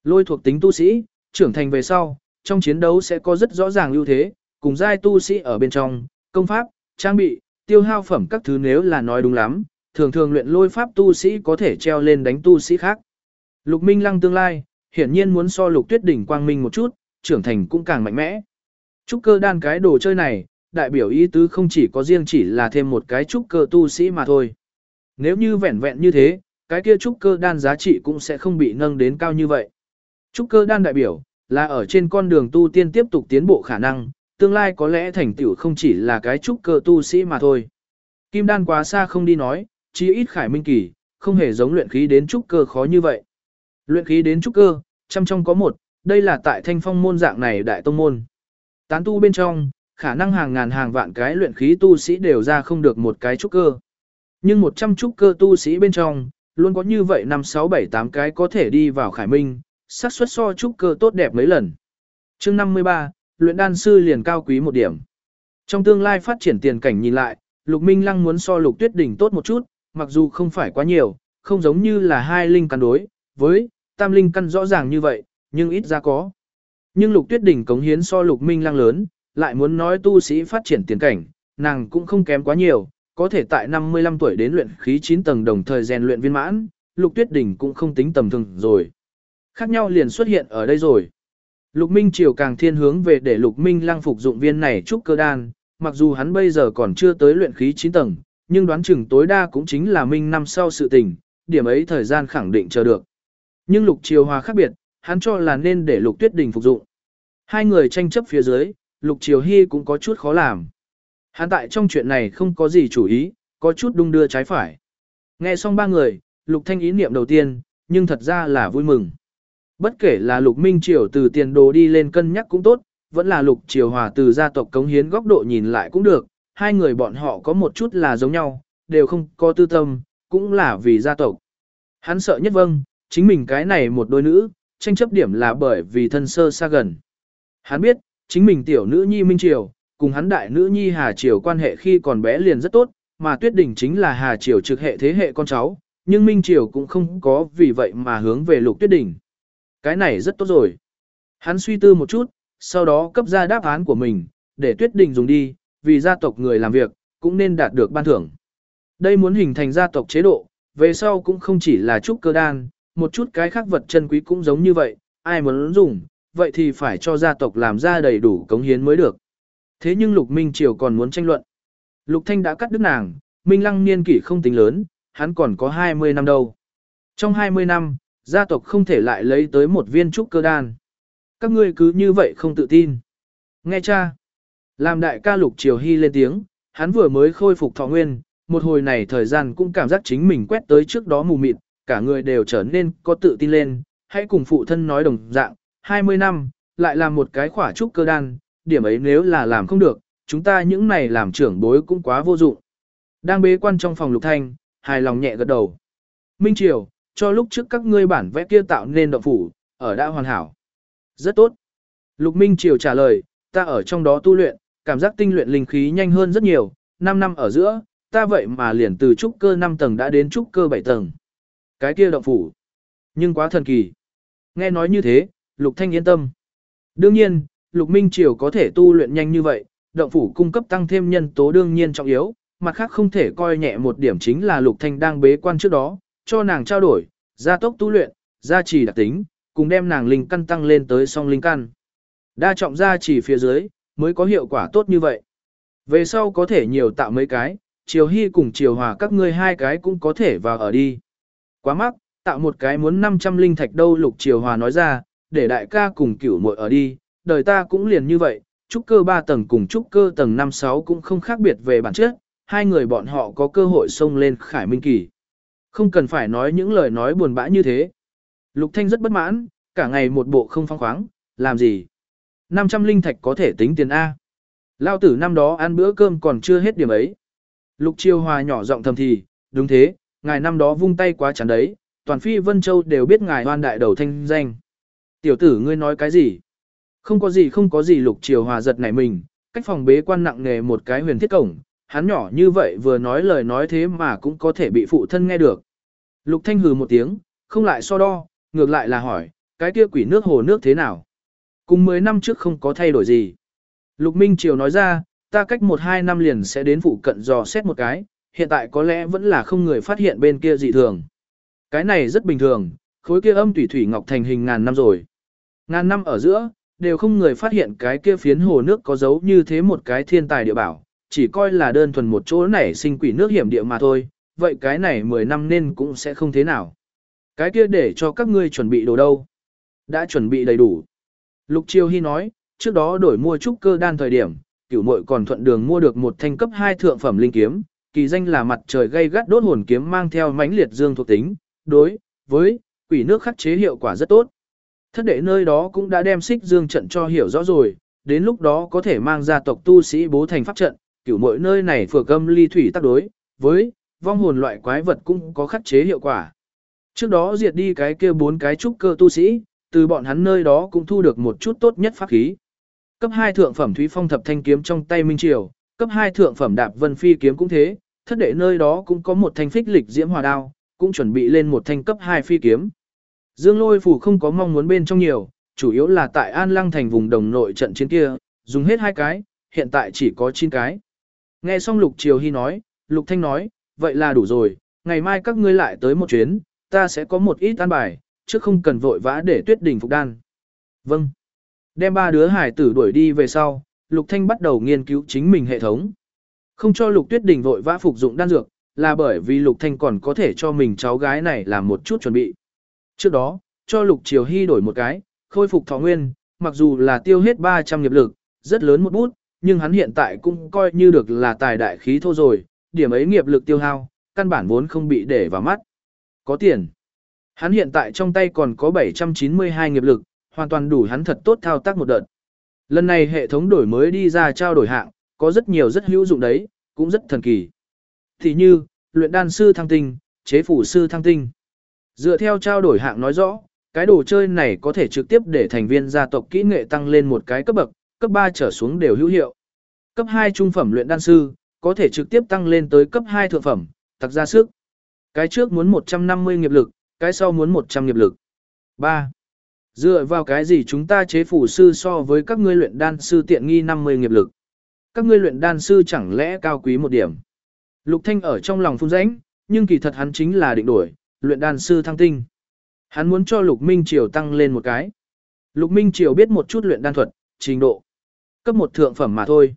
Lôi thuộc tính tu sĩ, trưởng thành về sau, trong chiến đấu sẽ có rất rõ ràng ưu thế, cùng giai tu sĩ ở bên trong, công pháp, trang bị, tiêu hao phẩm các thứ nếu là nói đúng lắm, thường thường luyện lôi pháp tu sĩ có thể treo lên đánh tu sĩ khác. Lục Minh Lăng tương lai, hiển nhiên muốn so Lục Tuyết đỉnh quang minh một chút, trưởng thành cũng càng mạnh mẽ. Trúc cơ đan cái đồ chơi này, đại biểu ý tứ không chỉ có riêng chỉ là thêm một cái trúc cơ tu sĩ mà thôi. Nếu như vẹn vẹn như thế, cái kia trúc cơ đan giá trị cũng sẽ không bị nâng đến cao như vậy. Trúc cơ đan đại biểu, là ở trên con đường tu tiên tiếp tục tiến bộ khả năng, tương lai có lẽ thành tựu không chỉ là cái trúc cơ tu sĩ mà thôi. Kim đan quá xa không đi nói, chí ít khải minh kỳ, không hề giống luyện khí đến trúc cơ khó như vậy. Luyện khí đến trúc cơ, trăm trong có một, đây là tại thanh phong môn dạng này đại tông môn. Tán tu bên trong, khả năng hàng ngàn hàng vạn cái luyện khí tu sĩ đều ra không được một cái trúc cơ. Nhưng 100 trúc cơ tu sĩ bên trong, luôn có như vậy 5 6 7 8 cái có thể đi vào khải minh, xác suất so trúc cơ tốt đẹp mấy lần. Chương 53, luyện đan sư liền cao quý một điểm. Trong tương lai phát triển tiền cảnh nhìn lại, Lục Minh Lăng muốn so Lục Tuyết Đỉnh tốt một chút, mặc dù không phải quá nhiều, không giống như là hai linh căn đối, với tam linh căn rõ ràng như vậy, nhưng ít ra có. Nhưng Lục Tuyết Đỉnh cống hiến so Lục Minh Lăng lớn, lại muốn nói tu sĩ phát triển tiền cảnh, nàng cũng không kém quá nhiều, có thể tại 55 tuổi đến luyện khí 9 tầng đồng thời rèn luyện viên mãn, Lục Tuyết Đỉnh cũng không tính tầm thường rồi. Khác nhau liền xuất hiện ở đây rồi. Lục Minh Triều càng thiên hướng về để Lục Minh Lăng phục dụng viên này trúc cơ đan, mặc dù hắn bây giờ còn chưa tới luyện khí 9 tầng, nhưng đoán chừng tối đa cũng chính là Minh năm sau sự tình, điểm ấy thời gian khẳng định chờ được. Nhưng Lục Triều Hòa khác biệt, hắn cho là nên để Lục Tuyết Đình phục dụng. Hai người tranh chấp phía dưới, Lục Triều Hy cũng có chút khó làm. Hắn tại trong chuyện này không có gì chủ ý, có chút đung đưa trái phải. Nghe xong ba người, Lục Thanh ý niệm đầu tiên, nhưng thật ra là vui mừng. Bất kể là Lục Minh Triều từ tiền đồ đi lên cân nhắc cũng tốt, vẫn là Lục Triều Hòa từ gia tộc cống hiến góc độ nhìn lại cũng được, hai người bọn họ có một chút là giống nhau, đều không có tư tâm, cũng là vì gia tộc. Hắn sợ nhất vâng, chính mình cái này một đôi nữ, tranh chấp điểm là bởi vì thân sơ xa gần. Hắn biết, chính mình tiểu nữ nhi Minh Triều, cùng hắn đại nữ nhi Hà Triều quan hệ khi còn bé liền rất tốt, mà Tuyết Đình chính là Hà Triều trực hệ thế hệ con cháu, nhưng Minh Triều cũng không có vì vậy mà hướng về Lục Tuyết Đình. Cái này rất tốt rồi. Hắn suy tư một chút, sau đó cấp ra đáp án của mình, để Tuyết Đình dùng đi, vì gia tộc người làm việc, cũng nên đạt được ban thưởng. Đây muốn hình thành gia tộc chế độ, về sau cũng không chỉ là trúc cơ đan, một chút cái khác vật chân quý cũng giống như vậy, ai muốn dùng, vậy thì phải cho gia tộc làm ra đầy đủ cống hiến mới được. Thế nhưng Lục Minh Triều còn muốn tranh luận. Lục Thanh đã cắt đứt nàng, Minh Lăng niên kỷ không tính lớn, hắn còn có 20 năm đâu. Trong 20 năm, gia tộc không thể lại lấy tới một viên trúc cơ đan. Các ngươi cứ như vậy không tự tin. Nghe cha. Làm đại ca Lục Triều Hy lên tiếng, hắn vừa mới khôi phục thọ nguyên, một hồi này thời gian cũng cảm giác chính mình quét tới trước đó mù mịt, cả người đều trở nên có tự tin lên, hãy cùng phụ thân nói đồng dạng, 20 năm, lại làm một cái khỏa trúc cơ đan, điểm ấy nếu là làm không được, chúng ta những này làm trưởng bối cũng quá vô dụng. Đang bế quan trong phòng lục thanh, hài lòng nhẹ gật đầu. Minh Triều, cho lúc trước các ngươi bản vẽ kia tạo nên động phủ, ở đã hoàn hảo. Rất tốt. Lục Minh Triều trả lời, ta ở trong đó tu luyện, cảm giác tinh luyện linh khí nhanh hơn rất nhiều, 5 năm ở giữa, ta vậy mà liền từ trúc cơ 5 tầng đã đến trúc cơ 7 tầng. Cái kia động phủ. Nhưng quá thần kỳ. Nghe nói như thế, Lục Thanh yên tâm. Đương nhiên, Lục Minh Triều có thể tu luyện nhanh như vậy, động phủ cung cấp tăng thêm nhân tố đương nhiên trọng yếu, mặt khác không thể coi nhẹ một điểm chính là Lục Thanh đang bế quan trước đó, cho nàng trao đổi, gia tốc tu luyện, gia trì đặc tính, cùng đem nàng linh căn tăng lên tới song linh căn. Đa trọng gia trì phía dưới, mới có hiệu quả tốt như vậy. Về sau có thể nhiều tạo mấy cái, Triều Hy cùng Triều Hòa các ngươi hai cái cũng có thể vào ở đi. Quá mắc, tạo một cái muốn 500 linh thạch đâu Lục Triều Hòa nói ra, để đại ca cùng cửu muội ở đi, đời ta cũng liền như vậy, trúc cơ 3 tầng cùng trúc cơ tầng 5-6 cũng không khác biệt về bản chất, hai người bọn họ có cơ hội xông lên khải minh kỳ. Không cần phải nói những lời nói buồn bã như thế. Lục Thanh rất bất mãn, cả ngày một bộ không phong khoáng, làm gì? 500 linh thạch có thể tính tiền A. Lao tử năm đó ăn bữa cơm còn chưa hết điểm ấy. Lục Chiêu Hòa nhỏ giọng thầm thì, đúng thế, ngài năm đó vung tay quá chán đấy, toàn phi Vân Châu đều biết ngài hoan đại đầu thanh danh. Tiểu tử ngươi nói cái gì? Không có gì không có gì lục triều hòa giật nảy mình, cách phòng bế quan nặng nề một cái huyền thiết cổng, hắn nhỏ như vậy vừa nói lời nói thế mà cũng có thể bị phụ thân nghe được. Lục thanh hừ một tiếng, không lại so đo, ngược lại là hỏi, cái kia quỷ nước hồ nước thế nào? Cùng 10 năm trước không có thay đổi gì. Lục Minh Triều nói ra, ta cách 1-2 năm liền sẽ đến phụ cận dò xét một cái, hiện tại có lẽ vẫn là không người phát hiện bên kia dị thường. Cái này rất bình thường, khối kia âm thủy thủy ngọc thành hình ngàn năm rồi. Ngàn năm ở giữa, đều không người phát hiện cái kia phiến hồ nước có dấu như thế một cái thiên tài địa bảo, chỉ coi là đơn thuần một chỗ nảy sinh quỷ nước hiểm địa mà thôi, vậy cái này 10 năm nên cũng sẽ không thế nào. Cái kia để cho các ngươi chuẩn bị đồ đâu? Đã chuẩn bị đầy đủ. Lục Chiêu Hy nói, trước đó đổi mua trúc cơ đan thời điểm, cửu muội còn thuận đường mua được một thanh cấp 2 thượng phẩm linh kiếm, kỳ danh là mặt trời gây gắt đốt hồn kiếm mang theo mãnh liệt dương thuộc tính, đối với quỷ nước khắc chế hiệu quả rất tốt. Thất đệ nơi đó cũng đã đem xích dương trận cho hiểu rõ rồi, đến lúc đó có thể mang ra tộc tu sĩ bố thành pháp trận, cửu mỗi nơi này phược âm ly thủy tác đối, với vong hồn loại quái vật cũng có khắc chế hiệu quả. Trước đó diệt đi cái kia bốn cái trúc cơ tu sĩ, từ bọn hắn nơi đó cũng thu được một chút tốt nhất pháp khí. Cấp 2 thượng phẩm Thúy Phong thập thanh kiếm trong tay Minh Triều, cấp 2 thượng phẩm Đạp Vân Phi kiếm cũng thế, thất đệ nơi đó cũng có một thanh phích lịch diễm hòa đao, cũng chuẩn bị lên một thanh cấp 2 phi kiếm. Dương Lôi phủ không có mong muốn bên trong nhiều, chủ yếu là tại An Lăng thành vùng đồng nội trận chiến kia, dùng hết hai cái, hiện tại chỉ có 9 cái. Nghe xong Lục Triều Hy nói, Lục Thanh nói, vậy là đủ rồi, ngày mai các ngươi lại tới một chuyến, ta sẽ có một ít an bài, chứ không cần vội vã để tuyết đỉnh phục đan. Vâng. Đem ba đứa hải tử đuổi đi về sau, Lục Thanh bắt đầu nghiên cứu chính mình hệ thống. Không cho Lục Tuyết Đình vội vã phục dụng đan dược, là bởi vì Lục Thanh còn có thể cho mình cháu gái này làm một chút chuẩn bị. Trước đó, cho Lục Triều Hy đổi một cái, khôi phục thọ nguyên, mặc dù là tiêu hết 300 nghiệp lực, rất lớn một bút, nhưng hắn hiện tại cũng coi như được là tài đại khí thô rồi, điểm ấy nghiệp lực tiêu hao, căn bản vốn không bị để vào mắt. Có tiền. Hắn hiện tại trong tay còn có 792 nghiệp lực, hoàn toàn đủ hắn thật tốt thao tác một đợt. Lần này hệ thống đổi mới đi ra trao đổi hạng, có rất nhiều rất hữu dụng đấy, cũng rất thần kỳ. Thì như, luyện đan sư thăng tinh, chế phủ sư thăng tinh. Dựa theo trao đổi hạng nói rõ, cái đồ chơi này có thể trực tiếp để thành viên gia tộc kỹ nghệ tăng lên một cái cấp bậc, cấp 3 trở xuống đều hữu hiệu. Cấp 2 trung phẩm luyện đan sư, có thể trực tiếp tăng lên tới cấp 2 thượng phẩm, tặc ra sức. Cái trước muốn 150 nghiệp lực, cái sau muốn 100 nghiệp lực. 3. Dựa vào cái gì chúng ta chế phủ sư so với các ngươi luyện đan sư tiện nghi 50 nghiệp lực? Các ngươi luyện đan sư chẳng lẽ cao quý một điểm? Lục Thanh ở trong lòng phun rãnh, nhưng kỳ thật hắn chính là định đổi, luyện đan sư thăng tinh. Hắn muốn cho Lục Minh Triều tăng lên một cái. Lục Minh Triều biết một chút luyện đan thuật, trình độ. Cấp một thượng phẩm mà thôi.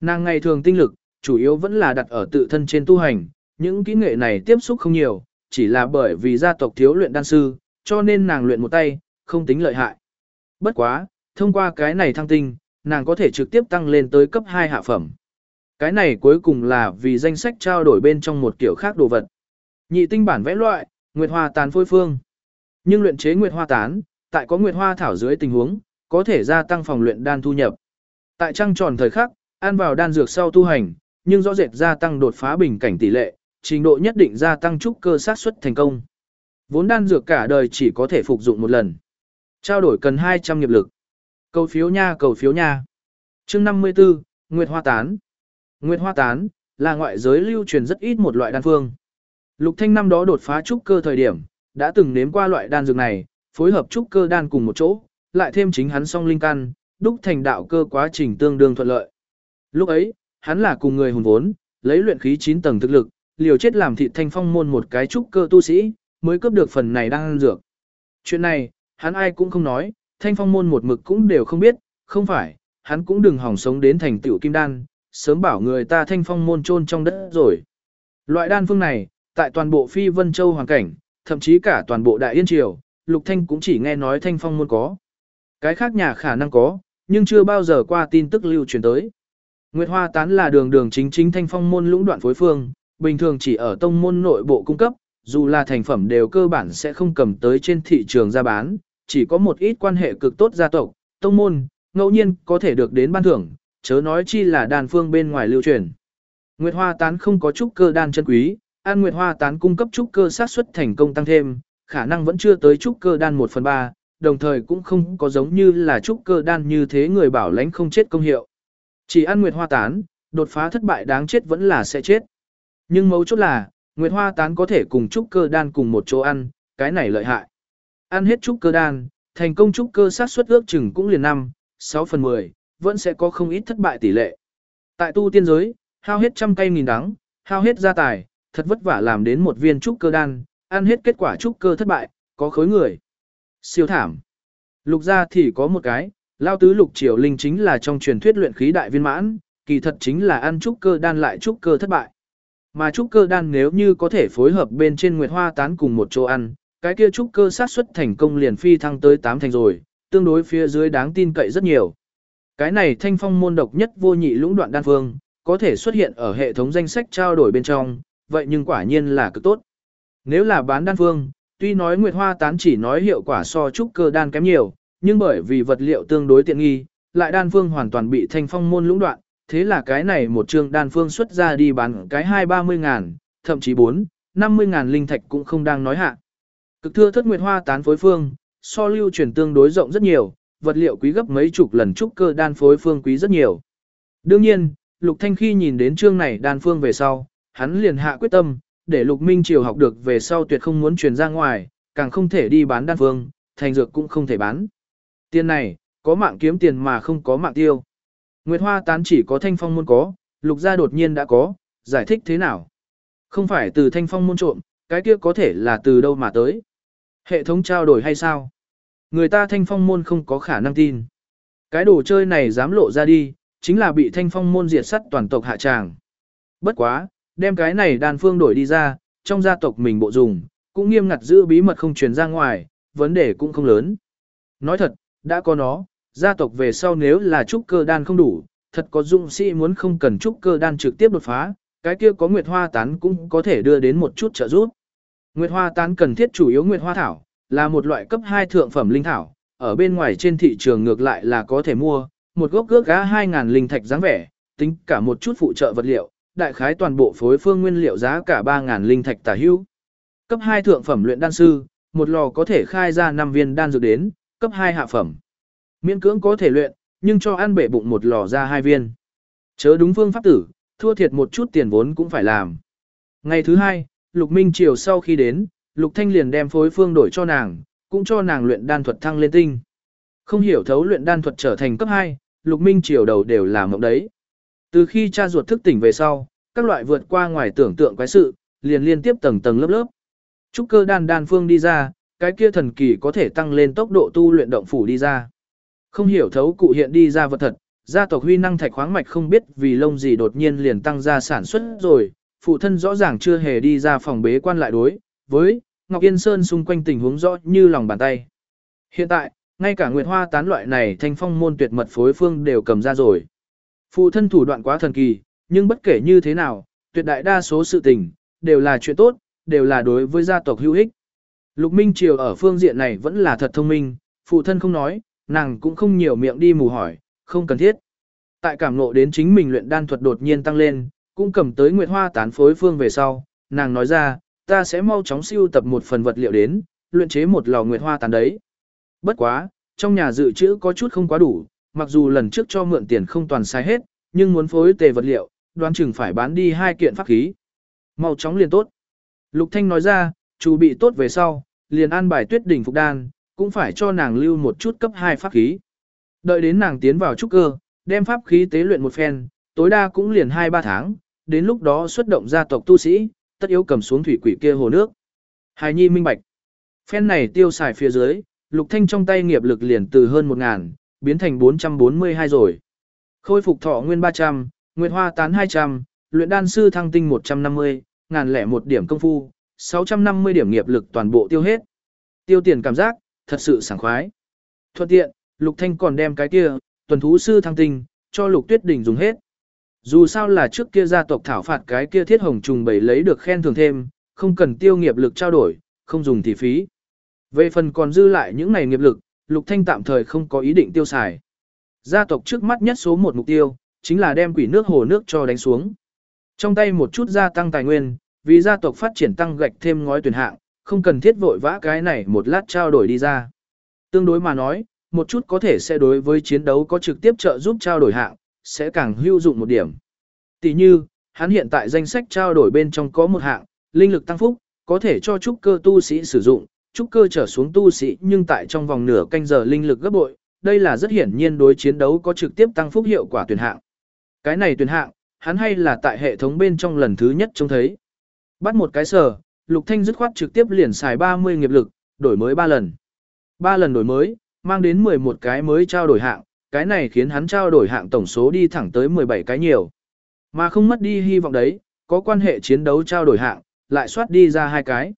Nàng ngày thường tinh lực, chủ yếu vẫn là đặt ở tự thân trên tu hành, những kỹ nghệ này tiếp xúc không nhiều, chỉ là bởi vì gia tộc thiếu luyện đan sư, cho nên nàng luyện một tay, không tính lợi hại. Bất quá, thông qua cái này thăng tinh, nàng có thể trực tiếp tăng lên tới cấp 2 hạ phẩm. Cái này cuối cùng là vì danh sách trao đổi bên trong một kiểu khác đồ vật. Nhị tinh bản vẽ loại, Nguyệt Hoa tán phôi phương. Nhưng luyện chế Nguyệt Hoa tán, tại có Nguyệt Hoa thảo dưới tình huống, có thể gia tăng phòng luyện đan thu nhập. Tại trăng tròn thời khắc, ăn vào đan dược sau tu hành, nhưng rõ rệt gia tăng đột phá bình cảnh tỷ lệ, trình độ nhất định gia tăng trúc cơ xác suất thành công. Vốn đan dược cả đời chỉ có thể phục dụng một lần. Trao đổi cần 200 nghiệp lực. Cầu phiếu nha, cầu phiếu nha. Chương 54, Nguyệt Hoa tán. Nguyệt Hoa tán là ngoại giới lưu truyền rất ít một loại đan phương. Lục Thanh năm đó đột phá trúc cơ thời điểm, đã từng nếm qua loại đan dược này, phối hợp trúc cơ đan cùng một chỗ, lại thêm chính hắn song linh căn, đúc thành đạo cơ quá trình tương đương thuận lợi. Lúc ấy, hắn là cùng người hùng vốn, lấy luyện khí 9 tầng thực lực, liều chết làm thị thanh phong môn một cái trúc cơ tu sĩ, mới cướp được phần này đan dược. Chuyện này, hắn ai cũng không nói, thanh phong môn một mực cũng đều không biết, không phải, hắn cũng đừng hỏng sống đến thành tiểu kim đan, sớm bảo người ta thanh phong môn chôn trong đất rồi. Loại đan phương này, tại toàn bộ phi vân châu hoàn cảnh, thậm chí cả toàn bộ đại yên triều, lục thanh cũng chỉ nghe nói thanh phong môn có. Cái khác nhà khả năng có, nhưng chưa bao giờ qua tin tức lưu truyền tới. Nguyệt Hoa tán là đường đường chính chính thanh phong môn lũng đoạn phối phương, bình thường chỉ ở tông môn nội bộ cung cấp, dù là thành phẩm đều cơ bản sẽ không cầm tới trên thị trường ra bán, chỉ có một ít quan hệ cực tốt gia tộc, tông môn, ngẫu nhiên có thể được đến ban thưởng, chớ nói chi là đàn phương bên ngoài lưu truyền. Nguyệt Hoa tán không có trúc cơ đan chân quý, an Nguyệt Hoa tán cung cấp trúc cơ sát suất thành công tăng thêm, khả năng vẫn chưa tới trúc cơ đan 1 phần 3, đồng thời cũng không có giống như là trúc cơ đan như thế người bảo lãnh không chết công hiệu. Chỉ ăn nguyệt hoa tán, đột phá thất bại đáng chết vẫn là sẽ chết. Nhưng mấu chốt là, nguyệt hoa tán có thể cùng trúc cơ đan cùng một chỗ ăn, cái này lợi hại. Ăn hết trúc cơ đan, thành công trúc cơ sát suất ước chừng cũng liền 5, 6 phần 10, vẫn sẽ có không ít thất bại tỷ lệ. Tại tu tiên giới, hao hết trăm cây nghìn đắng, hao hết gia tài, thật vất vả làm đến một viên trúc cơ đan, ăn hết kết quả trúc cơ thất bại, có khối người. Siêu thảm. Lục gia thì có một cái, lao tứ lục triều linh chính là trong truyền thuyết luyện khí đại viên mãn, kỳ thật chính là ăn trúc cơ đan lại trúc cơ thất bại. Mà trúc cơ đan nếu như có thể phối hợp bên trên nguyệt hoa tán cùng một chỗ ăn, cái kia trúc cơ sát xuất thành công liền phi thăng tới 8 thành rồi, tương đối phía dưới đáng tin cậy rất nhiều. Cái này thanh phong môn độc nhất vô nhị lũng đoạn đan phương, có thể xuất hiện ở hệ thống danh sách trao đổi bên trong, vậy nhưng quả nhiên là cực tốt. Nếu là bán đan phương, tuy nói Nguyệt Hoa tán chỉ nói hiệu quả so trúc cơ đan kém nhiều, nhưng bởi vì vật liệu tương đối tiện nghi, lại đan phương hoàn toàn bị thanh phong môn lũng đoạn, thế là cái này một chương đan phương xuất ra đi bán cái hai ba mươi ngàn, thậm chí bốn, năm mươi ngàn linh thạch cũng không đang nói hạ. Cực thưa thất Nguyệt Hoa tán phối phương, so lưu truyền tương đối rộng rất nhiều, vật liệu quý gấp mấy chục lần trúc cơ đan phối phương quý rất nhiều. Đương nhiên, Lục Thanh khi nhìn đến chương này đan phương về sau, hắn liền hạ quyết tâm, để Lục Minh Triều học được về sau tuyệt không muốn truyền ra ngoài, càng không thể đi bán đan phương, thành dược cũng không thể bán. Tiền này, có mạng kiếm tiền mà không có mạng tiêu. Nguyệt Hoa tán chỉ có thanh phong môn có, Lục gia đột nhiên đã có, giải thích thế nào? Không phải từ thanh phong môn trộm, cái kia có thể là từ đâu mà tới? Hệ thống trao đổi hay sao? Người ta thanh phong môn không có khả năng tin. Cái đồ chơi này dám lộ ra đi, chính là bị thanh phong môn diệt sắt toàn tộc hạ tràng. Bất quá, đem cái này đàn phương đổi đi ra, trong gia tộc mình bộ dùng, cũng nghiêm ngặt giữ bí mật không truyền ra ngoài, vấn đề cũng không lớn. Nói thật, đã có nó, gia tộc về sau nếu là trúc cơ đan không đủ, thật có dụng sĩ muốn không cần trúc cơ đan trực tiếp đột phá, cái kia có nguyệt hoa tán cũng có thể đưa đến một chút trợ giúp. Nguyệt hoa tán cần thiết chủ yếu nguyệt hoa thảo, là một loại cấp 2 thượng phẩm linh thảo, ở bên ngoài trên thị trường ngược lại là có thể mua, một gốc gước gá 2.000 linh thạch dáng vẻ, tính cả một chút phụ trợ vật liệu, đại khái toàn bộ phối phương nguyên liệu giá cả 3.000 linh thạch tả hữu. Cấp 2 thượng phẩm luyện đan sư, một lò có thể khai ra 5 viên đan dược đến, cấp 2 hạ phẩm. Miễn cưỡng có thể luyện, nhưng cho ăn bể bụng một lò ra hai viên. Chớ đúng phương pháp tử, thua thiệt một chút tiền vốn cũng phải làm. Ngày thứ hai, Lục Minh Triều sau khi đến, Lục Thanh liền đem phối phương đổi cho nàng, cũng cho nàng luyện đan thuật thăng lên tinh. Không hiểu thấu luyện đan thuật trở thành cấp 2, Lục Minh Triều đầu đều là mộng đấy. Từ khi cha ruột thức tỉnh về sau, các loại vượt qua ngoài tưởng tượng quái sự, liền liên tiếp tầng tầng lớp lớp. Trúc cơ đan đan phương đi ra, cái kia thần kỳ có thể tăng lên tốc độ tu luyện động phủ đi ra. Không hiểu thấu cụ hiện đi ra vật thật, gia tộc huy năng thạch khoáng mạch không biết vì lông gì đột nhiên liền tăng ra sản xuất rồi, phụ thân rõ ràng chưa hề đi ra phòng bế quan lại đối, với Ngọc Yên Sơn xung quanh tình huống rõ như lòng bàn tay. Hiện tại, ngay cả Nguyệt Hoa tán loại này thanh phong môn tuyệt mật phối phương đều cầm ra rồi. Phụ thân thủ đoạn quá thần kỳ, nhưng bất kể như thế nào, tuyệt đại đa số sự tình, đều là chuyện tốt, đều là đối với gia tộc hữu ích. Lục Minh Triều ở phương diện này vẫn là thật thông minh, phụ thân không nói, nàng cũng không nhiều miệng đi mù hỏi, không cần thiết. Tại cảm ngộ đến chính mình luyện đan thuật đột nhiên tăng lên, cũng cầm tới Nguyệt Hoa tán phối phương về sau, nàng nói ra, ta sẽ mau chóng siêu tập một phần vật liệu đến, luyện chế một lò Nguyệt Hoa tán đấy. Bất quá, trong nhà dự trữ có chút không quá đủ, mặc dù lần trước cho mượn tiền không toàn sai hết, nhưng muốn phối tề vật liệu, đoán chừng phải bán đi hai kiện pháp khí. Mau chóng liền tốt. Lục Thanh nói ra, chủ bị tốt về sau, liền an bài tuyết đỉnh phục đan, cũng phải cho nàng lưu một chút cấp 2 pháp khí. Đợi đến nàng tiến vào trúc cơ, đem pháp khí tế luyện một phen, tối đa cũng liền 2-3 tháng, đến lúc đó xuất động gia tộc tu sĩ, tất yếu cầm xuống thủy quỷ kia hồ nước. Hài nhi minh bạch. Phen này tiêu xài phía dưới, lục thanh trong tay nghiệp lực liền từ hơn 1.000, biến thành 442 rồi. Khôi phục thọ nguyên 300, nguyệt hoa tán 200, luyện đan sư thăng tinh 150, ngàn lẻ một điểm công phu, 650 điểm nghiệp lực toàn bộ tiêu hết. Tiêu tiền cảm giác, thật sự sảng khoái. Thuận tiện, Lục Thanh còn đem cái kia, tuần thú sư thăng tinh, cho Lục Tuyết Đình dùng hết. Dù sao là trước kia gia tộc thảo phạt cái kia thiết hồng trùng bảy lấy được khen thưởng thêm, không cần tiêu nghiệp lực trao đổi, không dùng thì phí. Về phần còn dư lại những này nghiệp lực, Lục Thanh tạm thời không có ý định tiêu xài. Gia tộc trước mắt nhất số một mục tiêu, chính là đem quỷ nước hồ nước cho đánh xuống. Trong tay một chút gia tăng tài nguyên, vì gia tộc phát triển tăng gạch thêm ngói tuyển hạng, không cần thiết vội vã cái này một lát trao đổi đi ra. Tương đối mà nói, một chút có thể sẽ đối với chiến đấu có trực tiếp trợ giúp trao đổi hạng, sẽ càng hữu dụng một điểm. Tỷ như, hắn hiện tại danh sách trao đổi bên trong có một hạng, linh lực tăng phúc, có thể cho trúc cơ tu sĩ sử dụng, trúc cơ trở xuống tu sĩ nhưng tại trong vòng nửa canh giờ linh lực gấp bội, đây là rất hiển nhiên đối chiến đấu có trực tiếp tăng phúc hiệu quả tuyển hạng. Cái này tuyển hạng, hắn hay là tại hệ thống bên trong lần thứ nhất trông thấy. Bắt một cái sở, Lục Thanh dứt khoát trực tiếp liền xài 30 nghiệp lực, đổi mới 3 lần. 3 lần đổi mới, mang đến 11 cái mới trao đổi hạng, cái này khiến hắn trao đổi hạng tổng số đi thẳng tới 17 cái nhiều. Mà không mất đi hy vọng đấy, có quan hệ chiến đấu trao đổi hạng, lại soát đi ra hai cái.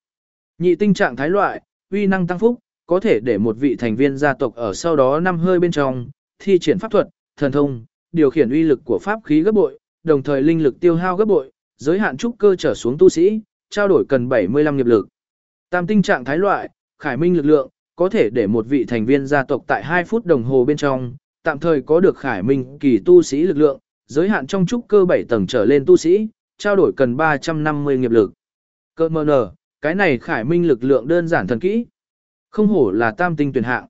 Nhị tinh trạng thái loại, uy năng tăng phúc, có thể để một vị thành viên gia tộc ở sau đó năm hơi bên trong, thi triển pháp thuật, thần thông, điều khiển uy lực của pháp khí gấp bội, đồng thời linh lực tiêu hao gấp bội, giới hạn trúc cơ trở xuống tu sĩ, trao đổi cần 75 nghiệp lực. Tam tinh trạng thái loại, khải minh lực lượng, có thể để một vị thành viên gia tộc tại 2 phút đồng hồ bên trong, tạm thời có được khải minh kỳ tu sĩ lực lượng, giới hạn trong trúc cơ 7 tầng trở lên tu sĩ, trao đổi cần 350 nghiệp lực. Cơ mơ nở, cái này khải minh lực lượng đơn giản thần kỹ. Không hổ là tam tinh tuyển hạng.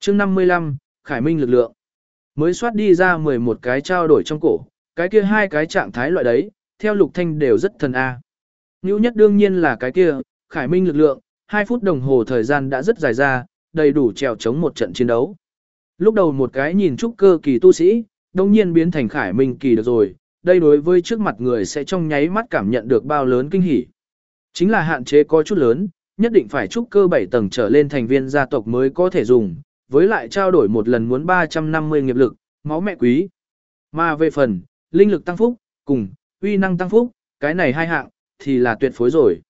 chương 55, khải minh lực lượng. Mới soát đi ra 11 cái trao đổi trong cổ, cái kia hai cái trạng thái loại đấy, theo lục thanh đều rất thần A. Ngưu nhất đương nhiên là cái kia, khải minh lực lượng, 2 phút đồng hồ thời gian đã rất dài ra, đầy đủ trèo chống một trận chiến đấu. Lúc đầu một cái nhìn trúc cơ kỳ tu sĩ, đồng nhiên biến thành khải minh kỳ được rồi, đây đối với trước mặt người sẽ trong nháy mắt cảm nhận được bao lớn kinh hỉ. Chính là hạn chế có chút lớn, nhất định phải trúc cơ 7 tầng trở lên thành viên gia tộc mới có thể dùng, với lại trao đổi một lần muốn 350 nghiệp lực, máu mẹ quý. Mà về phần, linh lực tăng phúc, cùng, uy năng tăng phúc, cái này hai hạng, thì là tuyệt phối rồi.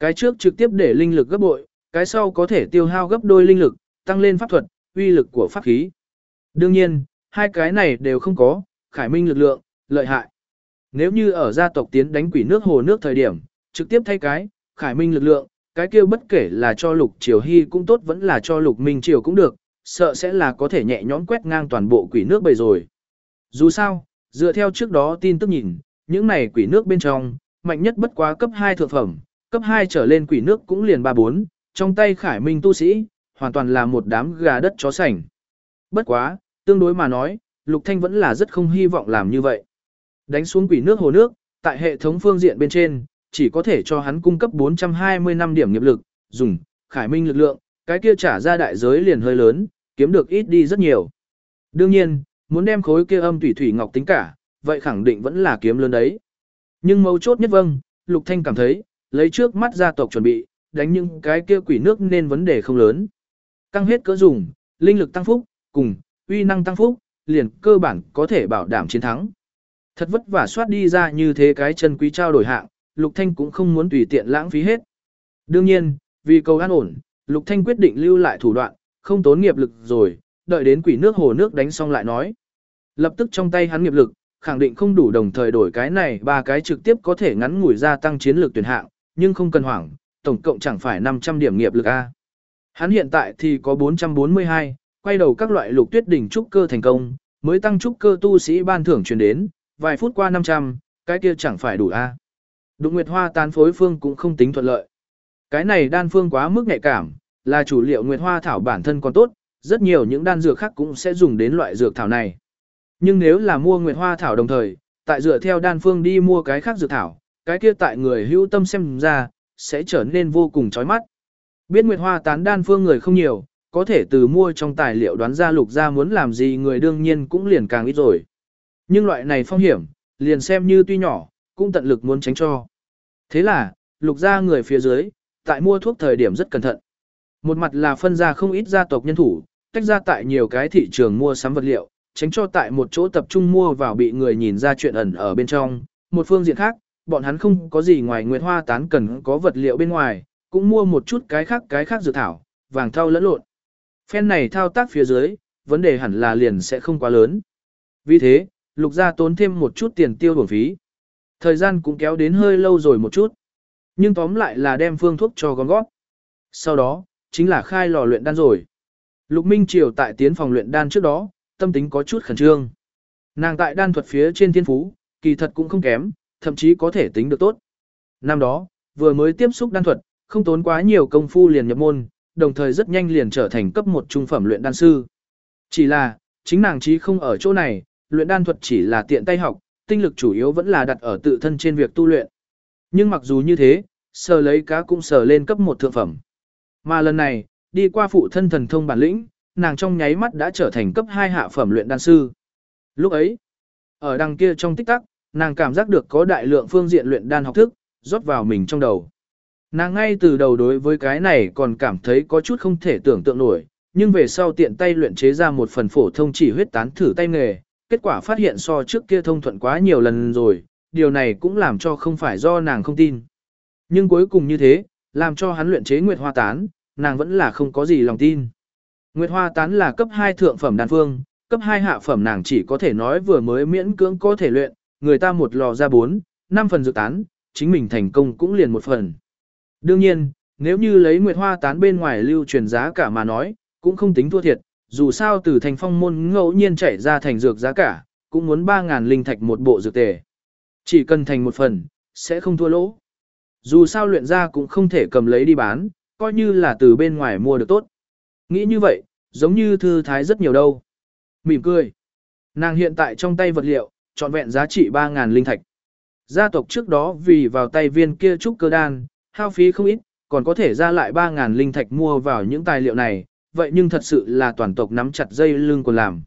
Cái trước trực tiếp để linh lực gấp bội, cái sau có thể tiêu hao gấp đôi linh lực, tăng lên pháp thuật, uy lực của pháp khí. Đương nhiên, hai cái này đều không có, khải minh lực lượng, lợi hại. Nếu như ở gia tộc tiến đánh quỷ nước hồ nước thời điểm, trực tiếp thay cái, khải minh lực lượng, cái kia bất kể là cho lục triều hy cũng tốt vẫn là cho lục minh triều cũng được, sợ sẽ là có thể nhẹ nhõm quét ngang toàn bộ quỷ nước bầy rồi. Dù sao, dựa theo trước đó tin tức nhìn, những này quỷ nước bên trong, mạnh nhất bất quá cấp 2 thượng phẩm, cấp 2 trở lên quỷ nước cũng liền 3-4, trong tay khải minh tu sĩ, hoàn toàn là một đám gà đất chó sành. Bất quá, tương đối mà nói, Lục Thanh vẫn là rất không hy vọng làm như vậy. Đánh xuống quỷ nước hồ nước, tại hệ thống phương diện bên trên, chỉ có thể cho hắn cung cấp 420 năm điểm nghiệp lực, dùng, khải minh lực lượng, cái kia trả ra đại giới liền hơi lớn, kiếm được ít đi rất nhiều. Đương nhiên, muốn đem khối kia âm thủy thủy ngọc tính cả, vậy khẳng định vẫn là kiếm lớn đấy. Nhưng mấu chốt nhất vâng, Lục Thanh cảm thấy, lấy trước mắt gia tộc chuẩn bị, đánh những cái kia quỷ nước nên vấn đề không lớn. Căng hết cỡ dùng, linh lực tăng phúc, cùng, uy năng tăng phúc, liền cơ bản có thể bảo đảm chiến thắng. Thật vất vả soát đi ra như thế cái chân quý trao đổi hạng, Lục Thanh cũng không muốn tùy tiện lãng phí hết. Đương nhiên, vì cầu an ổn, Lục Thanh quyết định lưu lại thủ đoạn, không tốn nghiệp lực rồi, đợi đến quỷ nước hồ nước đánh xong lại nói. Lập tức trong tay hắn nghiệp lực, khẳng định không đủ đồng thời đổi cái này ba cái trực tiếp có thể ngắn ngủi gia tăng chiến lược tuyển hạng, nhưng không cần hoảng, tổng cộng chẳng phải 500 điểm nghiệp lực A. Hắn hiện tại thì có 442, quay đầu các loại lục tuyết đỉnh trúc cơ thành công, mới tăng trúc cơ tu sĩ ban thưởng truyền đến, vài phút qua 500, cái kia chẳng phải đủ A. Đụng Nguyệt Hoa tán phối phương cũng không tính thuận lợi. Cái này đan phương quá mức nhạy cảm, là chủ liệu Nguyệt Hoa thảo bản thân còn tốt, rất nhiều những đan dược khác cũng sẽ dùng đến loại dược thảo này. Nhưng nếu là mua Nguyệt Hoa thảo đồng thời, tại dựa theo đan phương đi mua cái khác dược thảo, cái kia tại người hữu tâm xem ra, sẽ trở nên vô cùng chói mắt. Biết Nguyệt Hoa tán đan phương người không nhiều, có thể từ mua trong tài liệu đoán ra lục ra muốn làm gì người đương nhiên cũng liền càng ít rồi. Nhưng loại này phong hiểm, liền xem như tuy nhỏ, cũng tận lực muốn tránh cho. Thế là, lục gia người phía dưới, tại mua thuốc thời điểm rất cẩn thận. Một mặt là phân ra không ít gia tộc nhân thủ, tách ra tại nhiều cái thị trường mua sắm vật liệu, tránh cho tại một chỗ tập trung mua vào bị người nhìn ra chuyện ẩn ở bên trong. Một phương diện khác, bọn hắn không có gì ngoài nguyệt hoa tán cần có vật liệu bên ngoài, cũng mua một chút cái khác cái khác dược thảo, vàng thau lẫn lộn. Phen này thao tác phía dưới, vấn đề hẳn là liền sẽ không quá lớn. Vì thế, lục gia tốn thêm một chút tiền tiêu bổng phí. Thời gian cũng kéo đến hơi lâu rồi một chút. Nhưng tóm lại là đem phương thuốc cho gom gót. Sau đó, chính là khai lò luyện đan rồi. Lục Minh Triều tại tiến phòng luyện đan trước đó, tâm tính có chút khẩn trương. Nàng tại đan thuật phía trên thiên phú, kỳ thật cũng không kém, thậm chí có thể tính được tốt. Năm đó, vừa mới tiếp xúc đan thuật, không tốn quá nhiều công phu liền nhập môn, đồng thời rất nhanh liền trở thành cấp một trung phẩm luyện đan sư. Chỉ là, chính nàng trí không ở chỗ này, luyện đan thuật chỉ là tiện tay học, tinh lực chủ yếu vẫn là đặt ở tự thân trên việc tu luyện. Nhưng mặc dù như thế, sờ lấy cá cũng sờ lên cấp một thượng phẩm. Mà lần này, đi qua phụ thân thần thông bản lĩnh, nàng trong nháy mắt đã trở thành cấp 2 hạ phẩm luyện đan sư. Lúc ấy, ở đằng kia trong tích tắc, nàng cảm giác được có đại lượng phương diện luyện đan học thức, rót vào mình trong đầu. Nàng ngay từ đầu đối với cái này còn cảm thấy có chút không thể tưởng tượng nổi, nhưng về sau tiện tay luyện chế ra một phần phổ thông chỉ huyết tán thử tay nghề, kết quả phát hiện so trước kia thông thuận quá nhiều lần rồi, điều này cũng làm cho không phải do nàng không tin. Nhưng cuối cùng như thế, làm cho hắn luyện chế nguyệt hoa tán, nàng vẫn là không có gì lòng tin. Nguyệt hoa tán là cấp 2 thượng phẩm đan phương, cấp 2 hạ phẩm nàng chỉ có thể nói vừa mới miễn cưỡng có thể luyện, người ta một lò ra 4, 5 phần dược tán, chính mình thành công cũng liền một phần. Đương nhiên, nếu như lấy nguyệt hoa tán bên ngoài lưu truyền giá cả mà nói, cũng không tính thua thiệt, dù sao từ thành phong môn ngẫu nhiên chảy ra thành dược giá cả, cũng muốn 3.000 linh thạch một bộ dược tề. Chỉ cần thành một phần, sẽ không thua lỗ. Dù sao luyện ra cũng không thể cầm lấy đi bán, coi như là từ bên ngoài mua được tốt. Nghĩ như vậy, giống như thư thái rất nhiều đâu. Mỉm cười. Nàng hiện tại trong tay vật liệu, trọn vẹn giá trị 3.000 linh thạch. Gia tộc trước đó vì vào tay viên kia trúc cơ đan, hao phí không ít, còn có thể ra lại 3.000 linh thạch mua vào những tài liệu này, vậy nhưng thật sự là toàn tộc nắm chặt dây lưng còn làm.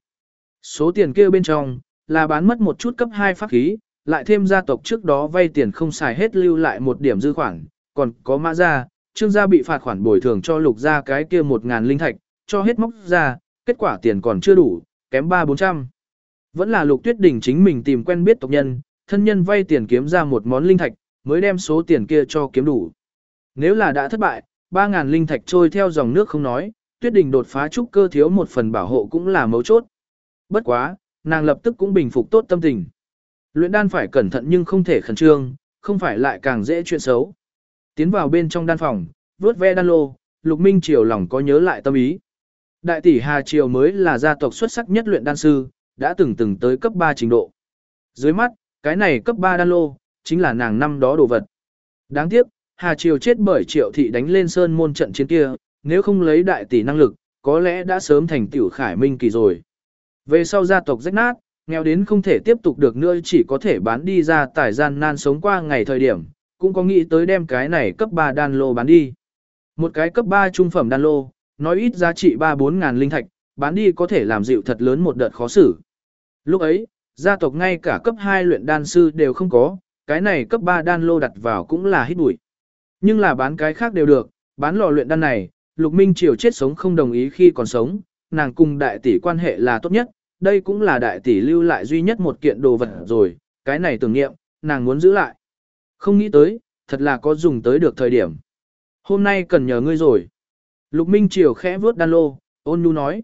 Số tiền kia bên trong, là bán mất một chút cấp 2 pháp khí, lại thêm gia tộc trước đó vay tiền không xài hết lưu lại một điểm dư khoản, còn có mã gia, trương gia bị phạt khoản bồi thường cho lục gia cái kia 1.000 linh thạch, cho hết móc ra, kết quả tiền còn chưa đủ, kém 3-400. Vẫn là lục tuyết đỉnh chính mình tìm quen biết tộc nhân, thân nhân vay tiền kiếm ra một món linh thạch, mới đem số tiền kia cho kiếm đủ. Nếu là đã thất bại, 3.000 linh thạch trôi theo dòng nước không nói, tuyết đình đột phá trúc cơ thiếu một phần bảo hộ cũng là mấu chốt. Bất quá, nàng lập tức cũng bình phục tốt tâm tình. Luyện đan phải cẩn thận nhưng không thể khẩn trương, không phải lại càng dễ chuyện xấu. Tiến vào bên trong đan phòng, vuốt ve đan lô, Lục Minh Triều lòng có nhớ lại tâm ý. Đại tỷ Hà Triều mới là gia tộc xuất sắc nhất luyện đan sư, đã từng từng tới cấp 3 trình độ. Dưới mắt, cái này cấp 3 đan lô, chính là nàng năm đó đồ vật. Đáng tiếc, Hà Triều chết bởi triệu thị đánh lên sơn môn trận chiến kia, nếu không lấy đại tỷ năng lực, có lẽ đã sớm thành tiểu khải minh kỳ rồi. Về sau gia tộc rách nát, nghèo đến không thể tiếp tục được nữa chỉ có thể bán đi ra tài gian nan sống qua ngày thời điểm, cũng có nghĩ tới đem cái này cấp 3 đan lô bán đi. Một cái cấp 3 trung phẩm đan lô, nói ít giá trị 3-4 ngàn linh thạch, bán đi có thể làm dịu thật lớn một đợt khó xử. Lúc ấy, gia tộc ngay cả cấp 2 luyện đan sư đều không có, cái này cấp 3 đan lô đặt vào cũng là hít bụi. Nhưng là bán cái khác đều được, bán lò luyện đan này, Lục Minh Triều chết sống không đồng ý khi còn sống, nàng cùng đại tỷ quan hệ là tốt nhất, đây cũng là đại tỷ lưu lại duy nhất một kiện đồ vật rồi, cái này tưởng niệm, nàng muốn giữ lại. Không nghĩ tới, thật là có dùng tới được thời điểm. Hôm nay cần nhờ ngươi rồi. Lục Minh Triều khẽ vuốt đan lô, ôn nhu nói.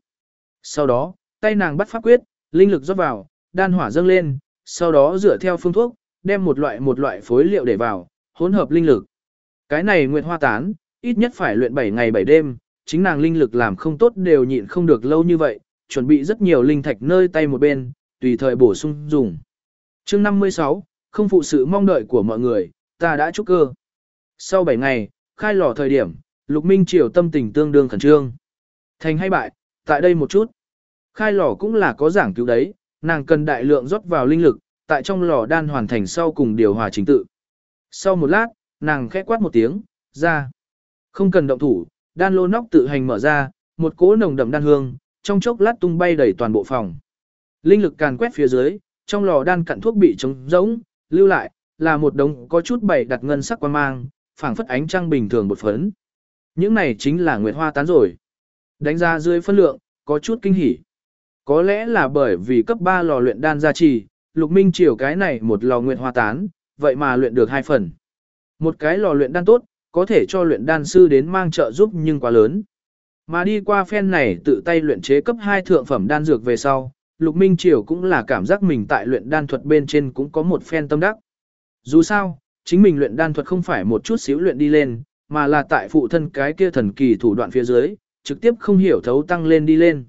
Sau đó, tay nàng bắt pháp quyết, linh lực rót vào, đan hỏa dâng lên, sau đó dựa theo phương thuốc, đem một loại một loại phối liệu để vào, hỗn hợp linh lực. Cái này nguyệt hoa tán, ít nhất phải luyện 7 ngày 7 đêm, chính nàng linh lực làm không tốt đều nhịn không được lâu như vậy, chuẩn bị rất nhiều linh thạch nơi tay một bên, tùy thời bổ sung dùng. chương 56, không phụ sự mong đợi của mọi người, ta đã chúc cơ. Sau 7 ngày, khai lò thời điểm, Lục Minh Triều tâm tình tương đương khẩn trương. Thành hay bại, tại đây một chút. Khai lò cũng là có giảng cứu đấy, nàng cần đại lượng rót vào linh lực, tại trong lò đan hoàn thành sau cùng điều hòa chính tự. Sau một lát, nàng khẽ quát một tiếng, ra. Không cần động thủ, đan lô nóc tự hành mở ra, một cỗ nồng đậm đan hương, trong chốc lát tung bay đầy toàn bộ phòng. Linh lực càn quét phía dưới, trong lò đan cặn thuốc bị trống rỗng, lưu lại, là một đống có chút bảy đặt ngân sắc quan mang, phảng phất ánh trăng bình thường một phấn. Những này chính là nguyệt hoa tán rồi. Đánh ra dưới phân lượng, có chút kinh hỉ. Có lẽ là bởi vì cấp 3 lò luyện đan gia trì, lục minh chiều cái này một lò nguyệt hoa tán, vậy mà luyện được hai phần. Một cái lò luyện đan tốt, có thể cho luyện đan sư đến mang trợ giúp nhưng quá lớn. Mà đi qua phen này tự tay luyện chế cấp 2 thượng phẩm đan dược về sau, Lục Minh Triều cũng là cảm giác mình tại luyện đan thuật bên trên cũng có một phen tâm đắc. Dù sao, chính mình luyện đan thuật không phải một chút xíu luyện đi lên, mà là tại phụ thân cái kia thần kỳ thủ đoạn phía dưới, trực tiếp không hiểu thấu tăng lên đi lên.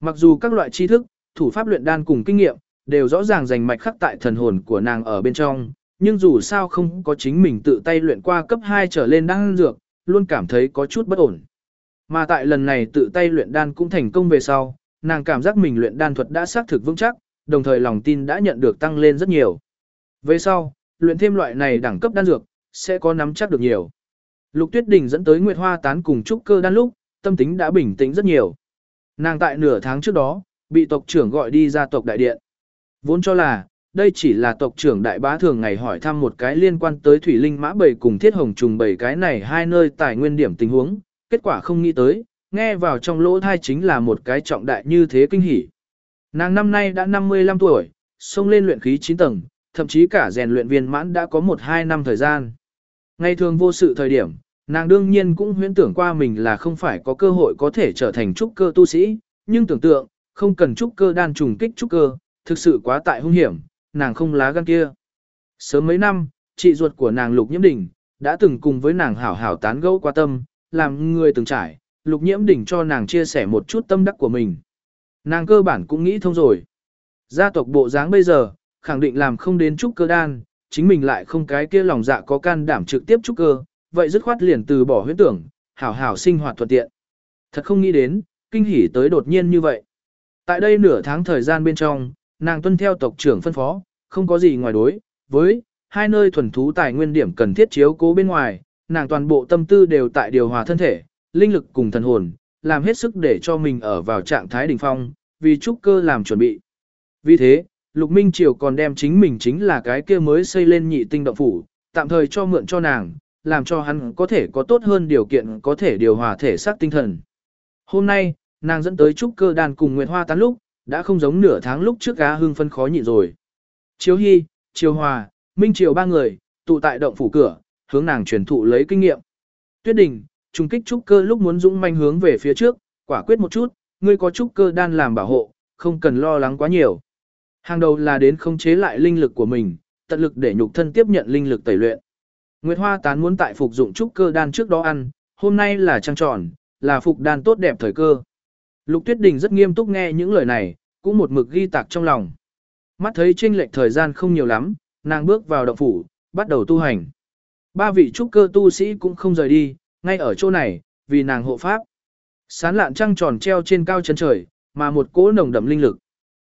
Mặc dù các loại tri thức, thủ pháp luyện đan cùng kinh nghiệm, đều rõ ràng dành mạch khắc tại thần hồn của nàng ở bên trong, nhưng dù sao không có chính mình tự tay luyện qua cấp 2 trở lên đan dược, luôn cảm thấy có chút bất ổn. Mà tại lần này tự tay luyện đan cũng thành công về sau, nàng cảm giác mình luyện đan thuật đã xác thực vững chắc, đồng thời lòng tin đã nhận được tăng lên rất nhiều. Về sau, luyện thêm loại này đẳng cấp đan dược, sẽ có nắm chắc được nhiều. Lục Tuyết Đình dẫn tới Nguyệt Hoa tán cùng trúc cơ đan lúc, tâm tính đã bình tĩnh rất nhiều. Nàng tại nửa tháng trước đó, bị tộc trưởng gọi đi ra tộc đại điện. Vốn cho là, đây chỉ là tộc trưởng đại bá thường ngày hỏi thăm một cái liên quan tới thủy linh mã bầy cùng thiết hồng trùng bầy cái này hai nơi tài nguyên điểm tình huống, kết quả không nghĩ tới, nghe vào trong lỗ thai chính là một cái trọng đại như thế kinh hỉ. Nàng năm nay đã 55 tuổi, xông lên luyện khí 9 tầng, thậm chí cả rèn luyện viên mãn đã có 1-2 năm thời gian. Ngày thường vô sự thời điểm, nàng đương nhiên cũng huyễn tưởng qua mình là không phải có cơ hội có thể trở thành trúc cơ tu sĩ, nhưng tưởng tượng, không cần trúc cơ đan trùng kích trúc cơ, thực sự quá tại hung hiểm, nàng không lá gan kia. Sớm mấy năm, chị ruột của nàng Lục Nhiễm Đình đã từng cùng với nàng hảo hảo tán gẫu qua tâm, làm người từng trải, Lục Nhiễm Đình cho nàng chia sẻ một chút tâm đắc của mình. Nàng cơ bản cũng nghĩ thông rồi. Gia tộc bộ dáng bây giờ, khẳng định làm không đến trúc cơ đan, chính mình lại không cái kia lòng dạ có can đảm trực tiếp trúc cơ, vậy dứt khoát liền từ bỏ huyễn tưởng, hảo hảo sinh hoạt thuận tiện. Thật không nghĩ đến, kinh hỉ tới đột nhiên như vậy. Tại đây nửa tháng thời gian bên trong, nàng tuân theo tộc trưởng phân phó, không có gì ngoài đối, với hai nơi thuần thú tài nguyên điểm cần thiết chiếu cố bên ngoài, nàng toàn bộ tâm tư đều tại điều hòa thân thể, linh lực cùng thần hồn, làm hết sức để cho mình ở vào trạng thái đỉnh phong, vì trúc cơ làm chuẩn bị. Vì thế, Lục Minh Triều còn đem chính mình chính là cái kia mới xây lên nhị tinh động phủ, tạm thời cho mượn cho nàng, làm cho hắn có thể có tốt hơn điều kiện có thể điều hòa thể xác tinh thần. Hôm nay, nàng dẫn tới trúc cơ đàn cùng Nguyệt Hoa tán lúc, đã không giống nửa tháng lúc trước gá hương phân khó nhịn rồi. Chiếu Hy, Chiếu Hòa, Minh Triều ba người, tụ tại động phủ cửa, hướng nàng truyền thụ lấy kinh nghiệm. Tuyết Đình, trùng kích trúc cơ lúc muốn dũng manh hướng về phía trước, quả quyết một chút, ngươi có trúc cơ đan làm bảo hộ, không cần lo lắng quá nhiều. Hàng đầu là đến khống chế lại linh lực của mình, tận lực để nhục thân tiếp nhận linh lực tẩy luyện. Nguyệt Hoa tán muốn tại phục dụng trúc cơ đan trước đó ăn, hôm nay là trăng tròn, là phục đan tốt đẹp thời cơ. Lục Tuyết Đình rất nghiêm túc nghe những lời này, cũng một mực ghi tạc trong lòng. Mắt thấy chênh lệch thời gian không nhiều lắm, nàng bước vào động phủ, bắt đầu tu hành. Ba vị trúc cơ tu sĩ cũng không rời đi, ngay ở chỗ này, vì nàng hộ pháp. Sán lạn trăng tròn treo trên cao chân trời, mà một cỗ nồng đậm linh lực.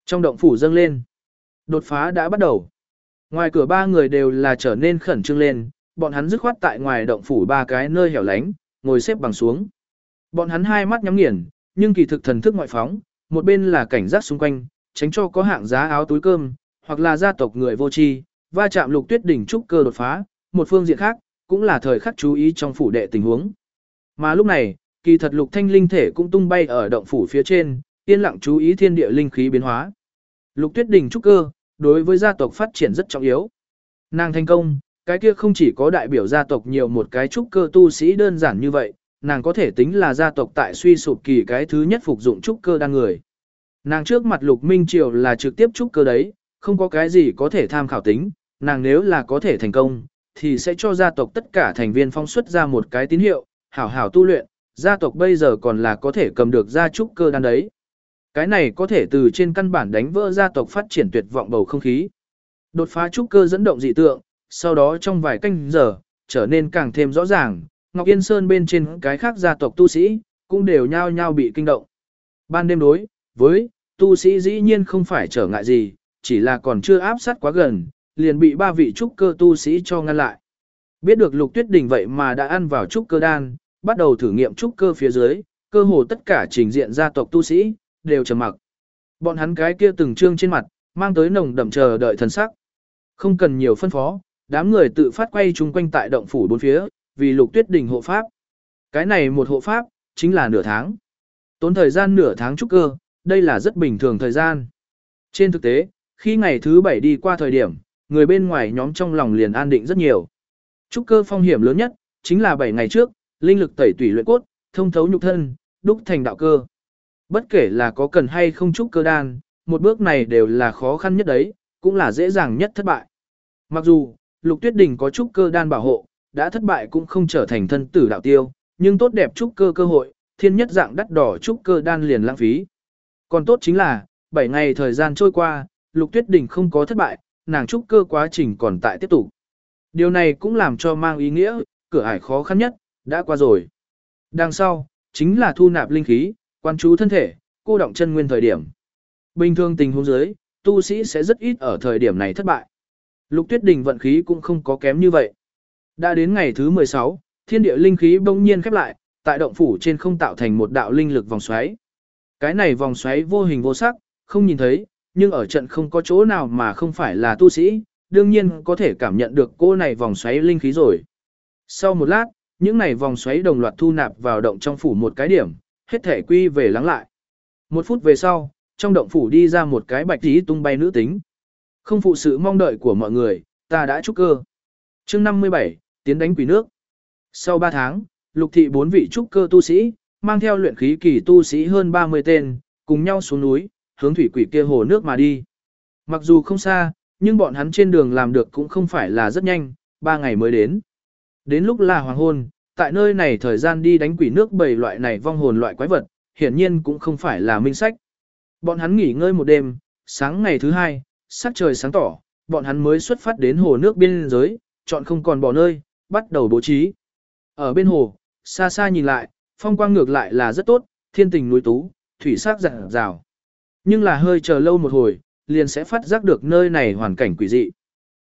Trong động phủ dâng lên. Đột phá đã bắt đầu. Ngoài cửa ba người đều là trở nên khẩn trương lên, bọn hắn dứt khoát tại ngoài động phủ ba cái nơi hẻo lánh, ngồi xếp bằng xuống. Bọn hắn hai mắt nhắm nghiền, nhưng kỳ thực thần thức ngoại phóng, một bên là cảnh giác xung quanh, tránh cho có hạng giá áo túi cơm, hoặc là gia tộc người vô tri, va chạm lục tuyết đỉnh trúc cơ đột phá, một phương diện khác, cũng là thời khắc chú ý trong phủ đệ tình huống. Mà lúc này, kỳ thật lục thanh linh thể cũng tung bay ở động phủ phía trên, yên lặng chú ý thiên địa linh khí biến hóa. Lục tuyết đỉnh trúc cơ, đối với gia tộc phát triển rất trọng yếu. Nàng thành công, cái kia không chỉ có đại biểu gia tộc nhiều một cái trúc cơ tu sĩ đơn giản như vậy, nàng có thể tính là gia tộc tại suy sụp kỳ cái thứ nhất phục dụng trúc cơ đan người. Nàng trước mặt Lục Minh Triều là trực tiếp trúc cơ đấy, không có cái gì có thể tham khảo tính, nàng nếu là có thể thành công, thì sẽ cho gia tộc tất cả thành viên phong xuất ra một cái tín hiệu, hảo hảo tu luyện, gia tộc bây giờ còn là có thể cầm được gia trúc cơ đan đấy. Cái này có thể từ trên căn bản đánh vỡ gia tộc phát triển tuyệt vọng bầu không khí. Đột phá trúc cơ dẫn động dị tượng, sau đó trong vài canh giờ, trở nên càng thêm rõ ràng, Ngọc Yên Sơn bên trên cái khác gia tộc tu sĩ, cũng đều nhao nhao bị kinh động. Ban đêm đối, với, tu sĩ dĩ nhiên không phải trở ngại gì, chỉ là còn chưa áp sát quá gần, liền bị ba vị trúc cơ tu sĩ cho ngăn lại. Biết được lục tuyết đỉnh vậy mà đã ăn vào trúc cơ đan, bắt đầu thử nghiệm trúc cơ phía dưới, cơ hồ tất cả trình diện gia tộc tu sĩ, đều trầm mặc. Bọn hắn cái kia từng trương trên mặt, mang tới nồng đậm chờ đợi thần sắc. Không cần nhiều phân phó, đám người tự phát quay chung quanh tại động phủ bốn phía, vì lục tuyết đỉnh hộ pháp. Cái này một hộ pháp, chính là nửa tháng. Tốn thời gian nửa tháng trúc cơ, đây là rất bình thường thời gian. Trên thực tế, khi ngày thứ bảy đi qua thời điểm, người bên ngoài nhóm trong lòng liền an định rất nhiều. Trúc cơ phong hiểm lớn nhất, chính là 7 ngày trước, linh lực tẩy tủy luyện cốt, thông thấu nhục thân, đúc thành đạo cơ. Bất kể là có cần hay không trúc cơ đan, một bước này đều là khó khăn nhất đấy, cũng là dễ dàng nhất thất bại. Mặc dù, Lục Tuyết Đình có trúc cơ đan bảo hộ, đã thất bại cũng không trở thành thân tử đạo tiêu, nhưng tốt đẹp trúc cơ cơ hội, thiên nhất dạng đắt đỏ trúc cơ đan liền lãng phí. Còn tốt chính là, 7 ngày thời gian trôi qua, Lục Tuyết Đình không có thất bại, nàng trúc cơ quá trình còn tại tiếp tục. Điều này cũng làm cho mang ý nghĩa, cửa ải khó khăn nhất, đã qua rồi. Đằng sau, chính là thu nạp linh khí, quan chú thân thể, cô động chân nguyên thời điểm. Bình thường tình huống dưới, tu sĩ sẽ rất ít ở thời điểm này thất bại. Lục Tuyết Đình vận khí cũng không có kém như vậy. Đã đến ngày thứ 16, thiên địa linh khí bỗng nhiên khép lại, tại động phủ trên không tạo thành một đạo linh lực vòng xoáy. Cái này vòng xoáy vô hình vô sắc, không nhìn thấy, nhưng ở trận không có chỗ nào mà không phải là tu sĩ, đương nhiên có thể cảm nhận được cô này vòng xoáy linh khí rồi. Sau một lát, những này vòng xoáy đồng loạt thu nạp vào động trong phủ một cái điểm, hết thể quy về lắng lại. Một phút về sau, trong động phủ đi ra một cái bạch tí tung bay nữ tính. Không phụ sự mong đợi của mọi người, ta đã chúc cơ. chương 57, tiến đánh quỷ nước. Sau 3 tháng, lục thị bốn vị trúc cơ tu sĩ, mang theo luyện khí kỳ tu sĩ hơn 30 tên, cùng nhau xuống núi, hướng thủy quỷ kia hồ nước mà đi. Mặc dù không xa, nhưng bọn hắn trên đường làm được cũng không phải là rất nhanh, 3 ngày mới đến. Đến lúc là hoàng hôn, tại nơi này thời gian đi đánh quỷ nước bầy loại này vong hồn loại quái vật, hiển nhiên cũng không phải là minh sách. Bọn hắn nghỉ ngơi một đêm, sáng ngày thứ hai, sắc trời sáng tỏ, bọn hắn mới xuất phát đến hồ nước biên giới, chọn không còn bỏ nơi, bắt đầu bố trí. Ở bên hồ, xa xa nhìn lại, phong quang ngược lại là rất tốt, thiên tình núi tú, thủy sắc rạng rào. Nhưng là hơi chờ lâu một hồi, liền sẽ phát giác được nơi này hoàn cảnh quỷ dị.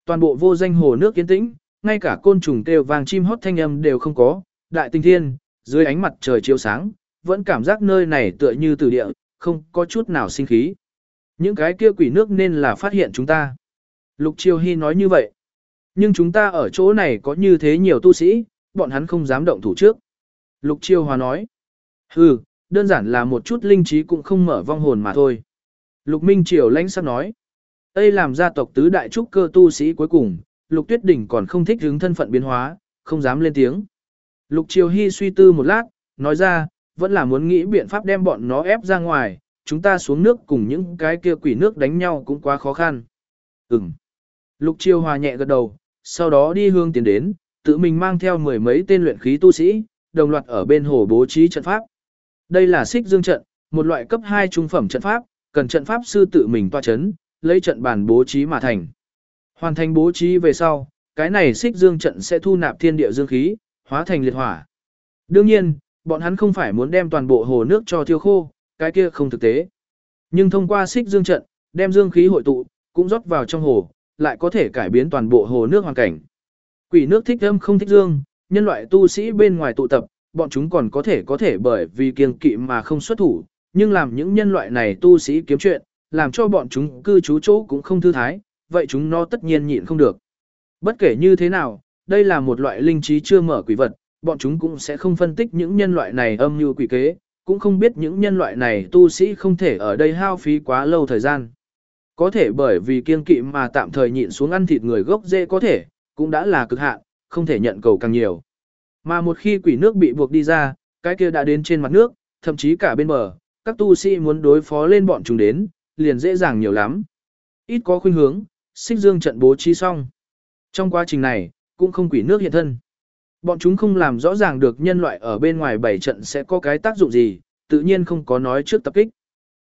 Toàn bộ vô danh hồ nước yên tĩnh, ngay cả côn trùng kêu vàng chim hót thanh âm đều không có, đại tinh thiên, dưới ánh mặt trời chiếu sáng, vẫn cảm giác nơi này tựa như tử địa, không có chút nào sinh khí. Những cái kia quỷ nước nên là phát hiện chúng ta. Lục Triều Hy nói như vậy. Nhưng chúng ta ở chỗ này có như thế nhiều tu sĩ, bọn hắn không dám động thủ trước. Lục Chiêu Hòa nói. Hừ, đơn giản là một chút linh trí cũng không mở vong hồn mà thôi. Lục Minh Triều lãnh sắc nói. Đây làm gia tộc tứ đại trúc cơ tu sĩ cuối cùng, Lục Tuyết Đỉnh còn không thích hướng thân phận biến hóa, không dám lên tiếng. Lục Triều Hy suy tư một lát, nói ra, vẫn là muốn nghĩ biện pháp đem bọn nó ép ra ngoài, chúng ta xuống nước cùng những cái kia quỷ nước đánh nhau cũng quá khó khăn. Ừm. Lục Triều Hòa nhẹ gật đầu, sau đó đi hương tiến đến, tự mình mang theo mười mấy tên luyện khí tu sĩ, đồng loạt ở bên hồ bố trí trận pháp. Đây là xích dương trận, một loại cấp 2 trung phẩm trận pháp, cần trận pháp sư tự mình toa chấn, lấy trận bàn bố trí mà thành. Hoàn thành bố trí về sau, cái này xích dương trận sẽ thu nạp thiên địa dương khí, hóa thành liệt hỏa. Đương nhiên, bọn hắn không phải muốn đem toàn bộ hồ nước cho thiêu khô, cái kia không thực tế. Nhưng thông qua xích dương trận, đem dương khí hội tụ, cũng rót vào trong hồ, lại có thể cải biến toàn bộ hồ nước hoàn cảnh. Quỷ nước thích âm không thích dương, nhân loại tu sĩ bên ngoài tụ tập, bọn chúng còn có thể có thể bởi vì kiêng kỵ mà không xuất thủ, nhưng làm những nhân loại này tu sĩ kiếm chuyện, làm cho bọn chúng cư trú chỗ cũng không thư thái, vậy chúng nó tất nhiên nhịn không được. Bất kể như thế nào, đây là một loại linh trí chưa mở quỷ vật, bọn chúng cũng sẽ không phân tích những nhân loại này âm như quỷ kế, cũng không biết những nhân loại này tu sĩ không thể ở đây hao phí quá lâu thời gian. Có thể bởi vì kiên kỵ mà tạm thời nhịn xuống ăn thịt người gốc dễ có thể, cũng đã là cực hạn, không thể nhận cầu càng nhiều. Mà một khi quỷ nước bị buộc đi ra, cái kia đã đến trên mặt nước, thậm chí cả bên bờ, các tu sĩ muốn đối phó lên bọn chúng đến, liền dễ dàng nhiều lắm. Ít có khuynh hướng, xích dương trận bố trí xong. Trong quá trình này, cũng không quỷ nước hiện thân. Bọn chúng không làm rõ ràng được nhân loại ở bên ngoài bảy trận sẽ có cái tác dụng gì, tự nhiên không có nói trước tập kích.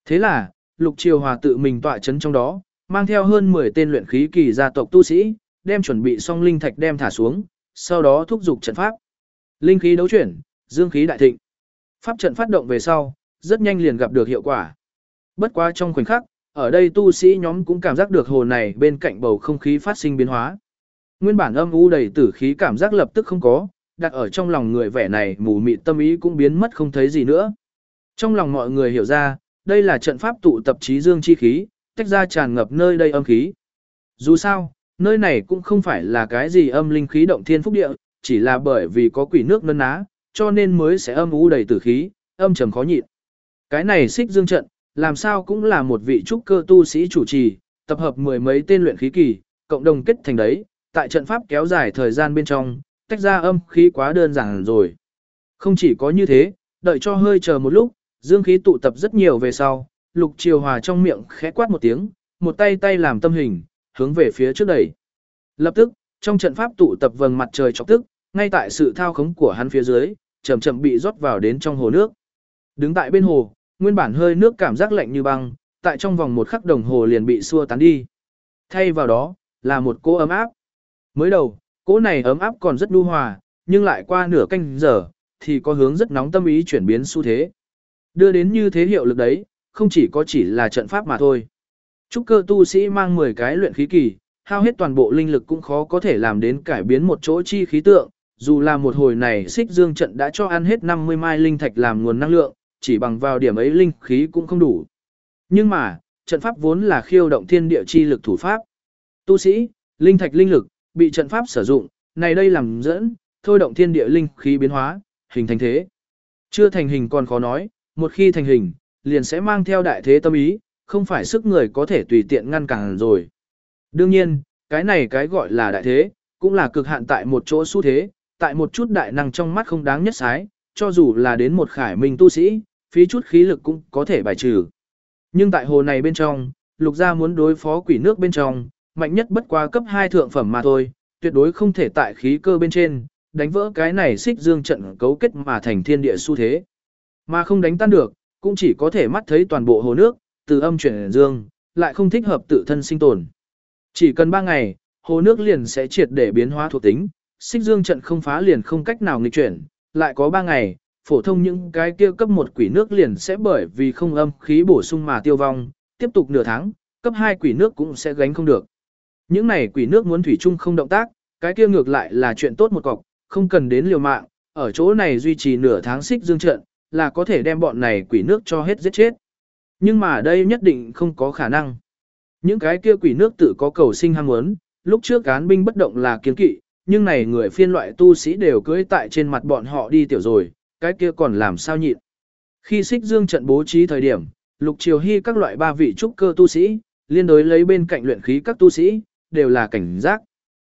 Thế là, Lục Triều Hòa tự mình tọa chấn trong đó, mang theo hơn 10 tên luyện khí kỳ gia tộc tu sĩ, đem chuẩn bị xong linh thạch đem thả xuống, sau đó thúc dục trận pháp. Linh khí đấu chuyển, dương khí đại thịnh. Pháp trận phát động về sau, rất nhanh liền gặp được hiệu quả. Bất quá trong khoảnh khắc, ở đây tu sĩ nhóm cũng cảm giác được hồ này bên cạnh bầu không khí phát sinh biến hóa. Nguyên bản âm u đầy tử khí cảm giác lập tức không có, đặt ở trong lòng người vẻ này mù mịt tâm ý cũng biến mất không thấy gì nữa. Trong lòng mọi người hiểu ra, đây là trận pháp tụ tập trí dương chi khí, tách ra tràn ngập nơi đây âm khí. Dù sao, nơi này cũng không phải là cái gì âm linh khí động thiên phúc địa, chỉ là bởi vì có quỷ nước nân ná, cho nên mới sẽ âm u đầy tử khí, âm trầm khó nhịn. Cái này xích dương trận, làm sao cũng là một vị trúc cơ tu sĩ chủ trì, tập hợp mười mấy tên luyện khí kỳ, cộng đồng kết thành đấy, tại trận pháp kéo dài thời gian bên trong, tách ra âm khí quá đơn giản rồi. Không chỉ có như thế, đợi cho hơi chờ một lúc, dương khí tụ tập rất nhiều về sau, lục triều hòa trong miệng khẽ quát một tiếng, một tay tay làm tâm hình, hướng về phía trước đẩy. Lập tức, trong trận pháp tụ tập vầng mặt trời chọc tức, ngay tại sự thao khống của hắn phía dưới, chậm chậm bị rót vào đến trong hồ nước. Đứng tại bên hồ, nguyên bản hơi nước cảm giác lạnh như băng, tại trong vòng một khắc đồng hồ liền bị xua tán đi. Thay vào đó, là một cỗ ấm áp. Mới đầu, cỗ này ấm áp còn rất nhu hòa, nhưng lại qua nửa canh giờ, thì có hướng rất nóng tâm ý chuyển biến xu thế. Đưa đến như thế hiệu lực đấy, không chỉ có chỉ là trận pháp mà thôi. Trúc cơ tu sĩ mang 10 cái luyện khí kỳ, hao hết toàn bộ linh lực cũng khó có thể làm đến cải biến một chỗ chi khí tượng, dù là một hồi này xích dương trận đã cho ăn hết 50 mai linh thạch làm nguồn năng lượng, chỉ bằng vào điểm ấy linh khí cũng không đủ. Nhưng mà, trận pháp vốn là khiêu động thiên địa chi lực thủ pháp. Tu sĩ, linh thạch linh lực, bị trận pháp sử dụng, này đây làm dẫn, thôi động thiên địa linh khí biến hóa, hình thành thế. Chưa thành hình còn khó nói, một khi thành hình, liền sẽ mang theo đại thế tâm ý, không phải sức người có thể tùy tiện ngăn cản rồi. Đương nhiên, cái này cái gọi là đại thế, cũng là cực hạn tại một chỗ xu thế, tại một chút đại năng trong mắt không đáng nhất sái, cho dù là đến một khải minh tu sĩ, phí chút khí lực cũng có thể bài trừ. Nhưng tại hồ này bên trong, lục gia muốn đối phó quỷ nước bên trong, mạnh nhất bất qua cấp 2 thượng phẩm mà thôi, tuyệt đối không thể tại khí cơ bên trên, đánh vỡ cái này xích dương trận cấu kết mà thành thiên địa xu thế. Mà không đánh tan được, cũng chỉ có thể mắt thấy toàn bộ hồ nước, từ âm chuyển dương, lại không thích hợp tự thân sinh tồn. Chỉ cần 3 ngày, hồ nước liền sẽ triệt để biến hóa thuộc tính, xích dương trận không phá liền không cách nào nghịch chuyển, lại có 3 ngày, phổ thông những cái kia cấp một quỷ nước liền sẽ bởi vì không âm khí bổ sung mà tiêu vong, tiếp tục nửa tháng, cấp 2 quỷ nước cũng sẽ gánh không được. Những này quỷ nước muốn thủy chung không động tác, cái kia ngược lại là chuyện tốt một cọc, không cần đến liều mạng, ở chỗ này duy trì nửa tháng xích dương trận, là có thể đem bọn này quỷ nước cho hết giết chết. Nhưng mà đây nhất định không có khả năng. Những cái kia quỷ nước tự có cầu sinh ham muốn, lúc trước cán binh bất động là kiến kỵ, nhưng này người phiên loại tu sĩ đều cưỡi tại trên mặt bọn họ đi tiểu rồi, cái kia còn làm sao nhịn. Khi xích dương trận bố trí thời điểm, lục triều hy các loại ba vị trúc cơ tu sĩ, liên đối lấy bên cạnh luyện khí các tu sĩ, đều là cảnh giác.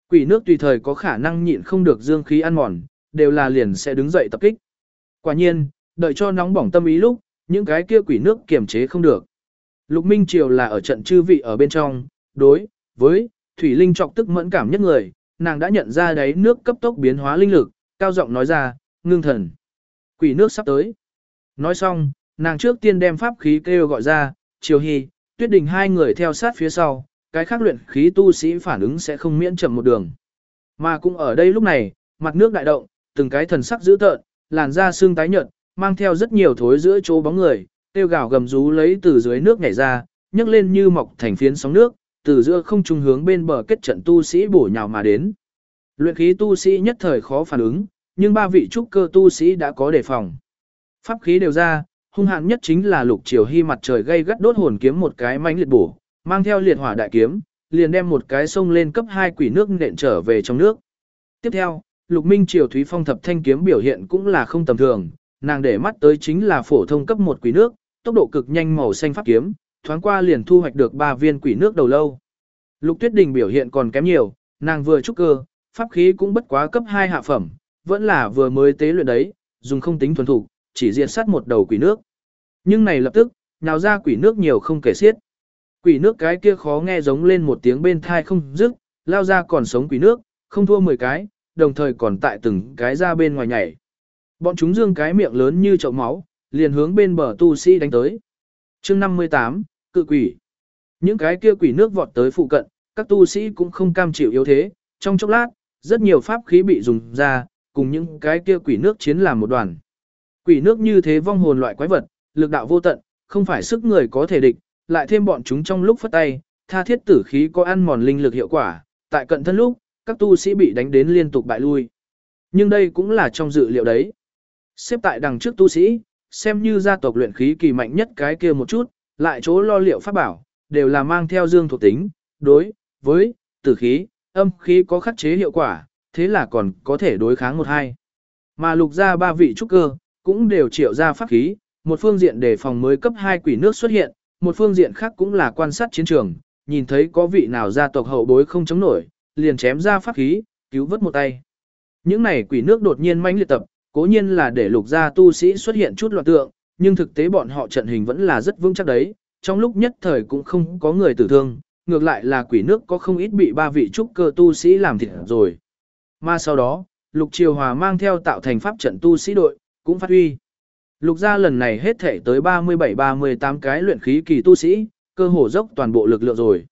Quỷ nước tùy thời có khả năng nhịn không được dương khí ăn mòn, đều là liền sẽ đứng dậy tập kích. Quả nhiên, đợi cho nóng bỏng tâm ý lúc, những cái kia quỷ nước kiềm chế không được. Lục Minh Triều là ở trận chư vị ở bên trong, đối với Thủy Linh trọc tức mẫn cảm nhất người, nàng đã nhận ra đấy nước cấp tốc biến hóa linh lực, cao giọng nói ra, ngưng thần. Quỷ nước sắp tới. Nói xong, nàng trước tiên đem pháp khí kêu gọi ra, Triều Hy, Tuyết Đình hai người theo sát phía sau, cái khác luyện khí tu sĩ phản ứng sẽ không miễn chậm một đường. Mà cũng ở đây lúc này, mặt nước đại động, từng cái thần sắc dữ tợn, làn da xương tái nhợt, mang theo rất nhiều thối giữa chỗ bóng người, tiêu gào gầm rú lấy từ dưới nước nhảy ra, nhấc lên như mọc thành phiến sóng nước, từ giữa không trung hướng bên bờ kết trận tu sĩ bổ nhào mà đến. Luyện khí tu sĩ nhất thời khó phản ứng, nhưng ba vị trúc cơ tu sĩ đã có đề phòng. Pháp khí đều ra, hung hãn nhất chính là lục triều hy mặt trời gây gắt đốt hồn kiếm một cái mãnh liệt bổ, mang theo liệt hỏa đại kiếm, liền đem một cái sông lên cấp 2 quỷ nước nện trở về trong nước. Tiếp theo, lục minh triều thúy phong thập thanh kiếm biểu hiện cũng là không tầm thường, nàng để mắt tới chính là phổ thông cấp một quỷ nước, tốc độ cực nhanh màu xanh pháp kiếm, thoáng qua liền thu hoạch được ba viên quỷ nước đầu lâu. Lục Tuyết Đình biểu hiện còn kém nhiều, nàng vừa trúc cơ, pháp khí cũng bất quá cấp 2 hạ phẩm, vẫn là vừa mới tế luyện đấy, dùng không tính thuần thủ, chỉ diệt sát một đầu quỷ nước. Nhưng này lập tức, nhào ra quỷ nước nhiều không kể xiết. Quỷ nước cái kia khó nghe giống lên một tiếng bên thai không dứt, lao ra còn sống quỷ nước, không thua 10 cái, đồng thời còn tại từng cái ra bên ngoài nhảy. Bọn chúng dương cái miệng lớn như chậu máu, liền hướng bên bờ tu sĩ đánh tới. chương 58, cự quỷ. Những cái kia quỷ nước vọt tới phụ cận, các tu sĩ cũng không cam chịu yếu thế, trong chốc lát, rất nhiều pháp khí bị dùng ra, cùng những cái kia quỷ nước chiến làm một đoàn. Quỷ nước như thế vong hồn loại quái vật, lực đạo vô tận, không phải sức người có thể địch, lại thêm bọn chúng trong lúc phất tay, tha thiết tử khí có ăn mòn linh lực hiệu quả, tại cận thân lúc, các tu sĩ bị đánh đến liên tục bại lui. Nhưng đây cũng là trong dự liệu đấy. Xếp tại đằng trước tu sĩ, xem như gia tộc luyện khí kỳ mạnh nhất cái kia một chút, lại chỗ lo liệu pháp bảo, đều là mang theo dương thuộc tính, đối với tử khí, âm khí có khắc chế hiệu quả, thế là còn có thể đối kháng một hai. Mà lục ra ba vị trúc cơ, cũng đều triệu ra pháp khí, một phương diện để phòng mới cấp hai quỷ nước xuất hiện, một phương diện khác cũng là quan sát chiến trường, nhìn thấy có vị nào gia tộc hậu bối không chống nổi, liền chém ra pháp khí, cứu vớt một tay. Những này quỷ nước đột nhiên manh liệt tập, cố nhiên là để lục gia tu sĩ xuất hiện chút loạn tượng, nhưng thực tế bọn họ trận hình vẫn là rất vững chắc đấy, trong lúc nhất thời cũng không có người tử thương, ngược lại là quỷ nước có không ít bị ba vị trúc cơ tu sĩ làm thịt rồi. Mà sau đó, Lục Triều Hòa mang theo tạo thành pháp trận tu sĩ đội, cũng phát huy. Lục gia lần này hết thể tới 37-38 cái luyện khí kỳ tu sĩ, cơ hồ dốc toàn bộ lực lượng rồi.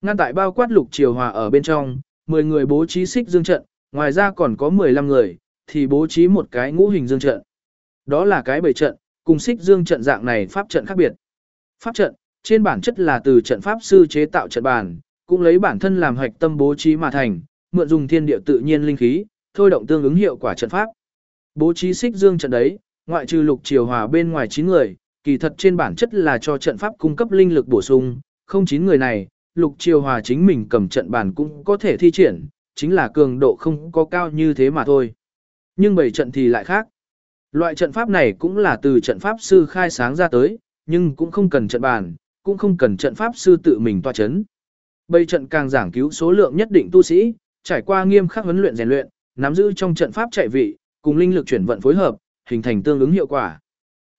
Ngăn tại bao quát Lục Triều Hòa ở bên trong, 10 người bố trí xích dương trận, ngoài ra còn có 15 người, thì bố trí một cái ngũ hình dương trận. Đó là cái bầy trận, cùng xích dương trận dạng này pháp trận khác biệt. Pháp trận, trên bản chất là từ trận pháp sư chế tạo trận bàn, cũng lấy bản thân làm hoạch tâm bố trí mà thành, mượn dùng thiên địa tự nhiên linh khí, thôi động tương ứng hiệu quả trận pháp. Bố trí xích dương trận đấy, ngoại trừ lục triều hòa bên ngoài 9 người, kỳ thật trên bản chất là cho trận pháp cung cấp linh lực bổ sung, không 9 người này, lục triều hòa chính mình cầm trận bàn cũng có thể thi triển, chính là cường độ không có cao như thế mà thôi. Nhưng bảy trận thì lại khác. Loại trận pháp này cũng là từ trận pháp sư khai sáng ra tới, nhưng cũng không cần trận bàn, cũng không cần trận pháp sư tự mình tọa chấn. Bảy trận càng giảng cứu số lượng nhất định tu sĩ, trải qua nghiêm khắc huấn luyện rèn luyện, nắm giữ trong trận pháp chạy vị, cùng linh lực chuyển vận phối hợp, hình thành tương ứng hiệu quả.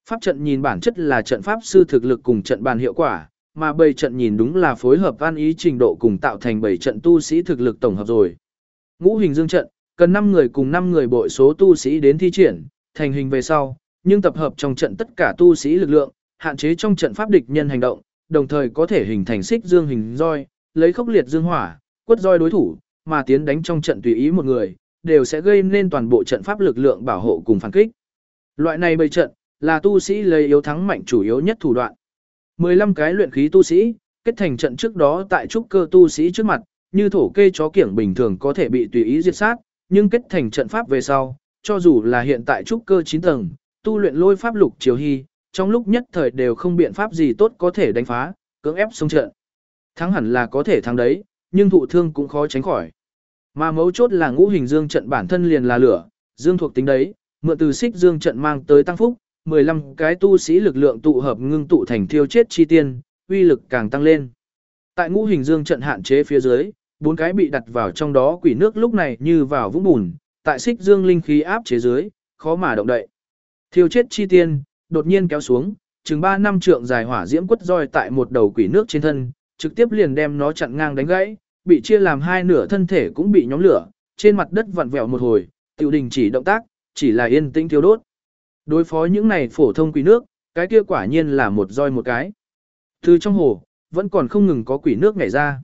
Pháp trận nhìn bản chất là trận pháp sư thực lực cùng trận bàn hiệu quả, mà bảy trận nhìn đúng là phối hợp an ý trình độ cùng tạo thành bảy trận tu sĩ thực lực tổng hợp rồi. Ngũ hình dương trận, cần 5 người cùng 5 người bội số tu sĩ đến thi triển, thành hình về sau, nhưng tập hợp trong trận tất cả tu sĩ lực lượng, hạn chế trong trận pháp địch nhân hành động, đồng thời có thể hình thành xích dương hình roi, lấy khốc liệt dương hỏa, quất roi đối thủ, mà tiến đánh trong trận tùy ý một người, đều sẽ gây nên toàn bộ trận pháp lực lượng bảo hộ cùng phản kích. Loại này bày trận, là tu sĩ lấy yếu thắng mạnh chủ yếu nhất thủ đoạn. 15 cái luyện khí tu sĩ, kết thành trận trước đó tại trúc cơ tu sĩ trước mặt, như thổ kê chó kiểng bình thường có thể bị tùy ý diệt sát, nhưng kết thành trận pháp về sau, cho dù là hiện tại trúc cơ 9 tầng, tu luyện lôi pháp lục chiều hy, trong lúc nhất thời đều không biện pháp gì tốt có thể đánh phá, cưỡng ép xông trận. Thắng hẳn là có thể thắng đấy, nhưng thụ thương cũng khó tránh khỏi. Mà mấu chốt là ngũ hình dương trận bản thân liền là lửa, dương thuộc tính đấy, mượn từ xích dương trận mang tới tăng phúc, 15 cái tu sĩ lực lượng tụ hợp ngưng tụ thành thiêu chết chi tiên, uy lực càng tăng lên. Tại ngũ hình dương trận hạn chế phía dưới, bốn cái bị đặt vào trong đó quỷ nước lúc này như vào vũng bùn, tại xích dương linh khí áp chế dưới, khó mà động đậy. Thiêu chết chi tiên, đột nhiên kéo xuống, chừng 3 năm trượng dài hỏa diễm quất roi tại một đầu quỷ nước trên thân, trực tiếp liền đem nó chặn ngang đánh gãy, bị chia làm hai nửa thân thể cũng bị nhóm lửa, trên mặt đất vặn vẹo một hồi, tiểu đình chỉ động tác, chỉ là yên tĩnh thiêu đốt. Đối phó những này phổ thông quỷ nước, cái kia quả nhiên là một roi một cái. Từ trong hồ, vẫn còn không ngừng có quỷ nước nhảy ra.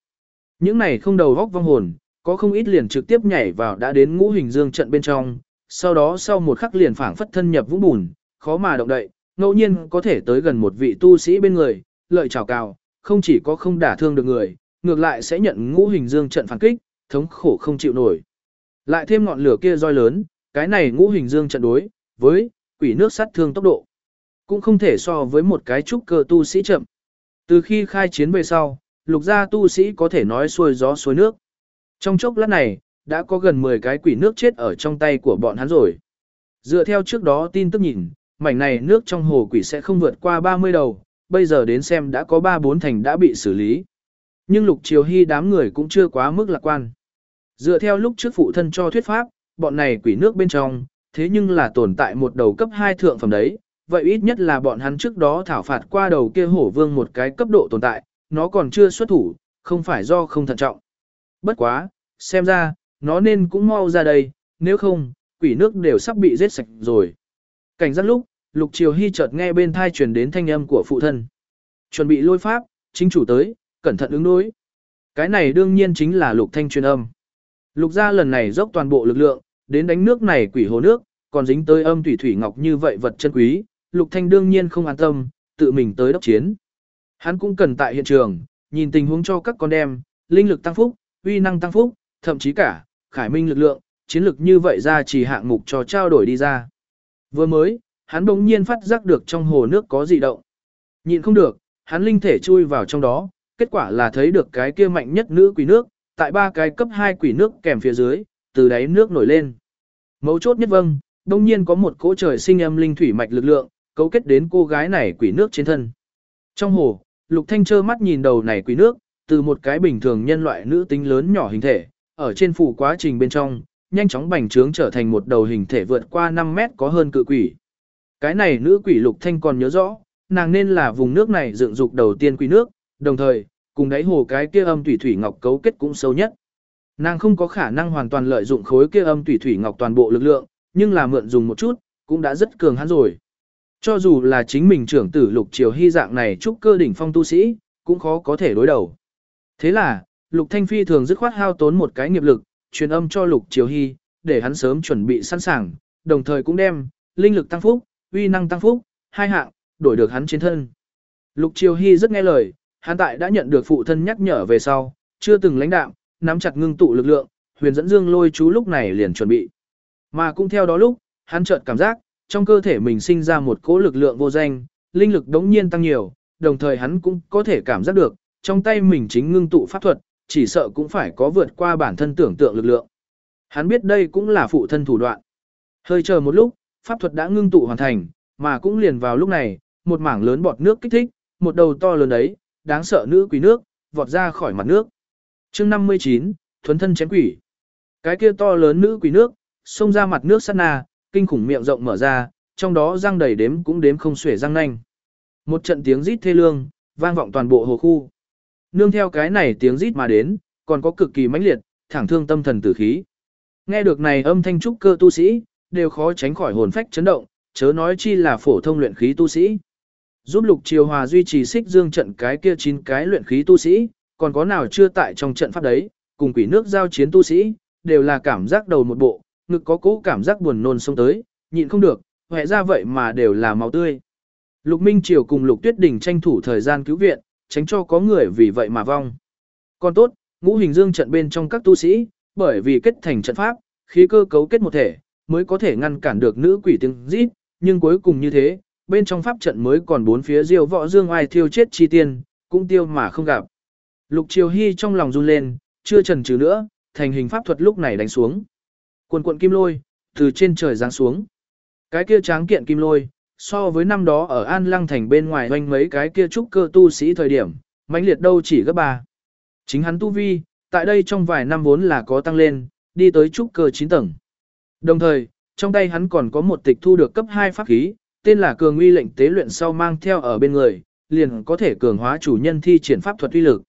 Những này không đầu góc vong hồn, có không ít liền trực tiếp nhảy vào đã đến ngũ hình dương trận bên trong, sau đó sau một khắc liền phảng phất thân nhập vũng bùn, khó mà động đậy, ngẫu nhiên có thể tới gần một vị tu sĩ bên người, lợi chào cào, không chỉ có không đả thương được người, ngược lại sẽ nhận ngũ hình dương trận phản kích, thống khổ không chịu nổi. Lại thêm ngọn lửa kia roi lớn, cái này ngũ hình dương trận đối với quỷ nước sát thương tốc độ, cũng không thể so với một cái trúc cơ tu sĩ chậm. Từ khi khai chiến về sau, lục gia tu sĩ có thể nói xuôi gió xuôi nước. Trong chốc lát này, đã có gần 10 cái quỷ nước chết ở trong tay của bọn hắn rồi. Dựa theo trước đó tin tức nhìn, mảnh này nước trong hồ quỷ sẽ không vượt qua 30 đầu, bây giờ đến xem đã có 3-4 thành đã bị xử lý. Nhưng lục triều hy đám người cũng chưa quá mức lạc quan. Dựa theo lúc trước phụ thân cho thuyết pháp, bọn này quỷ nước bên trong, thế nhưng là tồn tại một đầu cấp 2 thượng phẩm đấy, vậy ít nhất là bọn hắn trước đó thảo phạt qua đầu kia hổ vương một cái cấp độ tồn tại, nó còn chưa xuất thủ, không phải do không thận trọng. Bất quá, xem ra, nó nên cũng mau ra đây, nếu không, quỷ nước đều sắp bị giết sạch rồi. Cảnh giác lúc, Lục Triều Hy chợt nghe bên thai truyền đến thanh âm của phụ thân. Chuẩn bị lôi pháp, chính chủ tới, cẩn thận ứng đối. Cái này đương nhiên chính là Lục Thanh truyền âm. Lục gia lần này dốc toàn bộ lực lượng, đến đánh nước này quỷ hồ nước, còn dính tới âm thủy thủy ngọc như vậy vật chân quý, Lục Thanh đương nhiên không an tâm, tự mình tới đốc chiến. Hắn cũng cần tại hiện trường, nhìn tình huống cho các con đem, linh lực tăng phúc, uy năng tăng phúc, thậm chí cả, khải minh lực lượng, chiến lực như vậy ra chỉ hạng mục cho trao đổi đi ra. Vừa mới, hắn bỗng nhiên phát giác được trong hồ nước có dị động. Nhìn không được, hắn linh thể chui vào trong đó, kết quả là thấy được cái kia mạnh nhất nữ quỷ nước, tại ba cái cấp 2 quỷ nước kèm phía dưới, từ đáy nước nổi lên. Mấu chốt nhất vâng, bỗng nhiên có một cỗ trời sinh âm linh thủy mạch lực lượng, cấu kết đến cô gái này quỷ nước trên thân. Trong hồ, Lục Thanh trơ mắt nhìn đầu này quỷ nước, từ một cái bình thường nhân loại nữ tính lớn nhỏ hình thể, ở trên phủ quá trình bên trong, nhanh chóng bành trướng trở thành một đầu hình thể vượt qua 5 mét có hơn cự quỷ. Cái này nữ quỷ Lục Thanh còn nhớ rõ, nàng nên là vùng nước này dựng dục đầu tiên quỷ nước, đồng thời, cùng đáy hồ cái kia âm thủy thủy ngọc cấu kết cũng sâu nhất. Nàng không có khả năng hoàn toàn lợi dụng khối kia âm thủy thủy ngọc toàn bộ lực lượng, nhưng là mượn dùng một chút, cũng đã rất cường hãn rồi. Cho dù là chính mình trưởng tử lục triều hy dạng này trúc cơ đỉnh phong tu sĩ, cũng khó có thể đối đầu. Thế là, lục thanh phi thường dứt khoát hao tốn một cái nghiệp lực, truyền âm cho lục triều hy, để hắn sớm chuẩn bị sẵn sàng, đồng thời cũng đem linh lực tăng phúc, uy năng tăng phúc, hai hạng đổi được hắn trên thân. Lục Triều Hy rất nghe lời, hắn tại đã nhận được phụ thân nhắc nhở về sau, chưa từng lãnh đạo, nắm chặt ngưng tụ lực lượng, huyền dẫn dương lôi chú lúc này liền chuẩn bị. Mà cũng theo đó lúc, hắn chợt cảm giác, trong cơ thể mình sinh ra một cỗ lực lượng vô danh, linh lực đống nhiên tăng nhiều, đồng thời hắn cũng có thể cảm giác được, trong tay mình chính ngưng tụ pháp thuật, chỉ sợ cũng phải có vượt qua bản thân tưởng tượng lực lượng. Hắn biết đây cũng là phụ thân thủ đoạn. Hơi chờ một lúc, pháp thuật đã ngưng tụ hoàn thành, mà cũng liền vào lúc này, một mảng lớn bọt nước kích thích, một đầu to lớn đấy, đáng sợ nữ quỷ nước, vọt ra khỏi mặt nước. chương 59, thuấn thân chém quỷ. Cái kia to lớn nữ quỷ nước, xông ra mặt nước sát na, kinh khủng miệng rộng mở ra, trong đó răng đầy đếm cũng đếm không xuể răng nanh. Một trận tiếng rít thê lương, vang vọng toàn bộ hồ khu. Nương theo cái này tiếng rít mà đến, còn có cực kỳ mãnh liệt, thẳng thương tâm thần tử khí. Nghe được này âm thanh trúc cơ tu sĩ, đều khó tránh khỏi hồn phách chấn động, chớ nói chi là phổ thông luyện khí tu sĩ. Giúp Lục Triều Hòa duy trì xích dương trận cái kia chín cái luyện khí tu sĩ, còn có nào chưa tại trong trận pháp đấy, cùng quỷ nước giao chiến tu sĩ, đều là cảm giác đầu một bộ, ngực có cố cảm giác buồn nôn xông tới, nhịn không được, hoẹ ra vậy mà đều là máu tươi. Lục Minh Triều cùng Lục Tuyết Đình tranh thủ thời gian cứu viện, tránh cho có người vì vậy mà vong. Còn tốt, ngũ hình dương trận bên trong các tu sĩ, bởi vì kết thành trận pháp, khí cơ cấu kết một thể, mới có thể ngăn cản được nữ quỷ tiếng rít, nhưng cuối cùng như thế, bên trong pháp trận mới còn bốn phía diêu võ dương ai thiêu chết chi tiên, cũng tiêu mà không gặp. Lục Triều Hy trong lòng run lên, chưa chần chừ nữa, thành hình pháp thuật lúc này đánh xuống. Cuồn cuộn kim lôi, từ trên trời giáng xuống. Cái kia tráng kiện kim lôi, so với năm đó ở An Lăng Thành bên ngoài hoanh mấy cái kia trúc cơ tu sĩ thời điểm, mãnh liệt đâu chỉ gấp ba. Chính hắn tu vi, tại đây trong vài năm vốn là có tăng lên, đi tới trúc cơ 9 tầng. Đồng thời, trong tay hắn còn có một tịch thu được cấp 2 pháp khí, tên là cường uy lệnh tế luyện sau mang theo ở bên người, liền có thể cường hóa chủ nhân thi triển pháp thuật uy lực.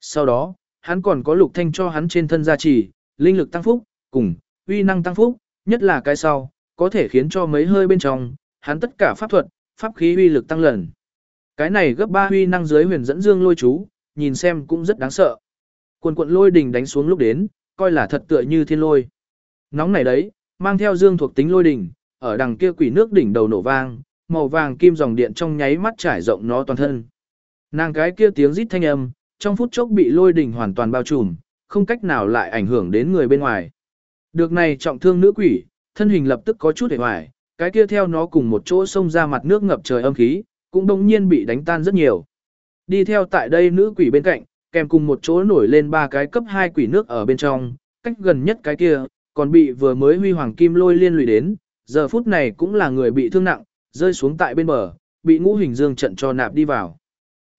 Sau đó, hắn còn có lục thanh cho hắn trên thân gia trì, linh lực tăng phúc, cùng uy năng tăng phúc, nhất là cái sau, có thể khiến cho mấy hơi bên trong, hắn tất cả pháp thuật, pháp khí uy lực tăng lần. Cái này gấp 3 uy năng dưới huyền dẫn dương lôi chú, nhìn xem cũng rất đáng sợ. Quần quận lôi đỉnh đánh xuống lúc đến, coi là thật tựa như thiên lôi. Nóng này đấy, mang theo dương thuộc tính lôi đỉnh, ở đằng kia quỷ nước đỉnh đầu nổ vang, màu vàng kim dòng điện trong nháy mắt trải rộng nó toàn thân. Nàng cái kia tiếng rít thanh âm, trong phút chốc bị lôi đỉnh hoàn toàn bao trùm, không cách nào lại ảnh hưởng đến người bên ngoài. Được này trọng thương nữ quỷ, thân hình lập tức có chút hề hoài, cái kia theo nó cùng một chỗ xông ra mặt nước ngập trời âm khí, cũng đồng nhiên bị đánh tan rất nhiều. Đi theo tại đây nữ quỷ bên cạnh, kèm cùng một chỗ nổi lên ba cái cấp 2 quỷ nước ở bên trong, cách gần nhất cái kia, còn bị vừa mới huy hoàng kim lôi liên lụy đến, giờ phút này cũng là người bị thương nặng, rơi xuống tại bên bờ, bị ngũ hình dương trận cho nạp đi vào.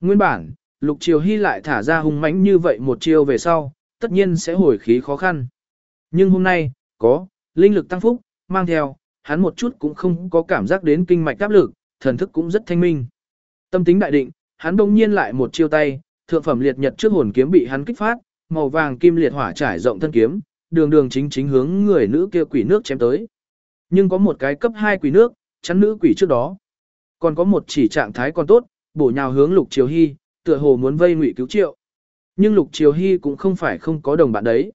Nguyên bản, Lục Triều Hy lại thả ra hung mãnh như vậy một chiêu về sau, tất nhiên sẽ hồi khí khó khăn. Nhưng hôm nay, có, linh lực tăng phúc, mang theo, hắn một chút cũng không có cảm giác đến kinh mạch áp lực, thần thức cũng rất thanh minh. Tâm tính đại định, hắn bỗng nhiên lại một chiêu tay, thượng phẩm liệt nhật trước hồn kiếm bị hắn kích phát, màu vàng kim liệt hỏa trải rộng thân kiếm, đường đường chính chính hướng người nữ kia quỷ nước chém tới. Nhưng có một cái cấp 2 quỷ nước, chắn nữ quỷ trước đó. Còn có một chỉ trạng thái còn tốt, bổ nhào hướng Lục Triều Hy, tựa hồ muốn vây ngụy cứu triệu. Nhưng Lục Triều Hy cũng không phải không có đồng bạn đấy.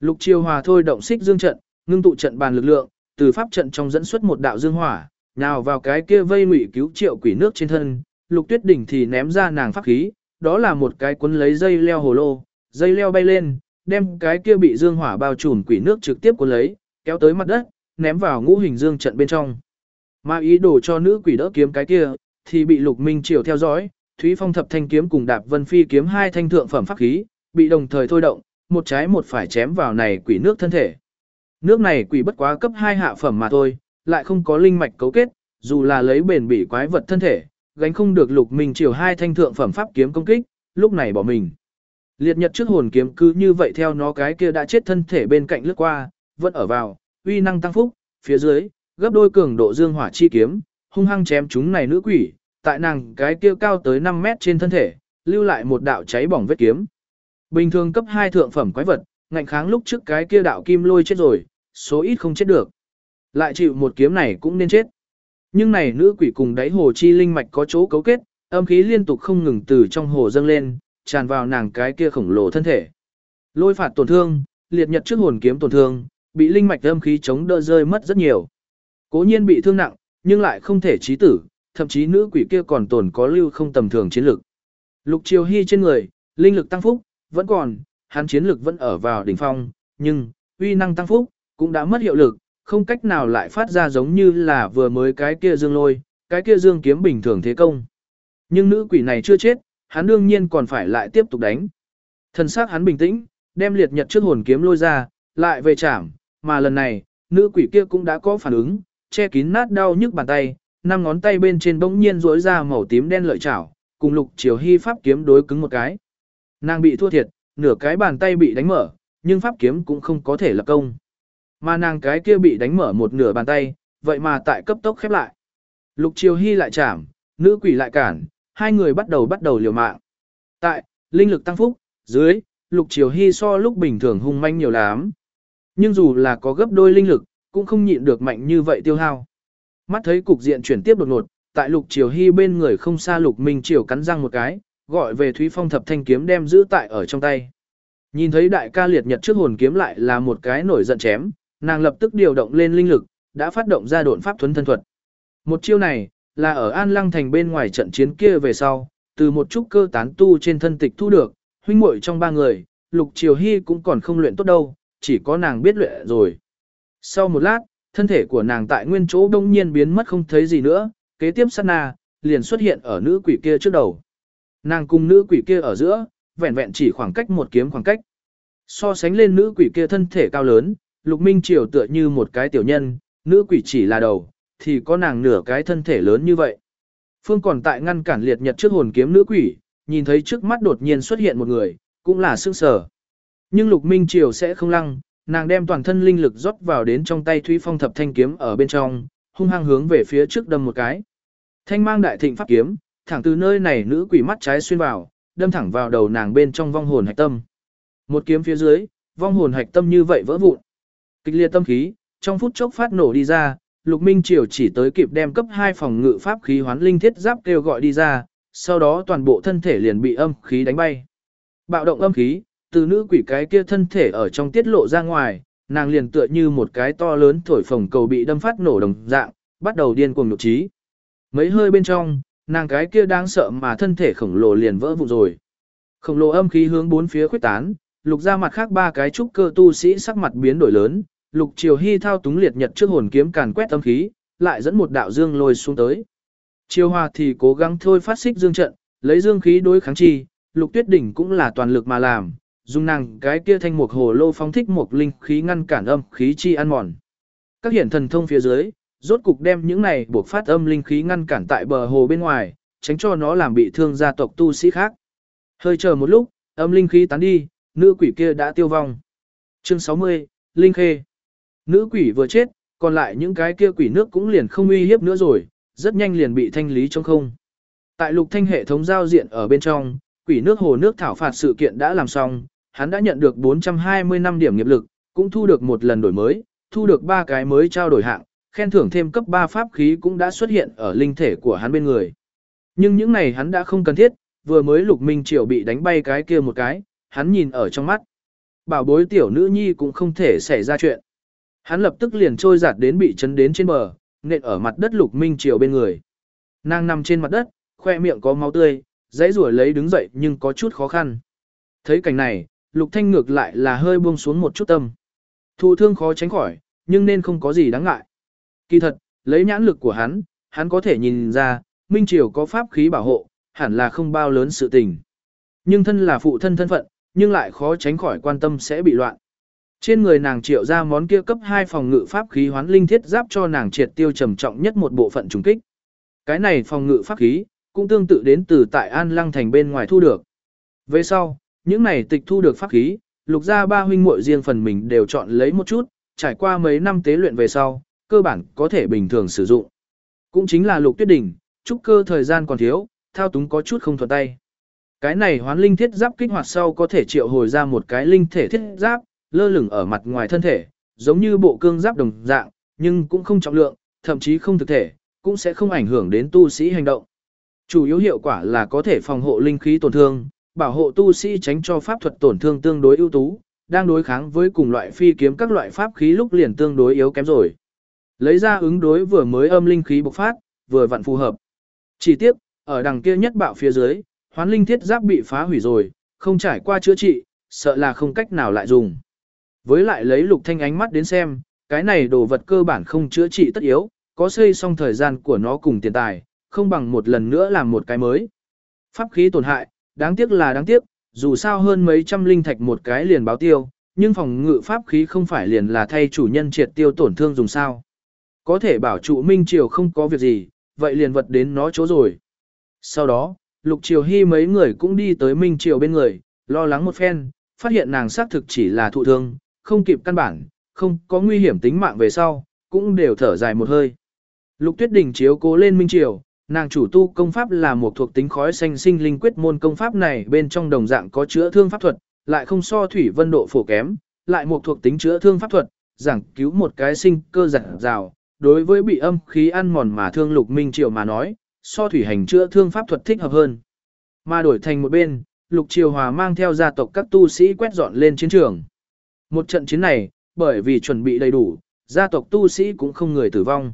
Lục Triều Hòa thôi động xích dương trận, ngưng tụ trận bàn lực lượng, từ pháp trận trong dẫn xuất một đạo dương hỏa, nào vào cái kia vây ngụy cứu triệu quỷ nước trên thân, Lục Tuyết Đỉnh thì ném ra nàng pháp khí, đó là một cái cuốn lấy dây leo hồ lô, dây leo bay lên, đem cái kia bị dương hỏa bao trùm quỷ nước trực tiếp cuốn lấy, kéo tới mặt đất, ném vào ngũ hình dương trận bên trong. Mà ý đồ cho nữ quỷ đỡ kiếm cái kia, thì bị Lục Minh Triều theo dõi, Thúy Phong thập thanh kiếm cùng Đạp Vân Phi kiếm hai thanh thượng phẩm pháp khí, bị đồng thời thôi động, một trái một phải chém vào này quỷ nước thân thể. Nước này quỷ bất quá cấp 2 hạ phẩm mà thôi, lại không có linh mạch cấu kết, dù là lấy bền bỉ quái vật thân thể, gánh không được Lục mình chiều hai thanh thượng phẩm pháp kiếm công kích, lúc này bỏ mình. Liệt nhật trước hồn kiếm cứ như vậy theo nó cái kia đã chết thân thể bên cạnh lướt qua, vẫn ở vào, uy năng tăng phúc, phía dưới, gấp đôi cường độ dương hỏa chi kiếm, hung hăng chém chúng này nữ quỷ, tại nàng cái kia cao tới 5 mét trên thân thể, lưu lại một đạo cháy bỏng vết kiếm. Bình thường cấp 2 thượng phẩm quái vật, ngạnh kháng lúc trước cái kia đạo kim lôi chết rồi, số ít không chết được. Lại chịu một kiếm này cũng nên chết. Nhưng này nữ quỷ cùng đáy hồ chi linh mạch có chỗ cấu kết, âm khí liên tục không ngừng từ trong hồ dâng lên, tràn vào nàng cái kia khổng lồ thân thể. Lôi phạt tổn thương, liệt nhật trước hồn kiếm tổn thương, bị linh mạch âm khí chống đỡ rơi mất rất nhiều. Cố nhiên bị thương nặng, nhưng lại không thể chí tử, thậm chí nữ quỷ kia còn tồn có lưu không tầm thường chiến lực. Lục Triều Hy trên người, linh lực tăng phúc, vẫn còn, hắn chiến lực vẫn ở vào đỉnh phong, nhưng, uy năng tăng phúc, cũng đã mất hiệu lực, không cách nào lại phát ra giống như là vừa mới cái kia dương lôi, cái kia dương kiếm bình thường thế công. Nhưng nữ quỷ này chưa chết, hắn đương nhiên còn phải lại tiếp tục đánh. Thần sắc hắn bình tĩnh, đem liệt nhật trước hồn kiếm lôi ra, lại về chạm, mà lần này, nữ quỷ kia cũng đã có phản ứng, che kín nát đau nhức bàn tay, năm ngón tay bên trên bỗng nhiên rỗi ra màu tím đen lợi chảo, cùng lục chiều hy pháp kiếm đối cứng một cái. Nàng bị thua thiệt, nửa cái bàn tay bị đánh mở, nhưng pháp kiếm cũng không có thể lập công. Mà nàng cái kia bị đánh mở một nửa bàn tay, vậy mà tại cấp tốc khép lại. Lục Triều hy lại chạm, nữ quỷ lại cản, hai người bắt đầu bắt đầu liều mạng. Tại, linh lực tăng phúc, dưới, lục Triều hy so lúc bình thường hung manh nhiều lắm. Nhưng dù là có gấp đôi linh lực, cũng không nhịn được mạnh như vậy tiêu hao. Mắt thấy cục diện chuyển tiếp đột ngột, tại Lục Triều Hy bên người không xa Lục Minh Triều cắn răng một cái, gọi về Thúy Phong thập thanh kiếm đem giữ tại ở trong tay. Nhìn thấy đại ca liệt nhật trước hồn kiếm lại là một cái nổi giận chém, nàng lập tức điều động lên linh lực, đã phát động ra độn pháp thuấn thân thuật. Một chiêu này, là ở An Lăng thành bên ngoài trận chiến kia về sau, từ một chút cơ tán tu trên thân tịch thu được, huynh muội trong ba người, Lục Triều Hy cũng còn không luyện tốt đâu, chỉ có nàng biết luyện rồi. Sau một lát, thân thể của nàng tại nguyên chỗ đông nhiên biến mất không thấy gì nữa, kế tiếp sát na, liền xuất hiện ở nữ quỷ kia trước đầu. Nàng cùng nữ quỷ kia ở giữa, vẹn vẹn chỉ khoảng cách một kiếm khoảng cách. So sánh lên nữ quỷ kia thân thể cao lớn, Lục Minh Triều tựa như một cái tiểu nhân, nữ quỷ chỉ là đầu, thì có nàng nửa cái thân thể lớn như vậy. Phương còn tại ngăn cản liệt nhật trước hồn kiếm nữ quỷ, nhìn thấy trước mắt đột nhiên xuất hiện một người, cũng là sương sở. Nhưng Lục Minh Triều sẽ không lăng, nàng đem toàn thân linh lực rót vào đến trong tay Thúy Phong thập thanh kiếm ở bên trong, hung hăng hướng về phía trước đâm một cái. Thanh mang đại thịnh pháp kiếm, thẳng từ nơi này nữ quỷ mắt trái xuyên vào, đâm thẳng vào đầu nàng bên trong vong hồn hạch tâm. Một kiếm phía dưới, vong hồn hạch tâm như vậy vỡ vụn. Kịch liệt tâm khí, trong phút chốc phát nổ đi ra, Lục Minh Triều chỉ tới kịp đem cấp 2 phòng ngự pháp khí hoán linh thiết giáp kêu gọi đi ra, sau đó toàn bộ thân thể liền bị âm khí đánh bay. Bạo động âm khí, từ nữ quỷ cái kia thân thể ở trong tiết lộ ra ngoài, nàng liền tựa như một cái to lớn thổi phồng cầu bị đâm phát nổ đồng dạng, bắt đầu điên cuồng nhục trí. Mấy hơi bên trong, nàng cái kia đáng sợ mà thân thể khổng lồ liền vỡ vụn rồi. Khổng lồ âm khí hướng bốn phía khuếch tán, lục ra mặt khác ba cái trúc cơ tu sĩ sắc mặt biến đổi lớn, lục triều hy thao túng liệt nhật trước hồn kiếm càn quét âm khí, lại dẫn một đạo dương lôi xuống tới. Triều hòa thì cố gắng thôi phát xích dương trận, lấy dương khí đối kháng chi, lục tuyết đỉnh cũng là toàn lực mà làm, dùng nàng cái kia thanh mục hồ lô phóng thích một linh khí ngăn cản âm khí chi ăn mòn. Các hiển thần thông phía dưới, rốt cục đem những này buộc phát âm linh khí ngăn cản tại bờ hồ bên ngoài, tránh cho nó làm bị thương gia tộc tu sĩ khác. Hơi chờ một lúc, âm linh khí tán đi, nữ quỷ kia đã tiêu vong. Chương 60, Linh Khê. Nữ quỷ vừa chết, còn lại những cái kia quỷ nước cũng liền không uy hiếp nữa rồi, rất nhanh liền bị thanh lý trong không. Tại lục thanh hệ thống giao diện ở bên trong, quỷ nước hồ nước thảo phạt sự kiện đã làm xong, hắn đã nhận được 420 năm điểm nghiệp lực, cũng thu được một lần đổi mới, thu được ba cái mới trao đổi hạng, khen thưởng thêm cấp 3 pháp khí cũng đã xuất hiện ở linh thể của hắn bên người. Nhưng những này hắn đã không cần thiết, vừa mới lục minh triều bị đánh bay cái kia một cái, hắn nhìn ở trong mắt. Bảo bối tiểu nữ nhi cũng không thể xảy ra chuyện. Hắn lập tức liền trôi giạt đến bị chấn đến trên bờ, nện ở mặt đất lục minh triều bên người. Nàng nằm trên mặt đất, khoe miệng có máu tươi, dãy rủa lấy đứng dậy nhưng có chút khó khăn. Thấy cảnh này, Lục Thanh ngược lại là hơi buông xuống một chút tâm. Thụ thương khó tránh khỏi, nhưng nên không có gì đáng ngại. Kỳ thật, lấy nhãn lực của hắn, hắn có thể nhìn ra, Minh Triều có pháp khí bảo hộ, hẳn là không bao lớn sự tình. Nhưng thân là phụ thân thân phận, nhưng lại khó tránh khỏi quan tâm sẽ bị loạn. Trên người nàng triệu ra món kia cấp 2 phòng ngự pháp khí hoán linh thiết giáp cho nàng triệt tiêu trầm trọng nhất một bộ phận trùng kích. Cái này phòng ngự pháp khí, cũng tương tự đến từ tại An Lăng thành bên ngoài thu được. Về sau, những này tịch thu được pháp khí, lục gia ba huynh muội riêng phần mình đều chọn lấy một chút, trải qua mấy năm tế luyện về sau, cơ bản có thể bình thường sử dụng. Cũng chính là lục tuyết đỉnh, trúc cơ thời gian còn thiếu, thao túng có chút không thuận tay. Cái này hoán linh thiết giáp kích hoạt sau có thể triệu hồi ra một cái linh thể thiết giáp, lơ lửng ở mặt ngoài thân thể, giống như bộ cương giáp đồng dạng, nhưng cũng không trọng lượng, thậm chí không thực thể, cũng sẽ không ảnh hưởng đến tu sĩ hành động. Chủ yếu hiệu quả là có thể phòng hộ linh khí tổn thương, bảo hộ tu sĩ tránh cho pháp thuật tổn thương tương đối ưu tú, đang đối kháng với cùng loại phi kiếm các loại pháp khí lúc liền tương đối yếu kém rồi. Lấy ra ứng đối vừa mới âm linh khí bộc phát, vừa vặn phù hợp. Chỉ tiếc, ở đằng kia nhất bạo phía dưới, hoán linh thiết giáp bị phá hủy rồi, không trải qua chữa trị, sợ là không cách nào lại dùng. Với lại lấy lục thanh ánh mắt đến xem, cái này đồ vật cơ bản không chữa trị tất yếu, có xây xong thời gian của nó cùng tiền tài, không bằng một lần nữa làm một cái mới. Pháp khí tổn hại, đáng tiếc là đáng tiếc, dù sao hơn mấy trăm linh thạch một cái liền báo tiêu, nhưng phòng ngự pháp khí không phải liền là thay chủ nhân triệt tiêu tổn thương dùng sao. Có thể bảo trụ Minh Triều không có việc gì, vậy liền vật đến nó chỗ rồi. Sau đó, Lục Triều Hy mấy người cũng đi tới Minh Triều bên người, lo lắng một phen, phát hiện nàng xác thực chỉ là thụ thương, không kịp căn bản, không có nguy hiểm tính mạng về sau, cũng đều thở dài một hơi. Lục Tuyết Đình chiếu cố lên Minh Triều, nàng chủ tu công pháp là một thuộc tính khói xanh sinh linh quyết môn công pháp này bên trong đồng dạng có chữa thương pháp thuật, lại không so thủy vân độ phổ kém, lại một thuộc tính chữa thương pháp thuật, giảng cứu một cái sinh cơ giật rào, đối với bị âm khí ăn mòn mà thương Lục Minh Triều mà nói, so thủy hành chữa thương pháp thuật thích hợp hơn. Mà đổi thành một bên, Lục Triều Hòa mang theo gia tộc các tu sĩ quét dọn lên chiến trường. Một trận chiến này, bởi vì chuẩn bị đầy đủ, gia tộc tu sĩ cũng không người tử vong.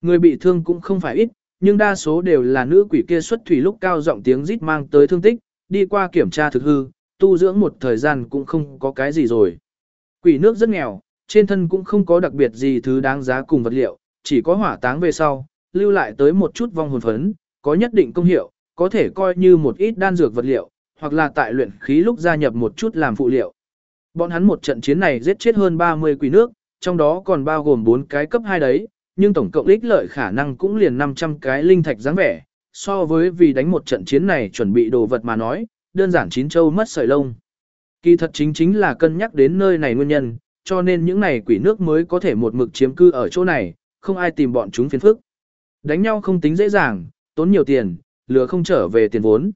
Người bị thương cũng không phải ít, nhưng đa số đều là nữ quỷ kia xuất thủy lúc cao giọng tiếng rít mang tới thương tích, đi qua kiểm tra thực hư, tu dưỡng một thời gian cũng không có cái gì rồi. Quỷ nước rất nghèo, trên thân cũng không có đặc biệt gì thứ đáng giá cùng vật liệu, chỉ có hỏa táng về sau, lưu lại tới một chút vong hồn phấn, có nhất định công hiệu, có thể coi như một ít đan dược vật liệu, hoặc là tại luyện khí lúc gia nhập một chút làm phụ liệu. Bọn hắn một trận chiến này giết chết hơn 30 quỷ nước, trong đó còn bao gồm 4 cái cấp 2 đấy, nhưng tổng cộng ích lợi khả năng cũng liền 500 cái linh thạch dáng vẻ, so với vì đánh một trận chiến này chuẩn bị đồ vật mà nói, đơn giản chín châu mất sợi lông. Kỳ thật chính chính là cân nhắc đến nơi này nguyên nhân, cho nên những này quỷ nước mới có thể một mực chiếm cư ở chỗ này, không ai tìm bọn chúng phiền phức. Đánh nhau không tính dễ dàng, tốn nhiều tiền, lừa không trở về tiền vốn.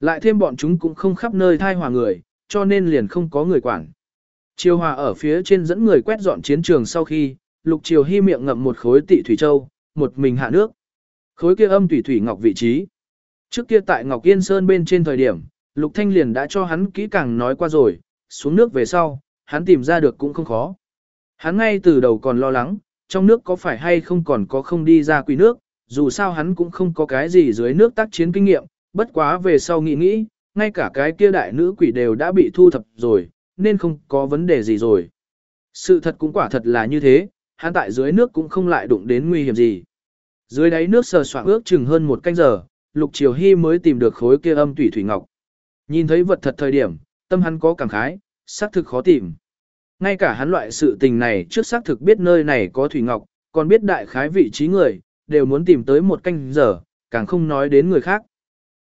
Lại thêm bọn chúng cũng không khắp nơi thai hòa người, cho nên liền không có người quản. Triều Hòa ở phía trên dẫn người quét dọn chiến trường sau khi, Lục Triều Hy miệng ngậm một khối tị thủy châu, một mình hạ nước. Khối kia âm thủy thủy ngọc vị trí. Trước kia tại Ngọc Yên Sơn bên trên thời điểm, Lục Thanh liền đã cho hắn kỹ càng nói qua rồi, xuống nước về sau, hắn tìm ra được cũng không khó. Hắn ngay từ đầu còn lo lắng, trong nước có phải hay không còn có không đi ra quỷ nước, dù sao hắn cũng không có cái gì dưới nước tác chiến kinh nghiệm, bất quá về sau nghĩ nghĩ, ngay cả cái kia đại nữ quỷ đều đã bị thu thập rồi, nên không có vấn đề gì rồi. Sự thật cũng quả thật là như thế, hắn tại dưới nước cũng không lại đụng đến nguy hiểm gì. Dưới đáy nước sờ soạng ước chừng hơn một canh giờ, Lục Triều Hy mới tìm được khối kia âm thủy thủy ngọc. Nhìn thấy vật thật thời điểm, tâm hắn có cảm khái, xác thực khó tìm. Ngay cả hắn loại sự tình này trước xác thực biết nơi này có thủy ngọc, còn biết đại khái vị trí người, đều muốn tìm tới một canh giờ, càng không nói đến người khác.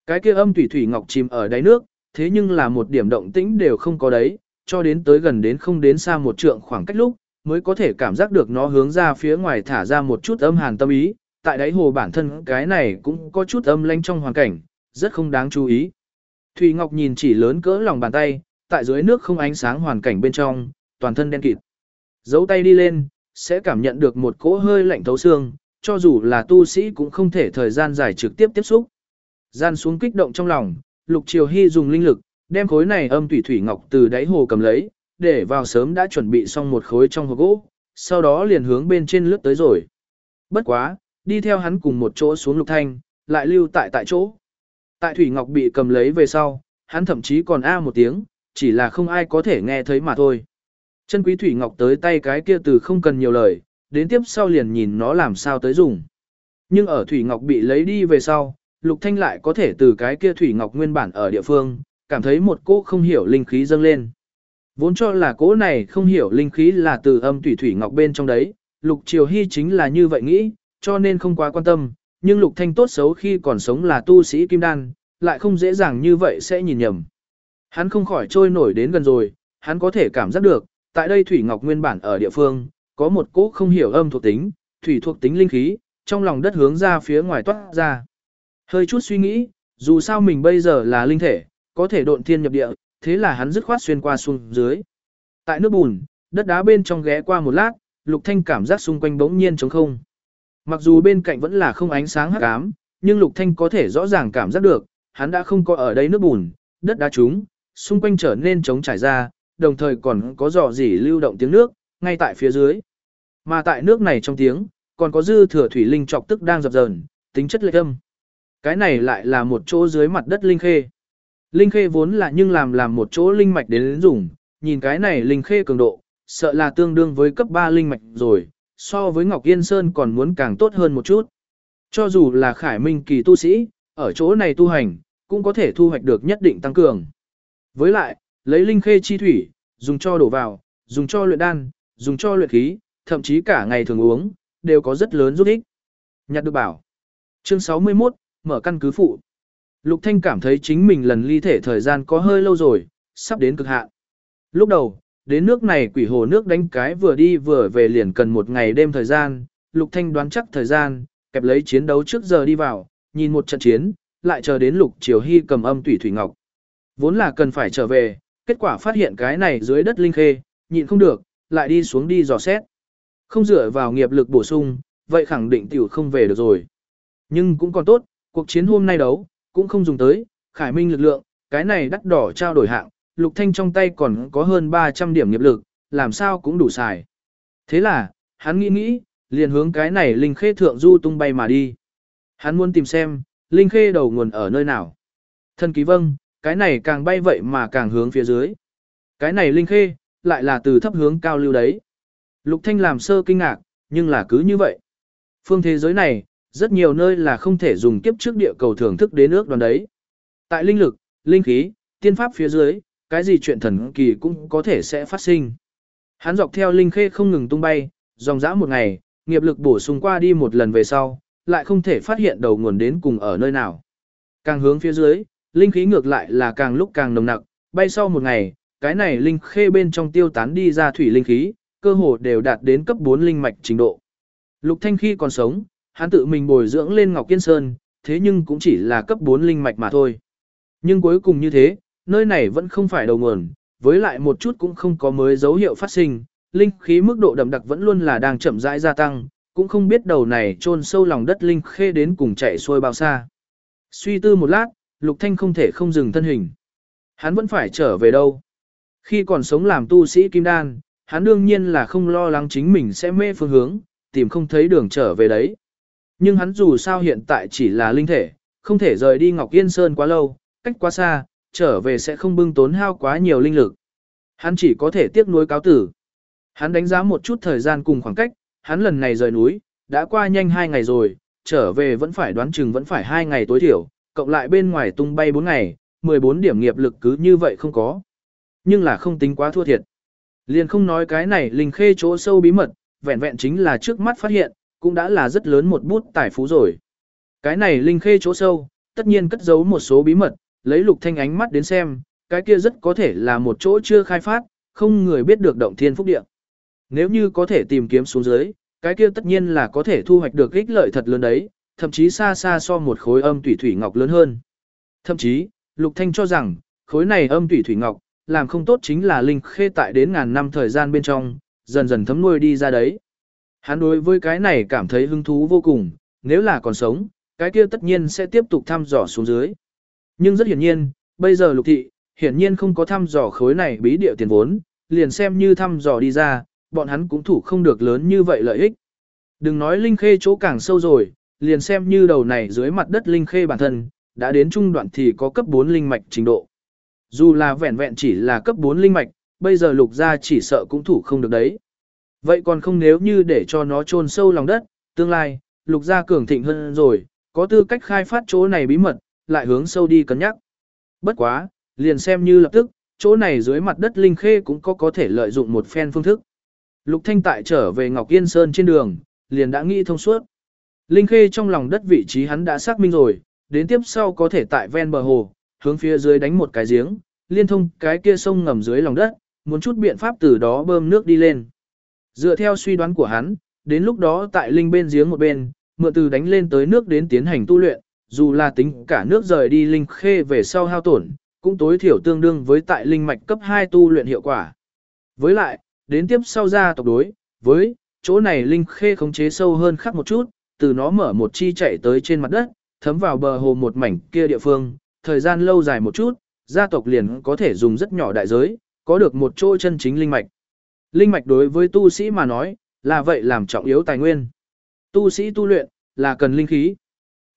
Cái kia âm thủy thủy ngọc chìm ở đáy nước, thế nhưng là một điểm động tĩnh đều không có đấy, cho đến tới gần đến không đến xa một trượng khoảng cách lúc, mới có thể cảm giác được nó hướng ra phía ngoài thả ra một chút âm hàn tâm ý, tại đáy hồ bản thân cái này cũng có chút âm lanh trong hoàn cảnh, rất không đáng chú ý. Thủy Ngọc nhìn chỉ lớn cỡ lòng bàn tay, tại dưới nước không ánh sáng hoàn cảnh bên trong, toàn thân đen kịt. Giấu tay đi lên, sẽ cảm nhận được một cỗ hơi lạnh thấu xương, cho dù là tu sĩ cũng không thể thời gian dài trực tiếp tiếp xúc. Gian xuống kích động trong lòng, Lục Triều Hy dùng linh lực, đem khối này âm thủy thủy ngọc từ đáy hồ cầm lấy, để vào sớm đã chuẩn bị xong một khối trong hộp gỗ, sau đó liền hướng bên trên lướt tới rồi. Bất quá, đi theo hắn cùng một chỗ xuống lục thanh, lại lưu tại tại chỗ. Tại thủy ngọc bị cầm lấy về sau, hắn thậm chí còn a một tiếng, chỉ là không ai có thể nghe thấy mà thôi. Chân quý thủy ngọc tới tay cái kia từ không cần nhiều lời, đến tiếp sau liền nhìn nó làm sao tới dùng. Nhưng ở thủy ngọc bị lấy đi về sau, lục thanh lại có thể từ cái kia thủy ngọc nguyên bản ở địa phương, cảm thấy một cỗ không hiểu linh khí dâng lên. Vốn cho là cỗ này không hiểu linh khí là từ âm thủy thủy ngọc bên trong đấy, lục triều hy chính là như vậy nghĩ, cho nên không quá quan tâm, nhưng lục thanh tốt xấu khi còn sống là tu sĩ kim đan, lại không dễ dàng như vậy sẽ nhìn nhầm. Hắn không khỏi trôi nổi đến gần rồi, hắn có thể cảm giác được, tại đây thủy ngọc nguyên bản ở địa phương, có một cỗ không hiểu âm thuộc tính, thủy thuộc tính linh khí, trong lòng đất hướng ra phía ngoài toát ra. Hơi chút suy nghĩ, dù sao mình bây giờ là linh thể, có thể độn thiên nhập địa, thế là hắn dứt khoát xuyên qua xuống dưới. Tại nước bùn, đất đá bên trong ghé qua một lát, Lục Thanh cảm giác xung quanh bỗng nhiên trống không. Mặc dù bên cạnh vẫn là không ánh sáng hắc ám, nhưng Lục Thanh có thể rõ ràng cảm giác được, hắn đã không có ở đây nước bùn, đất đá chúng xung quanh trở nên trống trải ra, đồng thời còn có dò dỉ lưu động tiếng nước, ngay tại phía dưới. Mà tại nước này trong tiếng, còn có dư thừa thủy linh trọc tức đang dập dờn, tính chất lệ âm. Cái này lại là một chỗ dưới mặt đất linh khê. Linh khê vốn là nhưng làm làm một chỗ linh mạch đến dùng, nhìn cái này linh khê cường độ, sợ là tương đương với cấp 3 linh mạch rồi, so với Ngọc Yên Sơn còn muốn càng tốt hơn một chút. Cho dù là khải minh kỳ tu sĩ, ở chỗ này tu hành, cũng có thể thu hoạch được nhất định tăng cường. Với lại, lấy linh khê chi thủy, dùng cho đổ vào, dùng cho luyện đan, dùng cho luyện khí, thậm chí cả ngày thường uống, đều có rất lớn giúp ích. Nhặt được bảo. Chương 61, mở căn cứ phụ. Lục Thanh cảm thấy chính mình lần ly thể thời gian có hơi lâu rồi, sắp đến cực hạn. Lúc đầu, đến nước này quỷ hồ nước đánh cái vừa đi vừa về liền cần một ngày đêm thời gian, Lục Thanh đoán chắc thời gian, kẹp lấy chiến đấu trước giờ đi vào, nhìn một trận chiến, lại chờ đến Lục Triều Hy cầm âm tủy thủy ngọc. Vốn là cần phải trở về, kết quả phát hiện cái này dưới đất linh khê, nhịn không được, lại đi xuống đi dò xét. Không dựa vào nghiệp lực bổ sung, vậy khẳng định tiểu không về được rồi. Nhưng cũng còn tốt, cuộc chiến hôm nay đấu, cũng không dùng tới, khải minh lực lượng, cái này đắt đỏ trao đổi hạng, lục thanh trong tay còn có hơn 300 điểm nghiệp lực, làm sao cũng đủ xài. Thế là, hắn nghĩ nghĩ, liền hướng cái này linh khê thượng du tung bay mà đi. Hắn muốn tìm xem, linh khê đầu nguồn ở nơi nào. Thân ký vâng, cái này càng bay vậy mà càng hướng phía dưới. Cái này linh khê, lại là từ thấp hướng cao lưu đấy. Lục Thanh làm sơ kinh ngạc, nhưng là cứ như vậy. Phương thế giới này, rất nhiều nơi là không thể dùng kiếp trước địa cầu thưởng thức đến nước đoàn đấy. Tại linh lực, linh khí, tiên pháp phía dưới, cái gì chuyện thần kỳ cũng có thể sẽ phát sinh. Hắn dọc theo linh khê không ngừng tung bay, dòng dã một ngày, nghiệp lực bổ sung qua đi một lần về sau, lại không thể phát hiện đầu nguồn đến cùng ở nơi nào. Càng hướng phía dưới, linh khí ngược lại là càng lúc càng nồng nặc, bay sau một ngày, cái này linh khê bên trong tiêu tán đi ra thủy linh khí, cơ hồ đều đạt đến cấp 4 linh mạch trình độ. Lục Thanh khi còn sống, hắn tự mình bồi dưỡng lên Ngọc Kiên Sơn, thế nhưng cũng chỉ là cấp 4 linh mạch mà thôi. Nhưng cuối cùng như thế, nơi này vẫn không phải đầu nguồn, với lại một chút cũng không có mới dấu hiệu phát sinh, linh khí mức độ đậm đặc vẫn luôn là đang chậm rãi gia tăng, cũng không biết đầu này trôn sâu lòng đất linh khê đến cùng chạy xuôi bao xa. Suy tư một lát, Lục Thanh không thể không dừng thân hình. Hắn vẫn phải trở về đâu. Khi còn sống làm tu sĩ kim đan, hắn đương nhiên là không lo lắng chính mình sẽ mê phương hướng, tìm không thấy đường trở về đấy. Nhưng hắn dù sao hiện tại chỉ là linh thể, không thể rời đi Ngọc Yên Sơn quá lâu, cách quá xa, trở về sẽ không bưng tốn hao quá nhiều linh lực. Hắn chỉ có thể tiếc nuối cáo tử. Hắn đánh giá một chút thời gian cùng khoảng cách, hắn lần này rời núi, đã qua nhanh hai ngày rồi, trở về vẫn phải đoán chừng vẫn phải hai ngày tối thiểu, cộng lại bên ngoài tung bay bốn ngày, 14 điểm nghiệp lực cứ như vậy không có. Nhưng là không tính quá thua thiệt. Liền không nói cái này linh khê chỗ sâu bí mật, vẹn vẹn chính là trước mắt phát hiện, cũng đã là rất lớn một bút tài phú rồi. Cái này linh khê chỗ sâu, tất nhiên cất giấu một số bí mật, lấy lục thanh ánh mắt đến xem, cái kia rất có thể là một chỗ chưa khai phát, không người biết được động thiên phúc địa. Nếu như có thể tìm kiếm xuống dưới, cái kia tất nhiên là có thể thu hoạch được ích lợi thật lớn đấy, thậm chí xa xa so một khối âm thủy thủy ngọc lớn hơn. Thậm chí, Lục Thanh cho rằng, khối này âm thủy thủy ngọc, làm không tốt chính là linh khê tại đến ngàn năm thời gian bên trong, dần dần thấm nuôi đi ra đấy. Hắn đối với cái này cảm thấy hứng thú vô cùng, nếu là còn sống, cái kia tất nhiên sẽ tiếp tục thăm dò xuống dưới. Nhưng rất hiển nhiên, bây giờ lục thị, hiển nhiên không có thăm dò khối này bí địa tiền vốn, liền xem như thăm dò đi ra, bọn hắn cũng thủ không được lớn như vậy lợi ích. Đừng nói linh khê chỗ càng sâu rồi, liền xem như đầu này dưới mặt đất linh khê bản thân, đã đến trung đoạn thì có cấp 4 linh mạch trình độ. Dù là vẹn vẹn chỉ là cấp 4 linh mạch, bây giờ lục gia chỉ sợ cũng thủ không được đấy. Vậy còn không nếu như để cho nó chôn sâu lòng đất, tương lai, lục gia cường thịnh hơn rồi, có tư cách khai phát chỗ này bí mật, lại hướng sâu đi cân nhắc. Bất quá, liền xem như lập tức, chỗ này dưới mặt đất linh khê cũng có có thể lợi dụng một phen phương thức. Lục Thanh tại trở về Ngọc Yên Sơn trên đường, liền đã nghĩ thông suốt. Linh khê trong lòng đất vị trí hắn đã xác minh rồi, đến tiếp sau có thể tại ven bờ hồ, hướng phía dưới đánh một cái giếng, liên thông cái kia sông ngầm dưới lòng đất, muốn chút biện pháp từ đó bơm nước đi lên. Dựa theo suy đoán của hắn, đến lúc đó tại linh bên giếng một bên, mượn từ đánh lên tới nước đến tiến hành tu luyện, dù là tính cả nước rời đi linh khê về sau hao tổn, cũng tối thiểu tương đương với tại linh mạch cấp 2 tu luyện hiệu quả. Với lại, đến tiếp sau ra tộc đối, với, chỗ này linh khê khống chế sâu hơn khác một chút, từ nó mở một chi chạy tới trên mặt đất, thấm vào bờ hồ một mảnh kia địa phương, thời gian lâu dài một chút, gia tộc liền có thể dùng rất nhỏ đại giới, có được một chỗ chân chính linh mạch. Linh mạch đối với tu sĩ mà nói, là vậy làm trọng yếu tài nguyên. Tu sĩ tu luyện, là cần linh khí.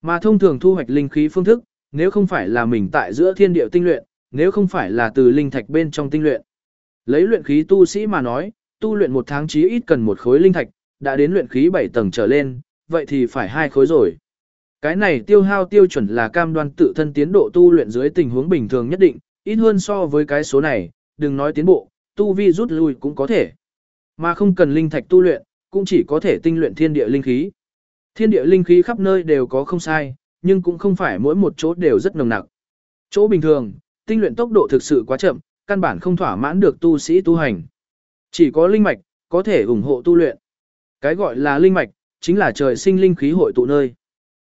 Mà thông thường thu hoạch linh khí phương thức, nếu không phải là mình tại giữa thiên địa tinh luyện, nếu không phải là từ linh thạch bên trong tinh luyện. Lấy luyện khí tu sĩ mà nói, tu luyện một tháng chí ít cần một khối linh thạch, đã đến luyện khí 7 tầng trở lên, vậy thì phải hai khối rồi. Cái này tiêu hao tiêu chuẩn là cam đoan tự thân tiến độ tu luyện dưới tình huống bình thường nhất định, ít hơn so với cái số này, đừng nói tiến bộ, tu vi rút lui cũng có thể. Mà không cần linh thạch tu luyện, cũng chỉ có thể tinh luyện thiên địa linh khí. Thiên địa linh khí khắp nơi đều có không sai, nhưng cũng không phải mỗi một chỗ đều rất nồng nặc. Chỗ bình thường, tinh luyện tốc độ thực sự quá chậm, căn bản không thỏa mãn được tu sĩ tu hành. Chỉ có linh mạch có thể ủng hộ tu luyện. Cái gọi là linh mạch chính là trời sinh linh khí hội tụ nơi.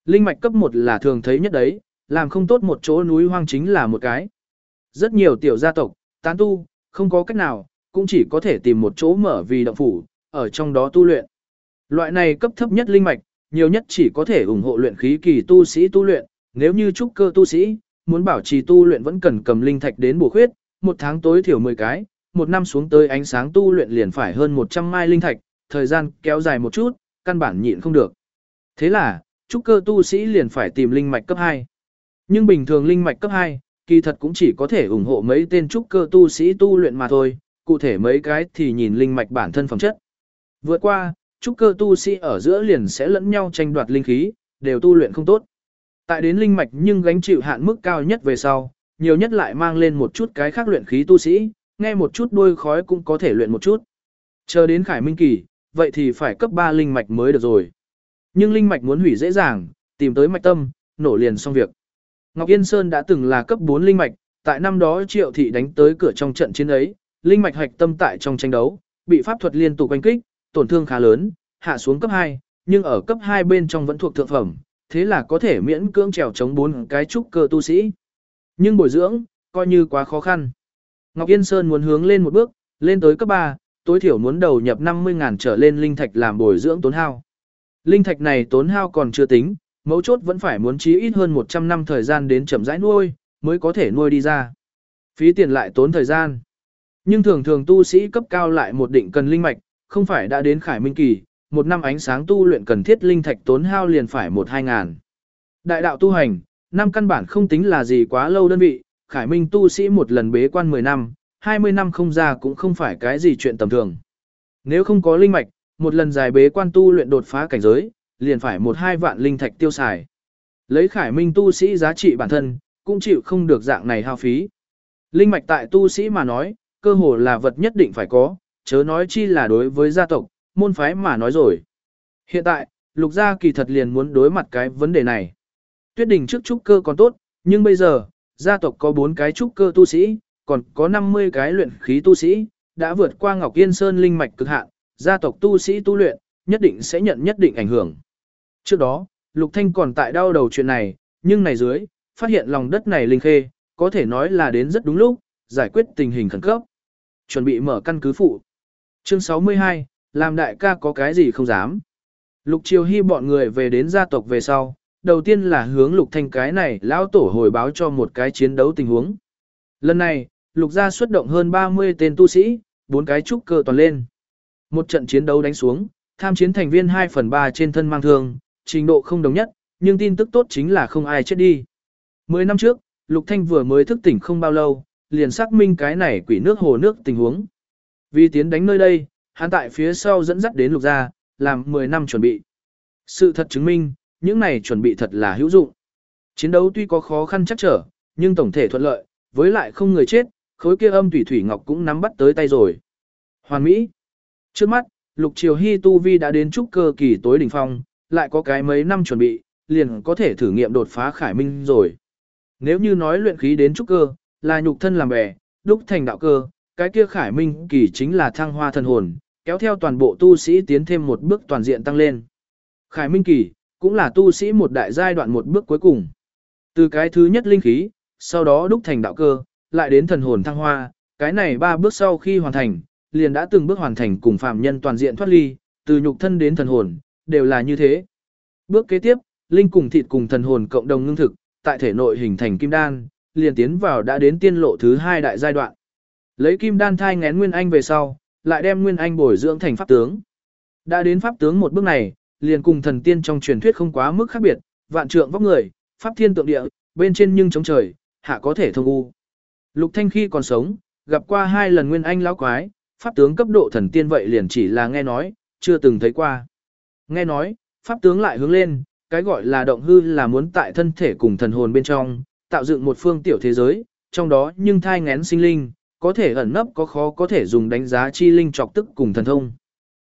Linh mạch cấp 1 là thường thấy nhất đấy, làm không tốt một chỗ núi hoang chính là một cái. Rất nhiều tiểu gia tộc, tán tu, không có cách nào, cũng chỉ có thể tìm một chỗ mở vì động phủ, ở trong đó tu luyện. Loại này cấp thấp nhất linh mạch, nhiều nhất chỉ có thể ủng hộ luyện khí kỳ tu sĩ tu luyện, nếu như trúc cơ tu sĩ, muốn bảo trì tu luyện vẫn cần cầm linh thạch đến bổ khuyết, một tháng tối thiểu 10 cái, một năm xuống tới ánh sáng tu luyện liền phải hơn 100 mai linh thạch, thời gian kéo dài một chút, căn bản nhịn không được. Thế là, trúc cơ tu sĩ liền phải tìm linh mạch cấp 2. Nhưng bình thường linh mạch cấp 2, kỳ thật cũng chỉ có thể ủng hộ mấy tên trúc cơ tu sĩ tu luyện mà thôi, cụ thể mấy cái thì nhìn linh mạch bản thân phẩm chất. Vượt qua, trúc cơ tu sĩ ở giữa liền sẽ lẫn nhau tranh đoạt linh khí, đều tu luyện không tốt. Tại đến linh mạch nhưng gánh chịu hạn mức cao nhất về sau, nhiều nhất lại mang lên một chút cái khác luyện khí tu sĩ, nghe một chút đuôi khói cũng có thể luyện một chút. Chờ đến khải minh kỳ, vậy thì phải cấp 3 linh mạch mới được rồi. Nhưng linh mạch muốn hủy dễ dàng, tìm tới mạch tâm, nổ liền xong việc. Ngọc Yên Sơn đã từng là cấp 4 linh mạch, tại năm đó Triệu thị đánh tới cửa trong trận chiến ấy, linh mạch hạch tâm tại trong tranh đấu, bị pháp thuật liên tục đánh kích, tổn thương khá lớn, hạ xuống cấp 2, nhưng ở cấp 2 bên trong vẫn thuộc thượng phẩm, thế là có thể miễn cưỡng trèo chống bốn cái trúc cơ tu sĩ. Nhưng bồi dưỡng, coi như quá khó khăn. Ngọc Yên Sơn muốn hướng lên một bước, lên tới cấp 3, tối thiểu muốn đầu nhập 50.000 trở lên linh thạch làm bồi dưỡng tốn hao. Linh thạch này tốn hao còn chưa tính, mấu chốt vẫn phải muốn chí ít hơn 100 năm thời gian đến chậm rãi nuôi, mới có thể nuôi đi ra. Phí tiền lại tốn thời gian. Nhưng thường thường tu sĩ cấp cao lại một định cần linh mạch, không phải đã đến khải minh kỳ, một năm ánh sáng tu luyện cần thiết linh thạch tốn hao liền phải một hai ngàn. Đại đạo tu hành, năm căn bản không tính là gì quá lâu đơn vị, khải minh tu sĩ một lần bế quan 10 năm, 20 năm không ra cũng không phải cái gì chuyện tầm thường. Nếu không có linh mạch, một lần dài bế quan tu luyện đột phá cảnh giới, liền phải một hai vạn linh thạch tiêu xài. Lấy khải minh tu sĩ giá trị bản thân, cũng chịu không được dạng này hao phí. Linh mạch tại tu sĩ mà nói, cơ hồ là vật nhất định phải có, chớ nói chi là đối với gia tộc, môn phái mà nói rồi. Hiện tại, lục gia kỳ thật liền muốn đối mặt cái vấn đề này. Tuyết đỉnh trước trúc cơ còn tốt, nhưng bây giờ, gia tộc có 4 cái trúc cơ tu sĩ, còn có 50 cái luyện khí tu sĩ, đã vượt qua Ngọc Yên Sơn linh mạch cực hạn, gia tộc tu sĩ tu luyện, nhất định sẽ nhận nhất định ảnh hưởng. Trước đó, Lục Thanh còn tại đau đầu chuyện này, nhưng này dưới, phát hiện lòng đất này linh khê, có thể nói là đến rất đúng lúc, giải quyết tình hình khẩn cấp. Chuẩn bị mở căn cứ phụ. Chương 62, làm đại ca có cái gì không dám. Lục Triều Hy bọn người về đến gia tộc về sau, đầu tiên là hướng Lục Thanh cái này lão tổ hồi báo cho một cái chiến đấu tình huống. Lần này, Lục gia xuất động hơn 30 tên tu sĩ, bốn cái trúc cơ toàn lên. Một trận chiến đấu đánh xuống, tham chiến thành viên 2 phần 3 trên thân mang thương, trình độ không đồng nhất, nhưng tin tức tốt chính là không ai chết đi. Mười năm trước, Lục Thanh vừa mới thức tỉnh không bao lâu, liền xác minh cái này quỷ nước hồ nước tình huống. Vì tiến đánh nơi đây, hắn tại phía sau dẫn dắt đến lục gia, làm 10 năm chuẩn bị. Sự thật chứng minh, những này chuẩn bị thật là hữu dụng. Chiến đấu tuy có khó khăn chắc trở, nhưng tổng thể thuận lợi, với lại không người chết, khối kia âm thủy thủy ngọc cũng nắm bắt tới tay rồi. Hoàn Mỹ. Trước mắt, Lục Triều Hy Tu Vi đã đến trúc cơ kỳ tối đỉnh phong, lại có cái mấy năm chuẩn bị, liền có thể thử nghiệm đột phá khải minh rồi. Nếu như nói luyện khí đến trúc cơ, là nhục thân làm bè, đúc thành đạo cơ, cái kia khải minh kỳ chính là thăng hoa thần hồn, kéo theo toàn bộ tu sĩ tiến thêm một bước toàn diện tăng lên. Khải minh kỳ, cũng là tu sĩ một đại giai đoạn một bước cuối cùng. Từ cái thứ nhất linh khí, sau đó đúc thành đạo cơ, lại đến thần hồn thăng hoa, cái này ba bước sau khi hoàn thành, liền đã từng bước hoàn thành cùng phạm nhân toàn diện thoát ly, từ nhục thân đến thần hồn, đều là như thế. Bước kế tiếp, linh cùng thịt cùng thần hồn cộng đồng ngưng thực, tại thể nội hình thành kim đan, liền tiến vào đã đến tiên lộ thứ hai đại giai đoạn. Lấy kim đan thai ngén Nguyên Anh về sau, lại đem Nguyên Anh bồi dưỡng thành pháp tướng. Đã đến pháp tướng một bước này, liền cùng thần tiên trong truyền thuyết không quá mức khác biệt, vạn trượng vóc người, pháp thiên tượng địa, bên trên nhưng chống trời, hạ có thể thông u. Lục Thanh khi còn sống, gặp qua hai lần Nguyên Anh lão quái, pháp tướng cấp độ thần tiên vậy liền chỉ là nghe nói, chưa từng thấy qua. Nghe nói, pháp tướng lại hướng lên, cái gọi là động hư là muốn tại thân thể cùng thần hồn bên trong, tạo dựng một phương tiểu thế giới, trong đó nhưng thai ngén sinh linh, có thể ẩn nấp có khó có thể dùng đánh giá chi linh trọc tức cùng thần thông.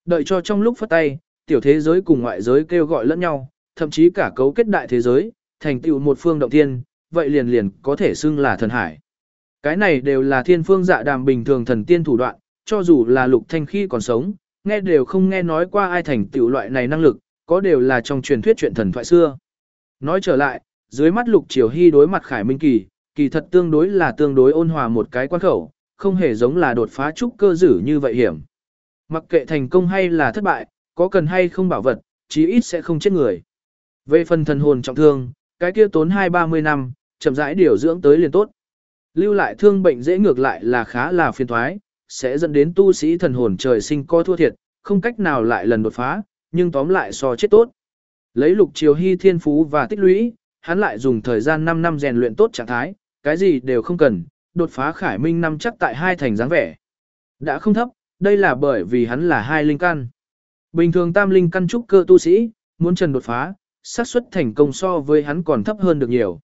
Đợi cho trong lúc phất tay, tiểu thế giới cùng ngoại giới kêu gọi lẫn nhau, thậm chí cả cấu kết đại thế giới, thành tựu một phương động thiên, vậy liền liền có thể xưng là thần hải. Cái này đều là thiên phương dạ đàm bình thường thần tiên thủ đoạn, cho dù là lục thanh khi còn sống, nghe đều không nghe nói qua ai thành tựu loại này năng lực, có đều là trong truyền thuyết chuyện thần thoại xưa. Nói trở lại, dưới mắt lục triều hy đối mặt khải minh kỳ, kỳ thật tương đối là tương đối ôn hòa một cái quan khẩu, không hề giống là đột phá trúc cơ dữ như vậy hiểm. Mặc kệ thành công hay là thất bại, có cần hay không bảo vật, chí ít sẽ không chết người. Về phần thần hồn trọng thương, cái kia tốn hai ba mươi năm, chậm rãi điều dưỡng tới liền tốt. Lưu lại thương bệnh dễ ngược lại là khá là phiền thoái, sẽ dẫn đến tu sĩ thần hồn trời sinh co thua thiệt, không cách nào lại lần đột phá, nhưng tóm lại so chết tốt. Lấy lục triều hy thiên phú và tích lũy, hắn lại dùng thời gian 5 năm rèn luyện tốt trạng thái, cái gì đều không cần, đột phá khải minh năm chắc tại hai thành dáng vẻ. Đã không thấp, đây là bởi vì hắn là hai linh căn. Bình thường tam linh căn trúc cơ tu sĩ, muốn trần đột phá, xác suất thành công so với hắn còn thấp hơn được nhiều.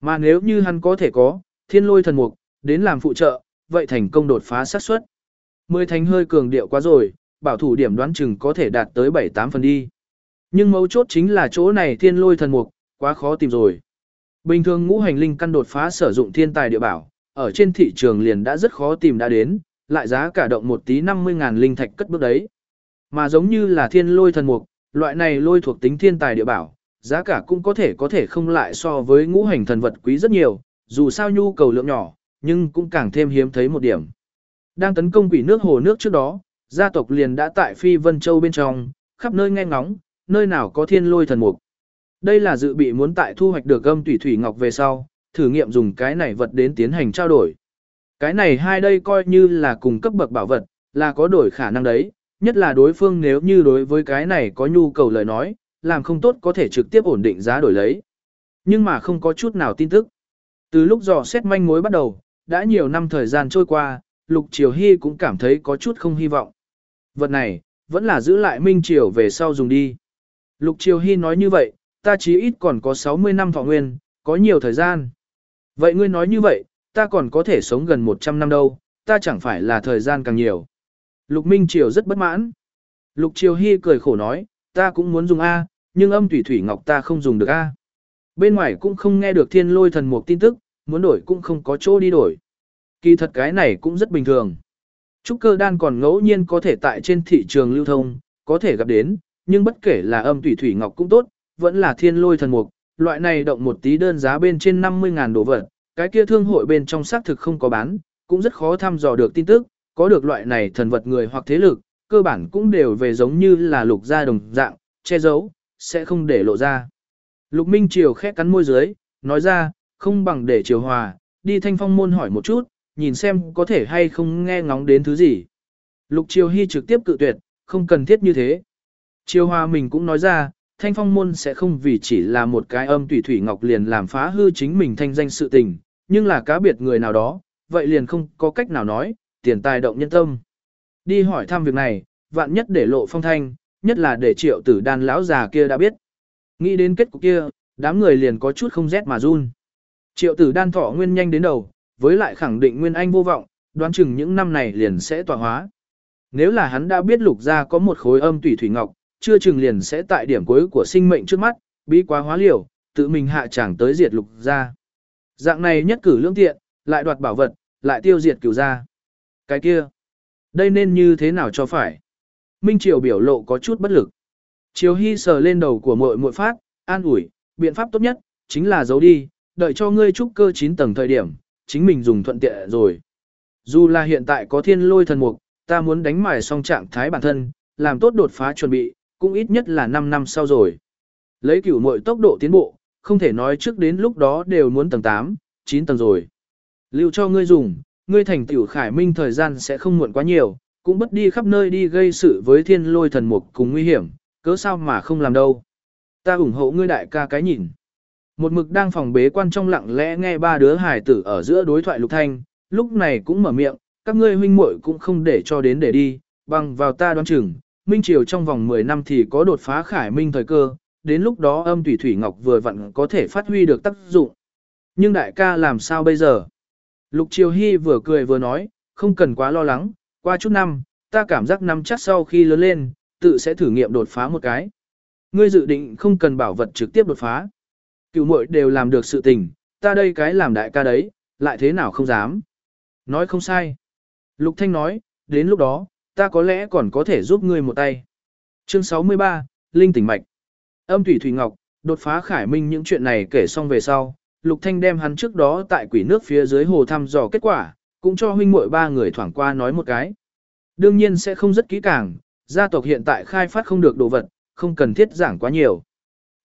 Mà nếu như hắn có thể có, thiên lôi thần mục, đến làm phụ trợ, vậy thành công đột phá xác suất. Mười thành hơi cường điệu quá rồi, bảo thủ điểm đoán chừng có thể đạt tới 7-8 phần đi. Nhưng mấu chốt chính là chỗ này thiên lôi thần mục, quá khó tìm rồi. Bình thường ngũ hành linh căn đột phá sử dụng thiên tài địa bảo, ở trên thị trường liền đã rất khó tìm đã đến, lại giá cả động một tí 50.000 linh thạch cất bước đấy. Mà giống như là thiên lôi thần mục, loại này lôi thuộc tính thiên tài địa bảo, giá cả cũng có thể có thể không lại so với ngũ hành thần vật quý rất nhiều, dù sao nhu cầu lượng nhỏ, nhưng cũng càng thêm hiếm thấy một điểm. Đang tấn công quỷ nước hồ nước trước đó, gia tộc liền đã tại Phi Vân Châu bên trong, khắp nơi nghe ngóng, nơi nào có thiên lôi thần mục. Đây là dự bị muốn tại thu hoạch được gâm tủy thủy ngọc về sau, thử nghiệm dùng cái này vật đến tiến hành trao đổi. Cái này hai đây coi như là cùng cấp bậc bảo vật, là có đổi khả năng đấy, nhất là đối phương nếu như đối với cái này có nhu cầu lời nói, làm không tốt có thể trực tiếp ổn định giá đổi lấy. Nhưng mà không có chút nào tin tức. Từ lúc dò xét manh mối bắt đầu, đã nhiều năm thời gian trôi qua, Lục Triều Hy cũng cảm thấy có chút không hy vọng. Vật này, vẫn là giữ lại Minh Triều về sau dùng đi. Lục Triều Hy nói như vậy, ta chí ít còn có 60 năm thọ nguyên, có nhiều thời gian. Vậy ngươi nói như vậy, ta còn có thể sống gần 100 năm đâu, ta chẳng phải là thời gian càng nhiều. Lục Minh Triều rất bất mãn. Lục Triều Hy cười khổ nói, ta cũng muốn dùng A, nhưng âm thủy thủy ngọc ta không dùng được A. Bên ngoài cũng không nghe được thiên lôi thần một tin tức, muốn đổi cũng không có chỗ đi đổi. Kỳ thật cái này cũng rất bình thường. Trúc cơ đan còn ngẫu nhiên có thể tại trên thị trường lưu thông, có thể gặp đến, nhưng bất kể là âm thủy thủy ngọc cũng tốt, vẫn là thiên lôi thần mục, loại này động một tí đơn giá bên trên 50.000 đồ vật, cái kia thương hội bên trong xác thực không có bán, cũng rất khó thăm dò được tin tức, có được loại này thần vật người hoặc thế lực, cơ bản cũng đều về giống như là lục gia đồng dạng, che giấu, sẽ không để lộ ra. Lục Minh Triều khẽ cắn môi dưới, nói ra, không bằng để chiều Hòa, đi thanh phong môn hỏi một chút, nhìn xem có thể hay không nghe ngóng đến thứ gì. Lục Triều Hy trực tiếp cự tuyệt, không cần thiết như thế. Triều Hòa mình cũng nói ra, thanh phong môn sẽ không vì chỉ là một cái âm tùy thủy ngọc liền làm phá hư chính mình thanh danh sự tình, nhưng là cá biệt người nào đó, vậy liền không có cách nào nói, tiền tài động nhân tâm. Đi hỏi thăm việc này, vạn nhất để lộ phong thanh, nhất là để triệu tử đan lão già kia đã biết. Nghĩ đến kết cục kia, đám người liền có chút không rét mà run. Triệu tử đan thọ nguyên nhanh đến đầu, với lại khẳng định nguyên anh vô vọng, đoán chừng những năm này liền sẽ tỏa hóa. Nếu là hắn đã biết lục gia có một khối âm tủy thủy ngọc, chưa chừng liền sẽ tại điểm cuối của sinh mệnh trước mắt, bí quá hóa liều, tự mình hạ chẳng tới diệt lục gia. Dạng này nhất cử lương tiện, lại đoạt bảo vật, lại tiêu diệt cửu gia. Cái kia, đây nên như thế nào cho phải? Minh Triều biểu lộ có chút bất lực. Triều Hy sờ lên đầu của muội muội phát, an ủi, biện pháp tốt nhất, chính là giấu đi, đợi cho ngươi trúc cơ 9 tầng thời điểm, chính mình dùng thuận tiện rồi. Dù là hiện tại có thiên lôi thần mục, ta muốn đánh mài song trạng thái bản thân, làm tốt đột phá chuẩn bị, cũng ít nhất là 5 năm sau rồi. Lấy cửu muội tốc độ tiến bộ, không thể nói trước đến lúc đó đều muốn tầng 8, 9 tầng rồi. Lưu cho ngươi dùng, ngươi thành tiểu khải minh thời gian sẽ không muộn quá nhiều, cũng bất đi khắp nơi đi gây sự với thiên lôi thần mục cùng nguy hiểm, cớ sao mà không làm đâu. Ta ủng hộ ngươi đại ca cái nhìn. Một mực đang phòng bế quan trong lặng lẽ nghe ba đứa hài tử ở giữa đối thoại lục thanh, lúc này cũng mở miệng, các ngươi huynh muội cũng không để cho đến để đi, bằng vào ta đoán chừng, Minh Triều trong vòng 10 năm thì có đột phá khải minh thời cơ, đến lúc đó âm thủy thủy ngọc vừa vặn có thể phát huy được tác dụng. Nhưng đại ca làm sao bây giờ? Lục Triều Hy vừa cười vừa nói, không cần quá lo lắng, qua chút năm, ta cảm giác năm chắc sau khi lớn lên, tự sẽ thử nghiệm đột phá một cái. Ngươi dự định không cần bảo vật trực tiếp đột phá. Cựu muội đều làm được sự tình, ta đây cái làm đại ca đấy, lại thế nào không dám. Nói không sai. Lục Thanh nói, đến lúc đó, ta có lẽ còn có thể giúp ngươi một tay. Chương 63, Linh tỉnh mạch. Âm thủy thủy ngọc, đột phá khải minh những chuyện này kể xong về sau, Lục Thanh đem hắn trước đó tại quỷ nước phía dưới hồ thăm dò kết quả, cũng cho huynh muội ba người thoảng qua nói một cái. Đương nhiên sẽ không rất kỹ càng, gia tộc hiện tại khai phát không được đồ vật, không cần thiết giảng quá nhiều.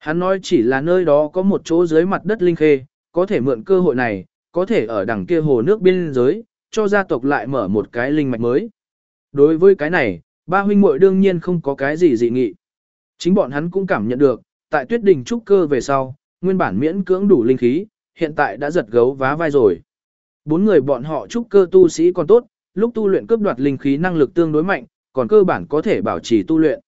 Hắn nói chỉ là nơi đó có một chỗ dưới mặt đất linh khê, có thể mượn cơ hội này, có thể ở đằng kia hồ nước biên giới, cho gia tộc lại mở một cái linh mạch mới. Đối với cái này, ba huynh muội đương nhiên không có cái gì dị nghị. Chính bọn hắn cũng cảm nhận được, tại tuyết đình trúc cơ về sau, nguyên bản miễn cưỡng đủ linh khí, hiện tại đã giật gấu vá vai rồi. Bốn người bọn họ trúc cơ tu sĩ còn tốt, lúc tu luyện cướp đoạt linh khí năng lực tương đối mạnh, còn cơ bản có thể bảo trì tu luyện.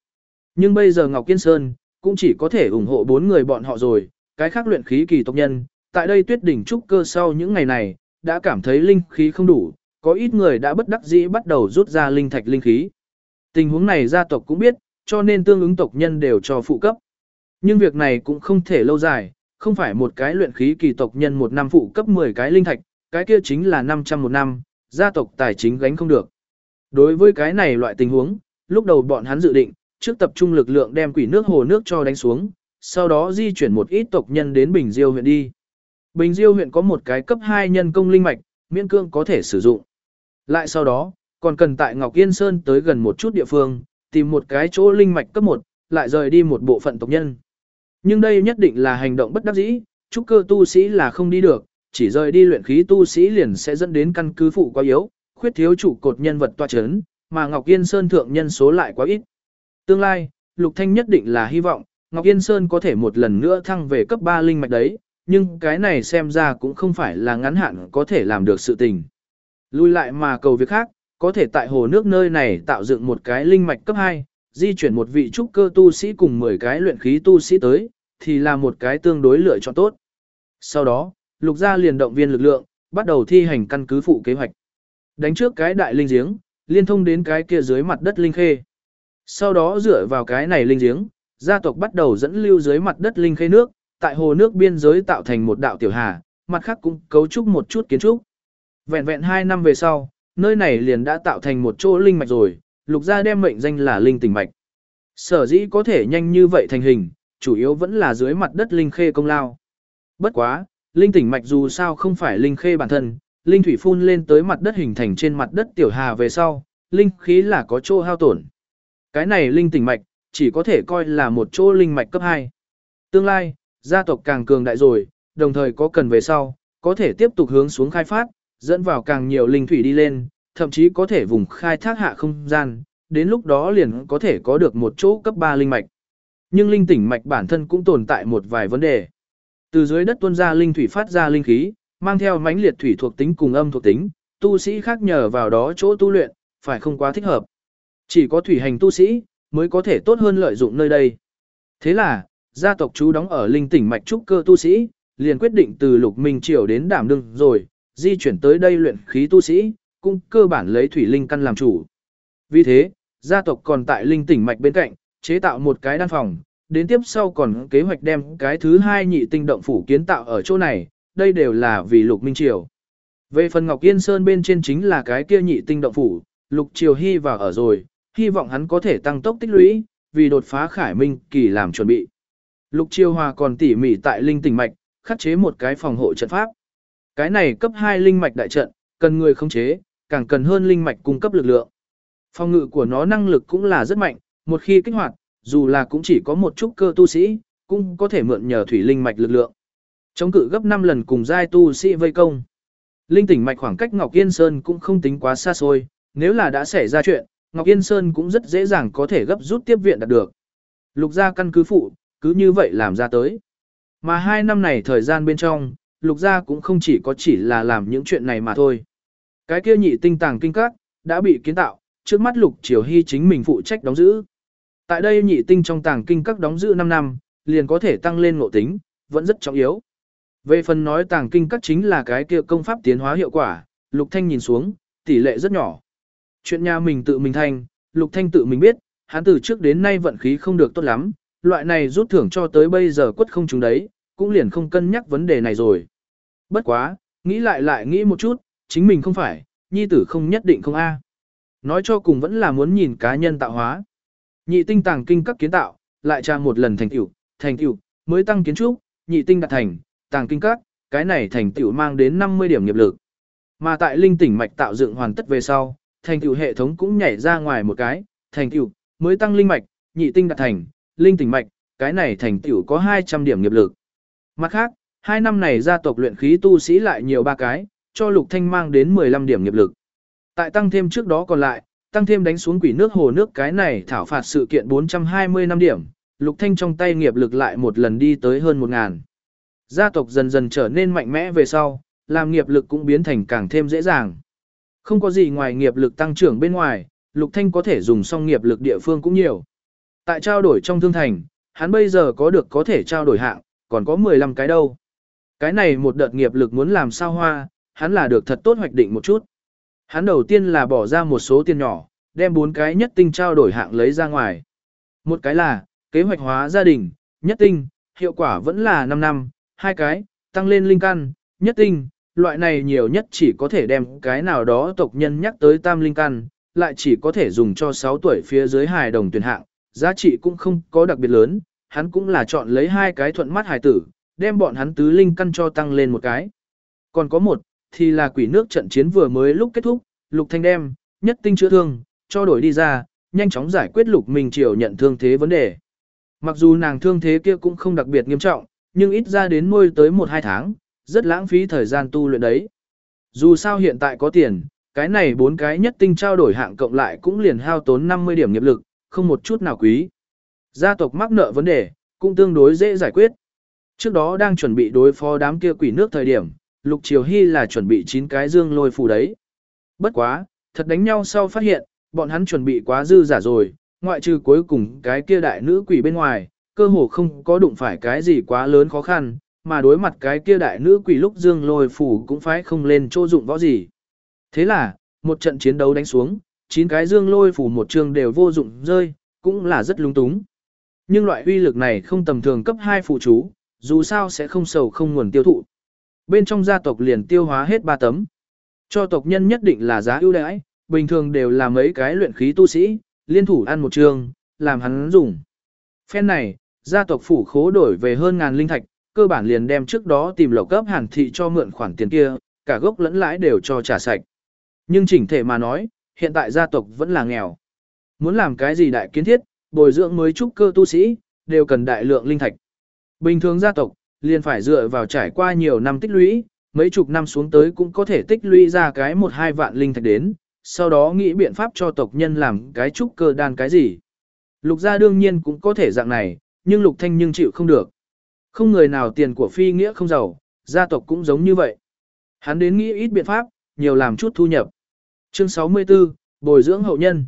Nhưng bây giờ Ngọc Kiên Sơn cũng chỉ có thể ủng hộ bốn người bọn họ rồi, cái khác luyện khí kỳ tộc nhân, tại đây tuyết đỉnh trúc cơ sau những ngày này, đã cảm thấy linh khí không đủ, có ít người đã bất đắc dĩ bắt đầu rút ra linh thạch linh khí. Tình huống này gia tộc cũng biết, cho nên tương ứng tộc nhân đều cho phụ cấp. Nhưng việc này cũng không thể lâu dài, không phải một cái luyện khí kỳ tộc nhân một năm phụ cấp 10 cái linh thạch, cái kia chính là 500 một năm, gia tộc tài chính gánh không được. Đối với cái này loại tình huống, lúc đầu bọn hắn dự định, trước tập trung lực lượng đem quỷ nước hồ nước cho đánh xuống, sau đó di chuyển một ít tộc nhân đến Bình Diêu huyện đi. Bình Diêu huyện có một cái cấp 2 nhân công linh mạch, miễn cương có thể sử dụng. Lại sau đó, còn cần tại Ngọc Yên Sơn tới gần một chút địa phương, tìm một cái chỗ linh mạch cấp 1, lại rời đi một bộ phận tộc nhân. Nhưng đây nhất định là hành động bất đắc dĩ, trúc cơ tu sĩ là không đi được, chỉ rời đi luyện khí tu sĩ liền sẽ dẫn đến căn cứ phụ quá yếu, khuyết thiếu chủ cột nhân vật toa chấn, mà Ngọc Yên Sơn thượng nhân số lại quá ít. Tương lai, Lục Thanh nhất định là hy vọng, Ngọc Yên Sơn có thể một lần nữa thăng về cấp 3 linh mạch đấy, nhưng cái này xem ra cũng không phải là ngắn hạn có thể làm được sự tình. Lui lại mà cầu việc khác, có thể tại hồ nước nơi này tạo dựng một cái linh mạch cấp 2, di chuyển một vị trúc cơ tu sĩ cùng 10 cái luyện khí tu sĩ tới, thì là một cái tương đối lựa chọn tốt. Sau đó, lục gia liền động viên lực lượng, bắt đầu thi hành căn cứ phụ kế hoạch. Đánh trước cái đại linh giếng, liên thông đến cái kia dưới mặt đất linh khê. Sau đó dựa vào cái này linh giếng, gia tộc bắt đầu dẫn lưu dưới mặt đất linh khê nước, tại hồ nước biên giới tạo thành một đạo tiểu hà, mặt khác cũng cấu trúc một chút kiến trúc. Vẹn vẹn 2 năm về sau, nơi này liền đã tạo thành một chỗ linh mạch rồi, lục gia đem mệnh danh là linh tỉnh mạch. Sở dĩ có thể nhanh như vậy thành hình, chủ yếu vẫn là dưới mặt đất linh khê công lao. Bất quá, linh tỉnh mạch dù sao không phải linh khê bản thân, linh thủy phun lên tới mặt đất hình thành trên mặt đất tiểu hà về sau, linh khí là có chỗ hao tổn. Cái này linh tỉnh mạch, chỉ có thể coi là một chỗ linh mạch cấp 2. Tương lai, gia tộc càng cường đại rồi, đồng thời có cần về sau, có thể tiếp tục hướng xuống khai phát, dẫn vào càng nhiều linh thủy đi lên, thậm chí có thể vùng khai thác hạ không gian, đến lúc đó liền có thể có được một chỗ cấp 3 linh mạch. Nhưng linh tỉnh mạch bản thân cũng tồn tại một vài vấn đề. Từ dưới đất tuôn ra linh thủy phát ra linh khí, mang theo mãnh liệt thủy thuộc tính cùng âm thuộc tính, tu sĩ khác nhờ vào đó chỗ tu luyện, phải không quá thích hợp. Chỉ có thủy hành tu sĩ mới có thể tốt hơn lợi dụng nơi đây. Thế là, gia tộc chú đóng ở linh tỉnh mạch trúc cơ tu sĩ, liền quyết định từ Lục Minh Triều đến Đảm Đương rồi, di chuyển tới đây luyện khí tu sĩ, cũng cơ bản lấy thủy linh căn làm chủ. Vì thế, gia tộc còn tại linh tỉnh mạch bên cạnh, chế tạo một cái đan phòng, đến tiếp sau còn kế hoạch đem cái thứ hai nhị tinh động phủ kiến tạo ở chỗ này, đây đều là vì Lục Minh Triều. Về phần Ngọc Yên Sơn bên trên chính là cái kia nhị tinh động phủ, Lục Triều hy vào ở rồi, hy vọng hắn có thể tăng tốc tích lũy, vì đột phá khải minh kỳ làm chuẩn bị. Lục Chiêu Hòa còn tỉ mỉ tại linh tỉnh mạch, khắc chế một cái phòng hộ trận pháp. Cái này cấp 2 linh mạch đại trận, cần người khống chế, càng cần hơn linh mạch cung cấp lực lượng. Phòng ngự của nó năng lực cũng là rất mạnh, một khi kích hoạt, dù là cũng chỉ có một chút cơ tu sĩ, cũng có thể mượn nhờ thủy linh mạch lực lượng. Chống cự gấp 5 lần cùng giai tu sĩ vây công. Linh tỉnh mạch khoảng cách Ngọc Yên Sơn cũng không tính quá xa xôi, nếu là đã xảy ra chuyện, Ngọc Yên Sơn cũng rất dễ dàng có thể gấp rút tiếp viện đạt được. Lục gia căn cứ phụ, cứ như vậy làm ra tới. Mà hai năm này thời gian bên trong, lục gia cũng không chỉ có chỉ là làm những chuyện này mà thôi. Cái kia nhị tinh tàng kinh các, đã bị kiến tạo, trước mắt lục triều hy chính mình phụ trách đóng giữ. Tại đây nhị tinh trong tàng kinh các đóng giữ 5 năm, liền có thể tăng lên ngộ tính, vẫn rất trọng yếu. Về phần nói tàng kinh các chính là cái kia công pháp tiến hóa hiệu quả, lục thanh nhìn xuống, tỷ lệ rất nhỏ. Chuyện nhà mình tự mình thành, lục thanh tự mình biết, hắn từ trước đến nay vận khí không được tốt lắm, loại này rút thưởng cho tới bây giờ quất không chúng đấy, cũng liền không cân nhắc vấn đề này rồi. Bất quá, nghĩ lại lại nghĩ một chút, chính mình không phải, nhi tử không nhất định không a. Nói cho cùng vẫn là muốn nhìn cá nhân tạo hóa. Nhị tinh tàng kinh các kiến tạo, lại tra một lần thành tựu, thành tựu mới tăng kiến trúc, nhị tinh đạt thành, tàng kinh các, cái này thành tựu mang đến 50 điểm nghiệp lực. Mà tại linh tỉnh mạch tạo dựng hoàn tất về sau, thành tựu hệ thống cũng nhảy ra ngoài một cái, thành tựu mới tăng linh mạch, nhị tinh đạt thành, linh tỉnh mạch, cái này thành tựu có 200 điểm nghiệp lực. Mặt khác, hai năm này gia tộc luyện khí tu sĩ lại nhiều ba cái, cho Lục Thanh mang đến 15 điểm nghiệp lực. Tại tăng thêm trước đó còn lại, tăng thêm đánh xuống quỷ nước hồ nước cái này thảo phạt sự kiện 420 năm điểm, Lục Thanh trong tay nghiệp lực lại một lần đi tới hơn 1000. Gia tộc dần dần trở nên mạnh mẽ về sau, làm nghiệp lực cũng biến thành càng thêm dễ dàng. Không có gì ngoài nghiệp lực tăng trưởng bên ngoài, Lục Thanh có thể dùng xong nghiệp lực địa phương cũng nhiều. Tại trao đổi trong thương thành, hắn bây giờ có được có thể trao đổi hạng, còn có 15 cái đâu. Cái này một đợt nghiệp lực muốn làm sao hoa, hắn là được thật tốt hoạch định một chút. Hắn đầu tiên là bỏ ra một số tiền nhỏ, đem bốn cái nhất tinh trao đổi hạng lấy ra ngoài. Một cái là, kế hoạch hóa gia đình, nhất tinh, hiệu quả vẫn là 5 năm, hai cái, tăng lên linh căn, nhất tinh, loại này nhiều nhất chỉ có thể đem cái nào đó tộc nhân nhắc tới tam linh căn, lại chỉ có thể dùng cho 6 tuổi phía dưới hài đồng tuyển hạng, giá trị cũng không có đặc biệt lớn, hắn cũng là chọn lấy hai cái thuận mắt hài tử, đem bọn hắn tứ linh căn cho tăng lên một cái. Còn có một, thì là quỷ nước trận chiến vừa mới lúc kết thúc, Lục Thanh đem, nhất tinh chữa thương, cho đổi đi ra, nhanh chóng giải quyết Lục Minh Triều nhận thương thế vấn đề. Mặc dù nàng thương thế kia cũng không đặc biệt nghiêm trọng, nhưng ít ra đến nuôi tới 1-2 tháng, rất lãng phí thời gian tu luyện đấy. Dù sao hiện tại có tiền, cái này bốn cái nhất tinh trao đổi hạng cộng lại cũng liền hao tốn 50 điểm nghiệp lực, không một chút nào quý. Gia tộc mắc nợ vấn đề, cũng tương đối dễ giải quyết. Trước đó đang chuẩn bị đối phó đám kia quỷ nước thời điểm, Lục Triều Hy là chuẩn bị 9 cái dương lôi phù đấy. Bất quá, thật đánh nhau sau phát hiện, bọn hắn chuẩn bị quá dư giả rồi, ngoại trừ cuối cùng cái kia đại nữ quỷ bên ngoài, cơ hồ không có đụng phải cái gì quá lớn khó khăn, mà đối mặt cái kia đại nữ quỷ lúc dương lôi phủ cũng phải không lên chỗ dụng võ gì. Thế là, một trận chiến đấu đánh xuống, 9 cái dương lôi phủ một trường đều vô dụng rơi, cũng là rất lung túng. Nhưng loại uy lực này không tầm thường cấp 2 phụ chú, dù sao sẽ không sầu không nguồn tiêu thụ. Bên trong gia tộc liền tiêu hóa hết 3 tấm. Cho tộc nhân nhất định là giá ưu đãi, bình thường đều là mấy cái luyện khí tu sĩ, liên thủ ăn một trường, làm hắn dùng. Phen này, gia tộc phủ khố đổi về hơn ngàn linh thạch, cơ bản liền đem trước đó tìm lộc cấp hàn thị cho mượn khoản tiền kia, cả gốc lẫn lãi đều cho trả sạch. Nhưng chỉnh thể mà nói, hiện tại gia tộc vẫn là nghèo. Muốn làm cái gì đại kiến thiết, bồi dưỡng mới trúc cơ tu sĩ, đều cần đại lượng linh thạch. Bình thường gia tộc, liền phải dựa vào trải qua nhiều năm tích lũy, mấy chục năm xuống tới cũng có thể tích lũy ra cái một hai vạn linh thạch đến, sau đó nghĩ biện pháp cho tộc nhân làm cái trúc cơ đan cái gì. Lục gia đương nhiên cũng có thể dạng này, nhưng lục thanh nhưng chịu không được. Không người nào tiền của phi nghĩa không giàu, gia tộc cũng giống như vậy. Hắn đến nghĩ ít biện pháp, nhiều làm chút thu nhập. Chương 64, Bồi dưỡng hậu nhân.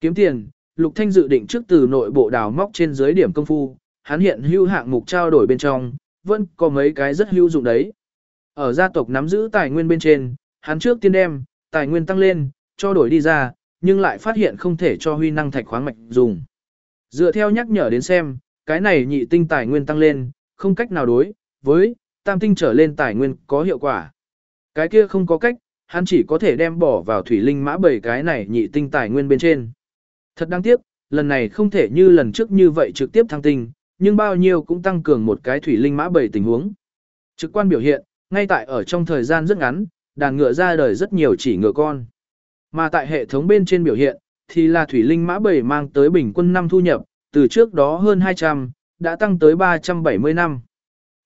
Kiếm tiền, Lục Thanh dự định trước từ nội bộ đào móc trên dưới điểm công phu, hắn hiện hữu hạng mục trao đổi bên trong, vẫn có mấy cái rất hữu dụng đấy. Ở gia tộc nắm giữ tài nguyên bên trên, hắn trước tiên đem, tài nguyên tăng lên, cho đổi đi ra, nhưng lại phát hiện không thể cho huy năng thạch khoáng mạch dùng. Dựa theo nhắc nhở đến xem, cái này nhị tinh tài nguyên tăng lên, không cách nào đối, với, tam tinh trở lên tài nguyên có hiệu quả. Cái kia không có cách, hắn chỉ có thể đem bỏ vào thủy linh mã bảy cái này nhị tinh tài nguyên bên trên. Thật đáng tiếc, lần này không thể như lần trước như vậy trực tiếp thăng tinh, nhưng bao nhiêu cũng tăng cường một cái thủy linh mã bảy tình huống. Trực quan biểu hiện, ngay tại ở trong thời gian rất ngắn, đàn ngựa ra đời rất nhiều chỉ ngựa con. Mà tại hệ thống bên trên biểu hiện, thì là thủy linh mã bảy mang tới bình quân năm thu nhập, từ trước đó hơn 200, đã tăng tới 370 năm.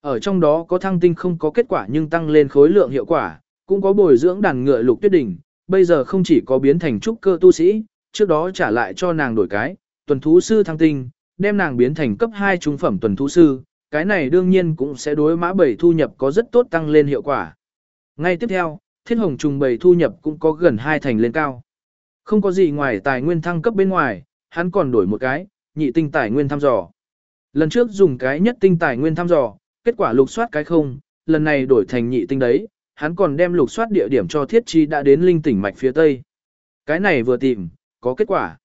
Ở trong đó có thăng tinh không có kết quả nhưng tăng lên khối lượng hiệu quả, cũng có bồi dưỡng đàn ngựa lục tuyết đỉnh, bây giờ không chỉ có biến thành trúc cơ tu sĩ, trước đó trả lại cho nàng đổi cái, tuần thú sư thăng tinh, đem nàng biến thành cấp 2 trung phẩm tuần thú sư, cái này đương nhiên cũng sẽ đối mã bảy thu nhập có rất tốt tăng lên hiệu quả. Ngay tiếp theo, thiết hồng trùng bảy thu nhập cũng có gần hai thành lên cao. Không có gì ngoài tài nguyên thăng cấp bên ngoài, hắn còn đổi một cái, nhị tinh tài nguyên thăm dò. Lần trước dùng cái nhất tinh tài nguyên thăm dò, kết quả lục soát cái không, lần này đổi thành nhị tinh đấy, hắn còn đem lục soát địa điểm cho thiết chi đã đến linh tỉnh mạch phía tây. Cái này vừa tìm, có kết quả.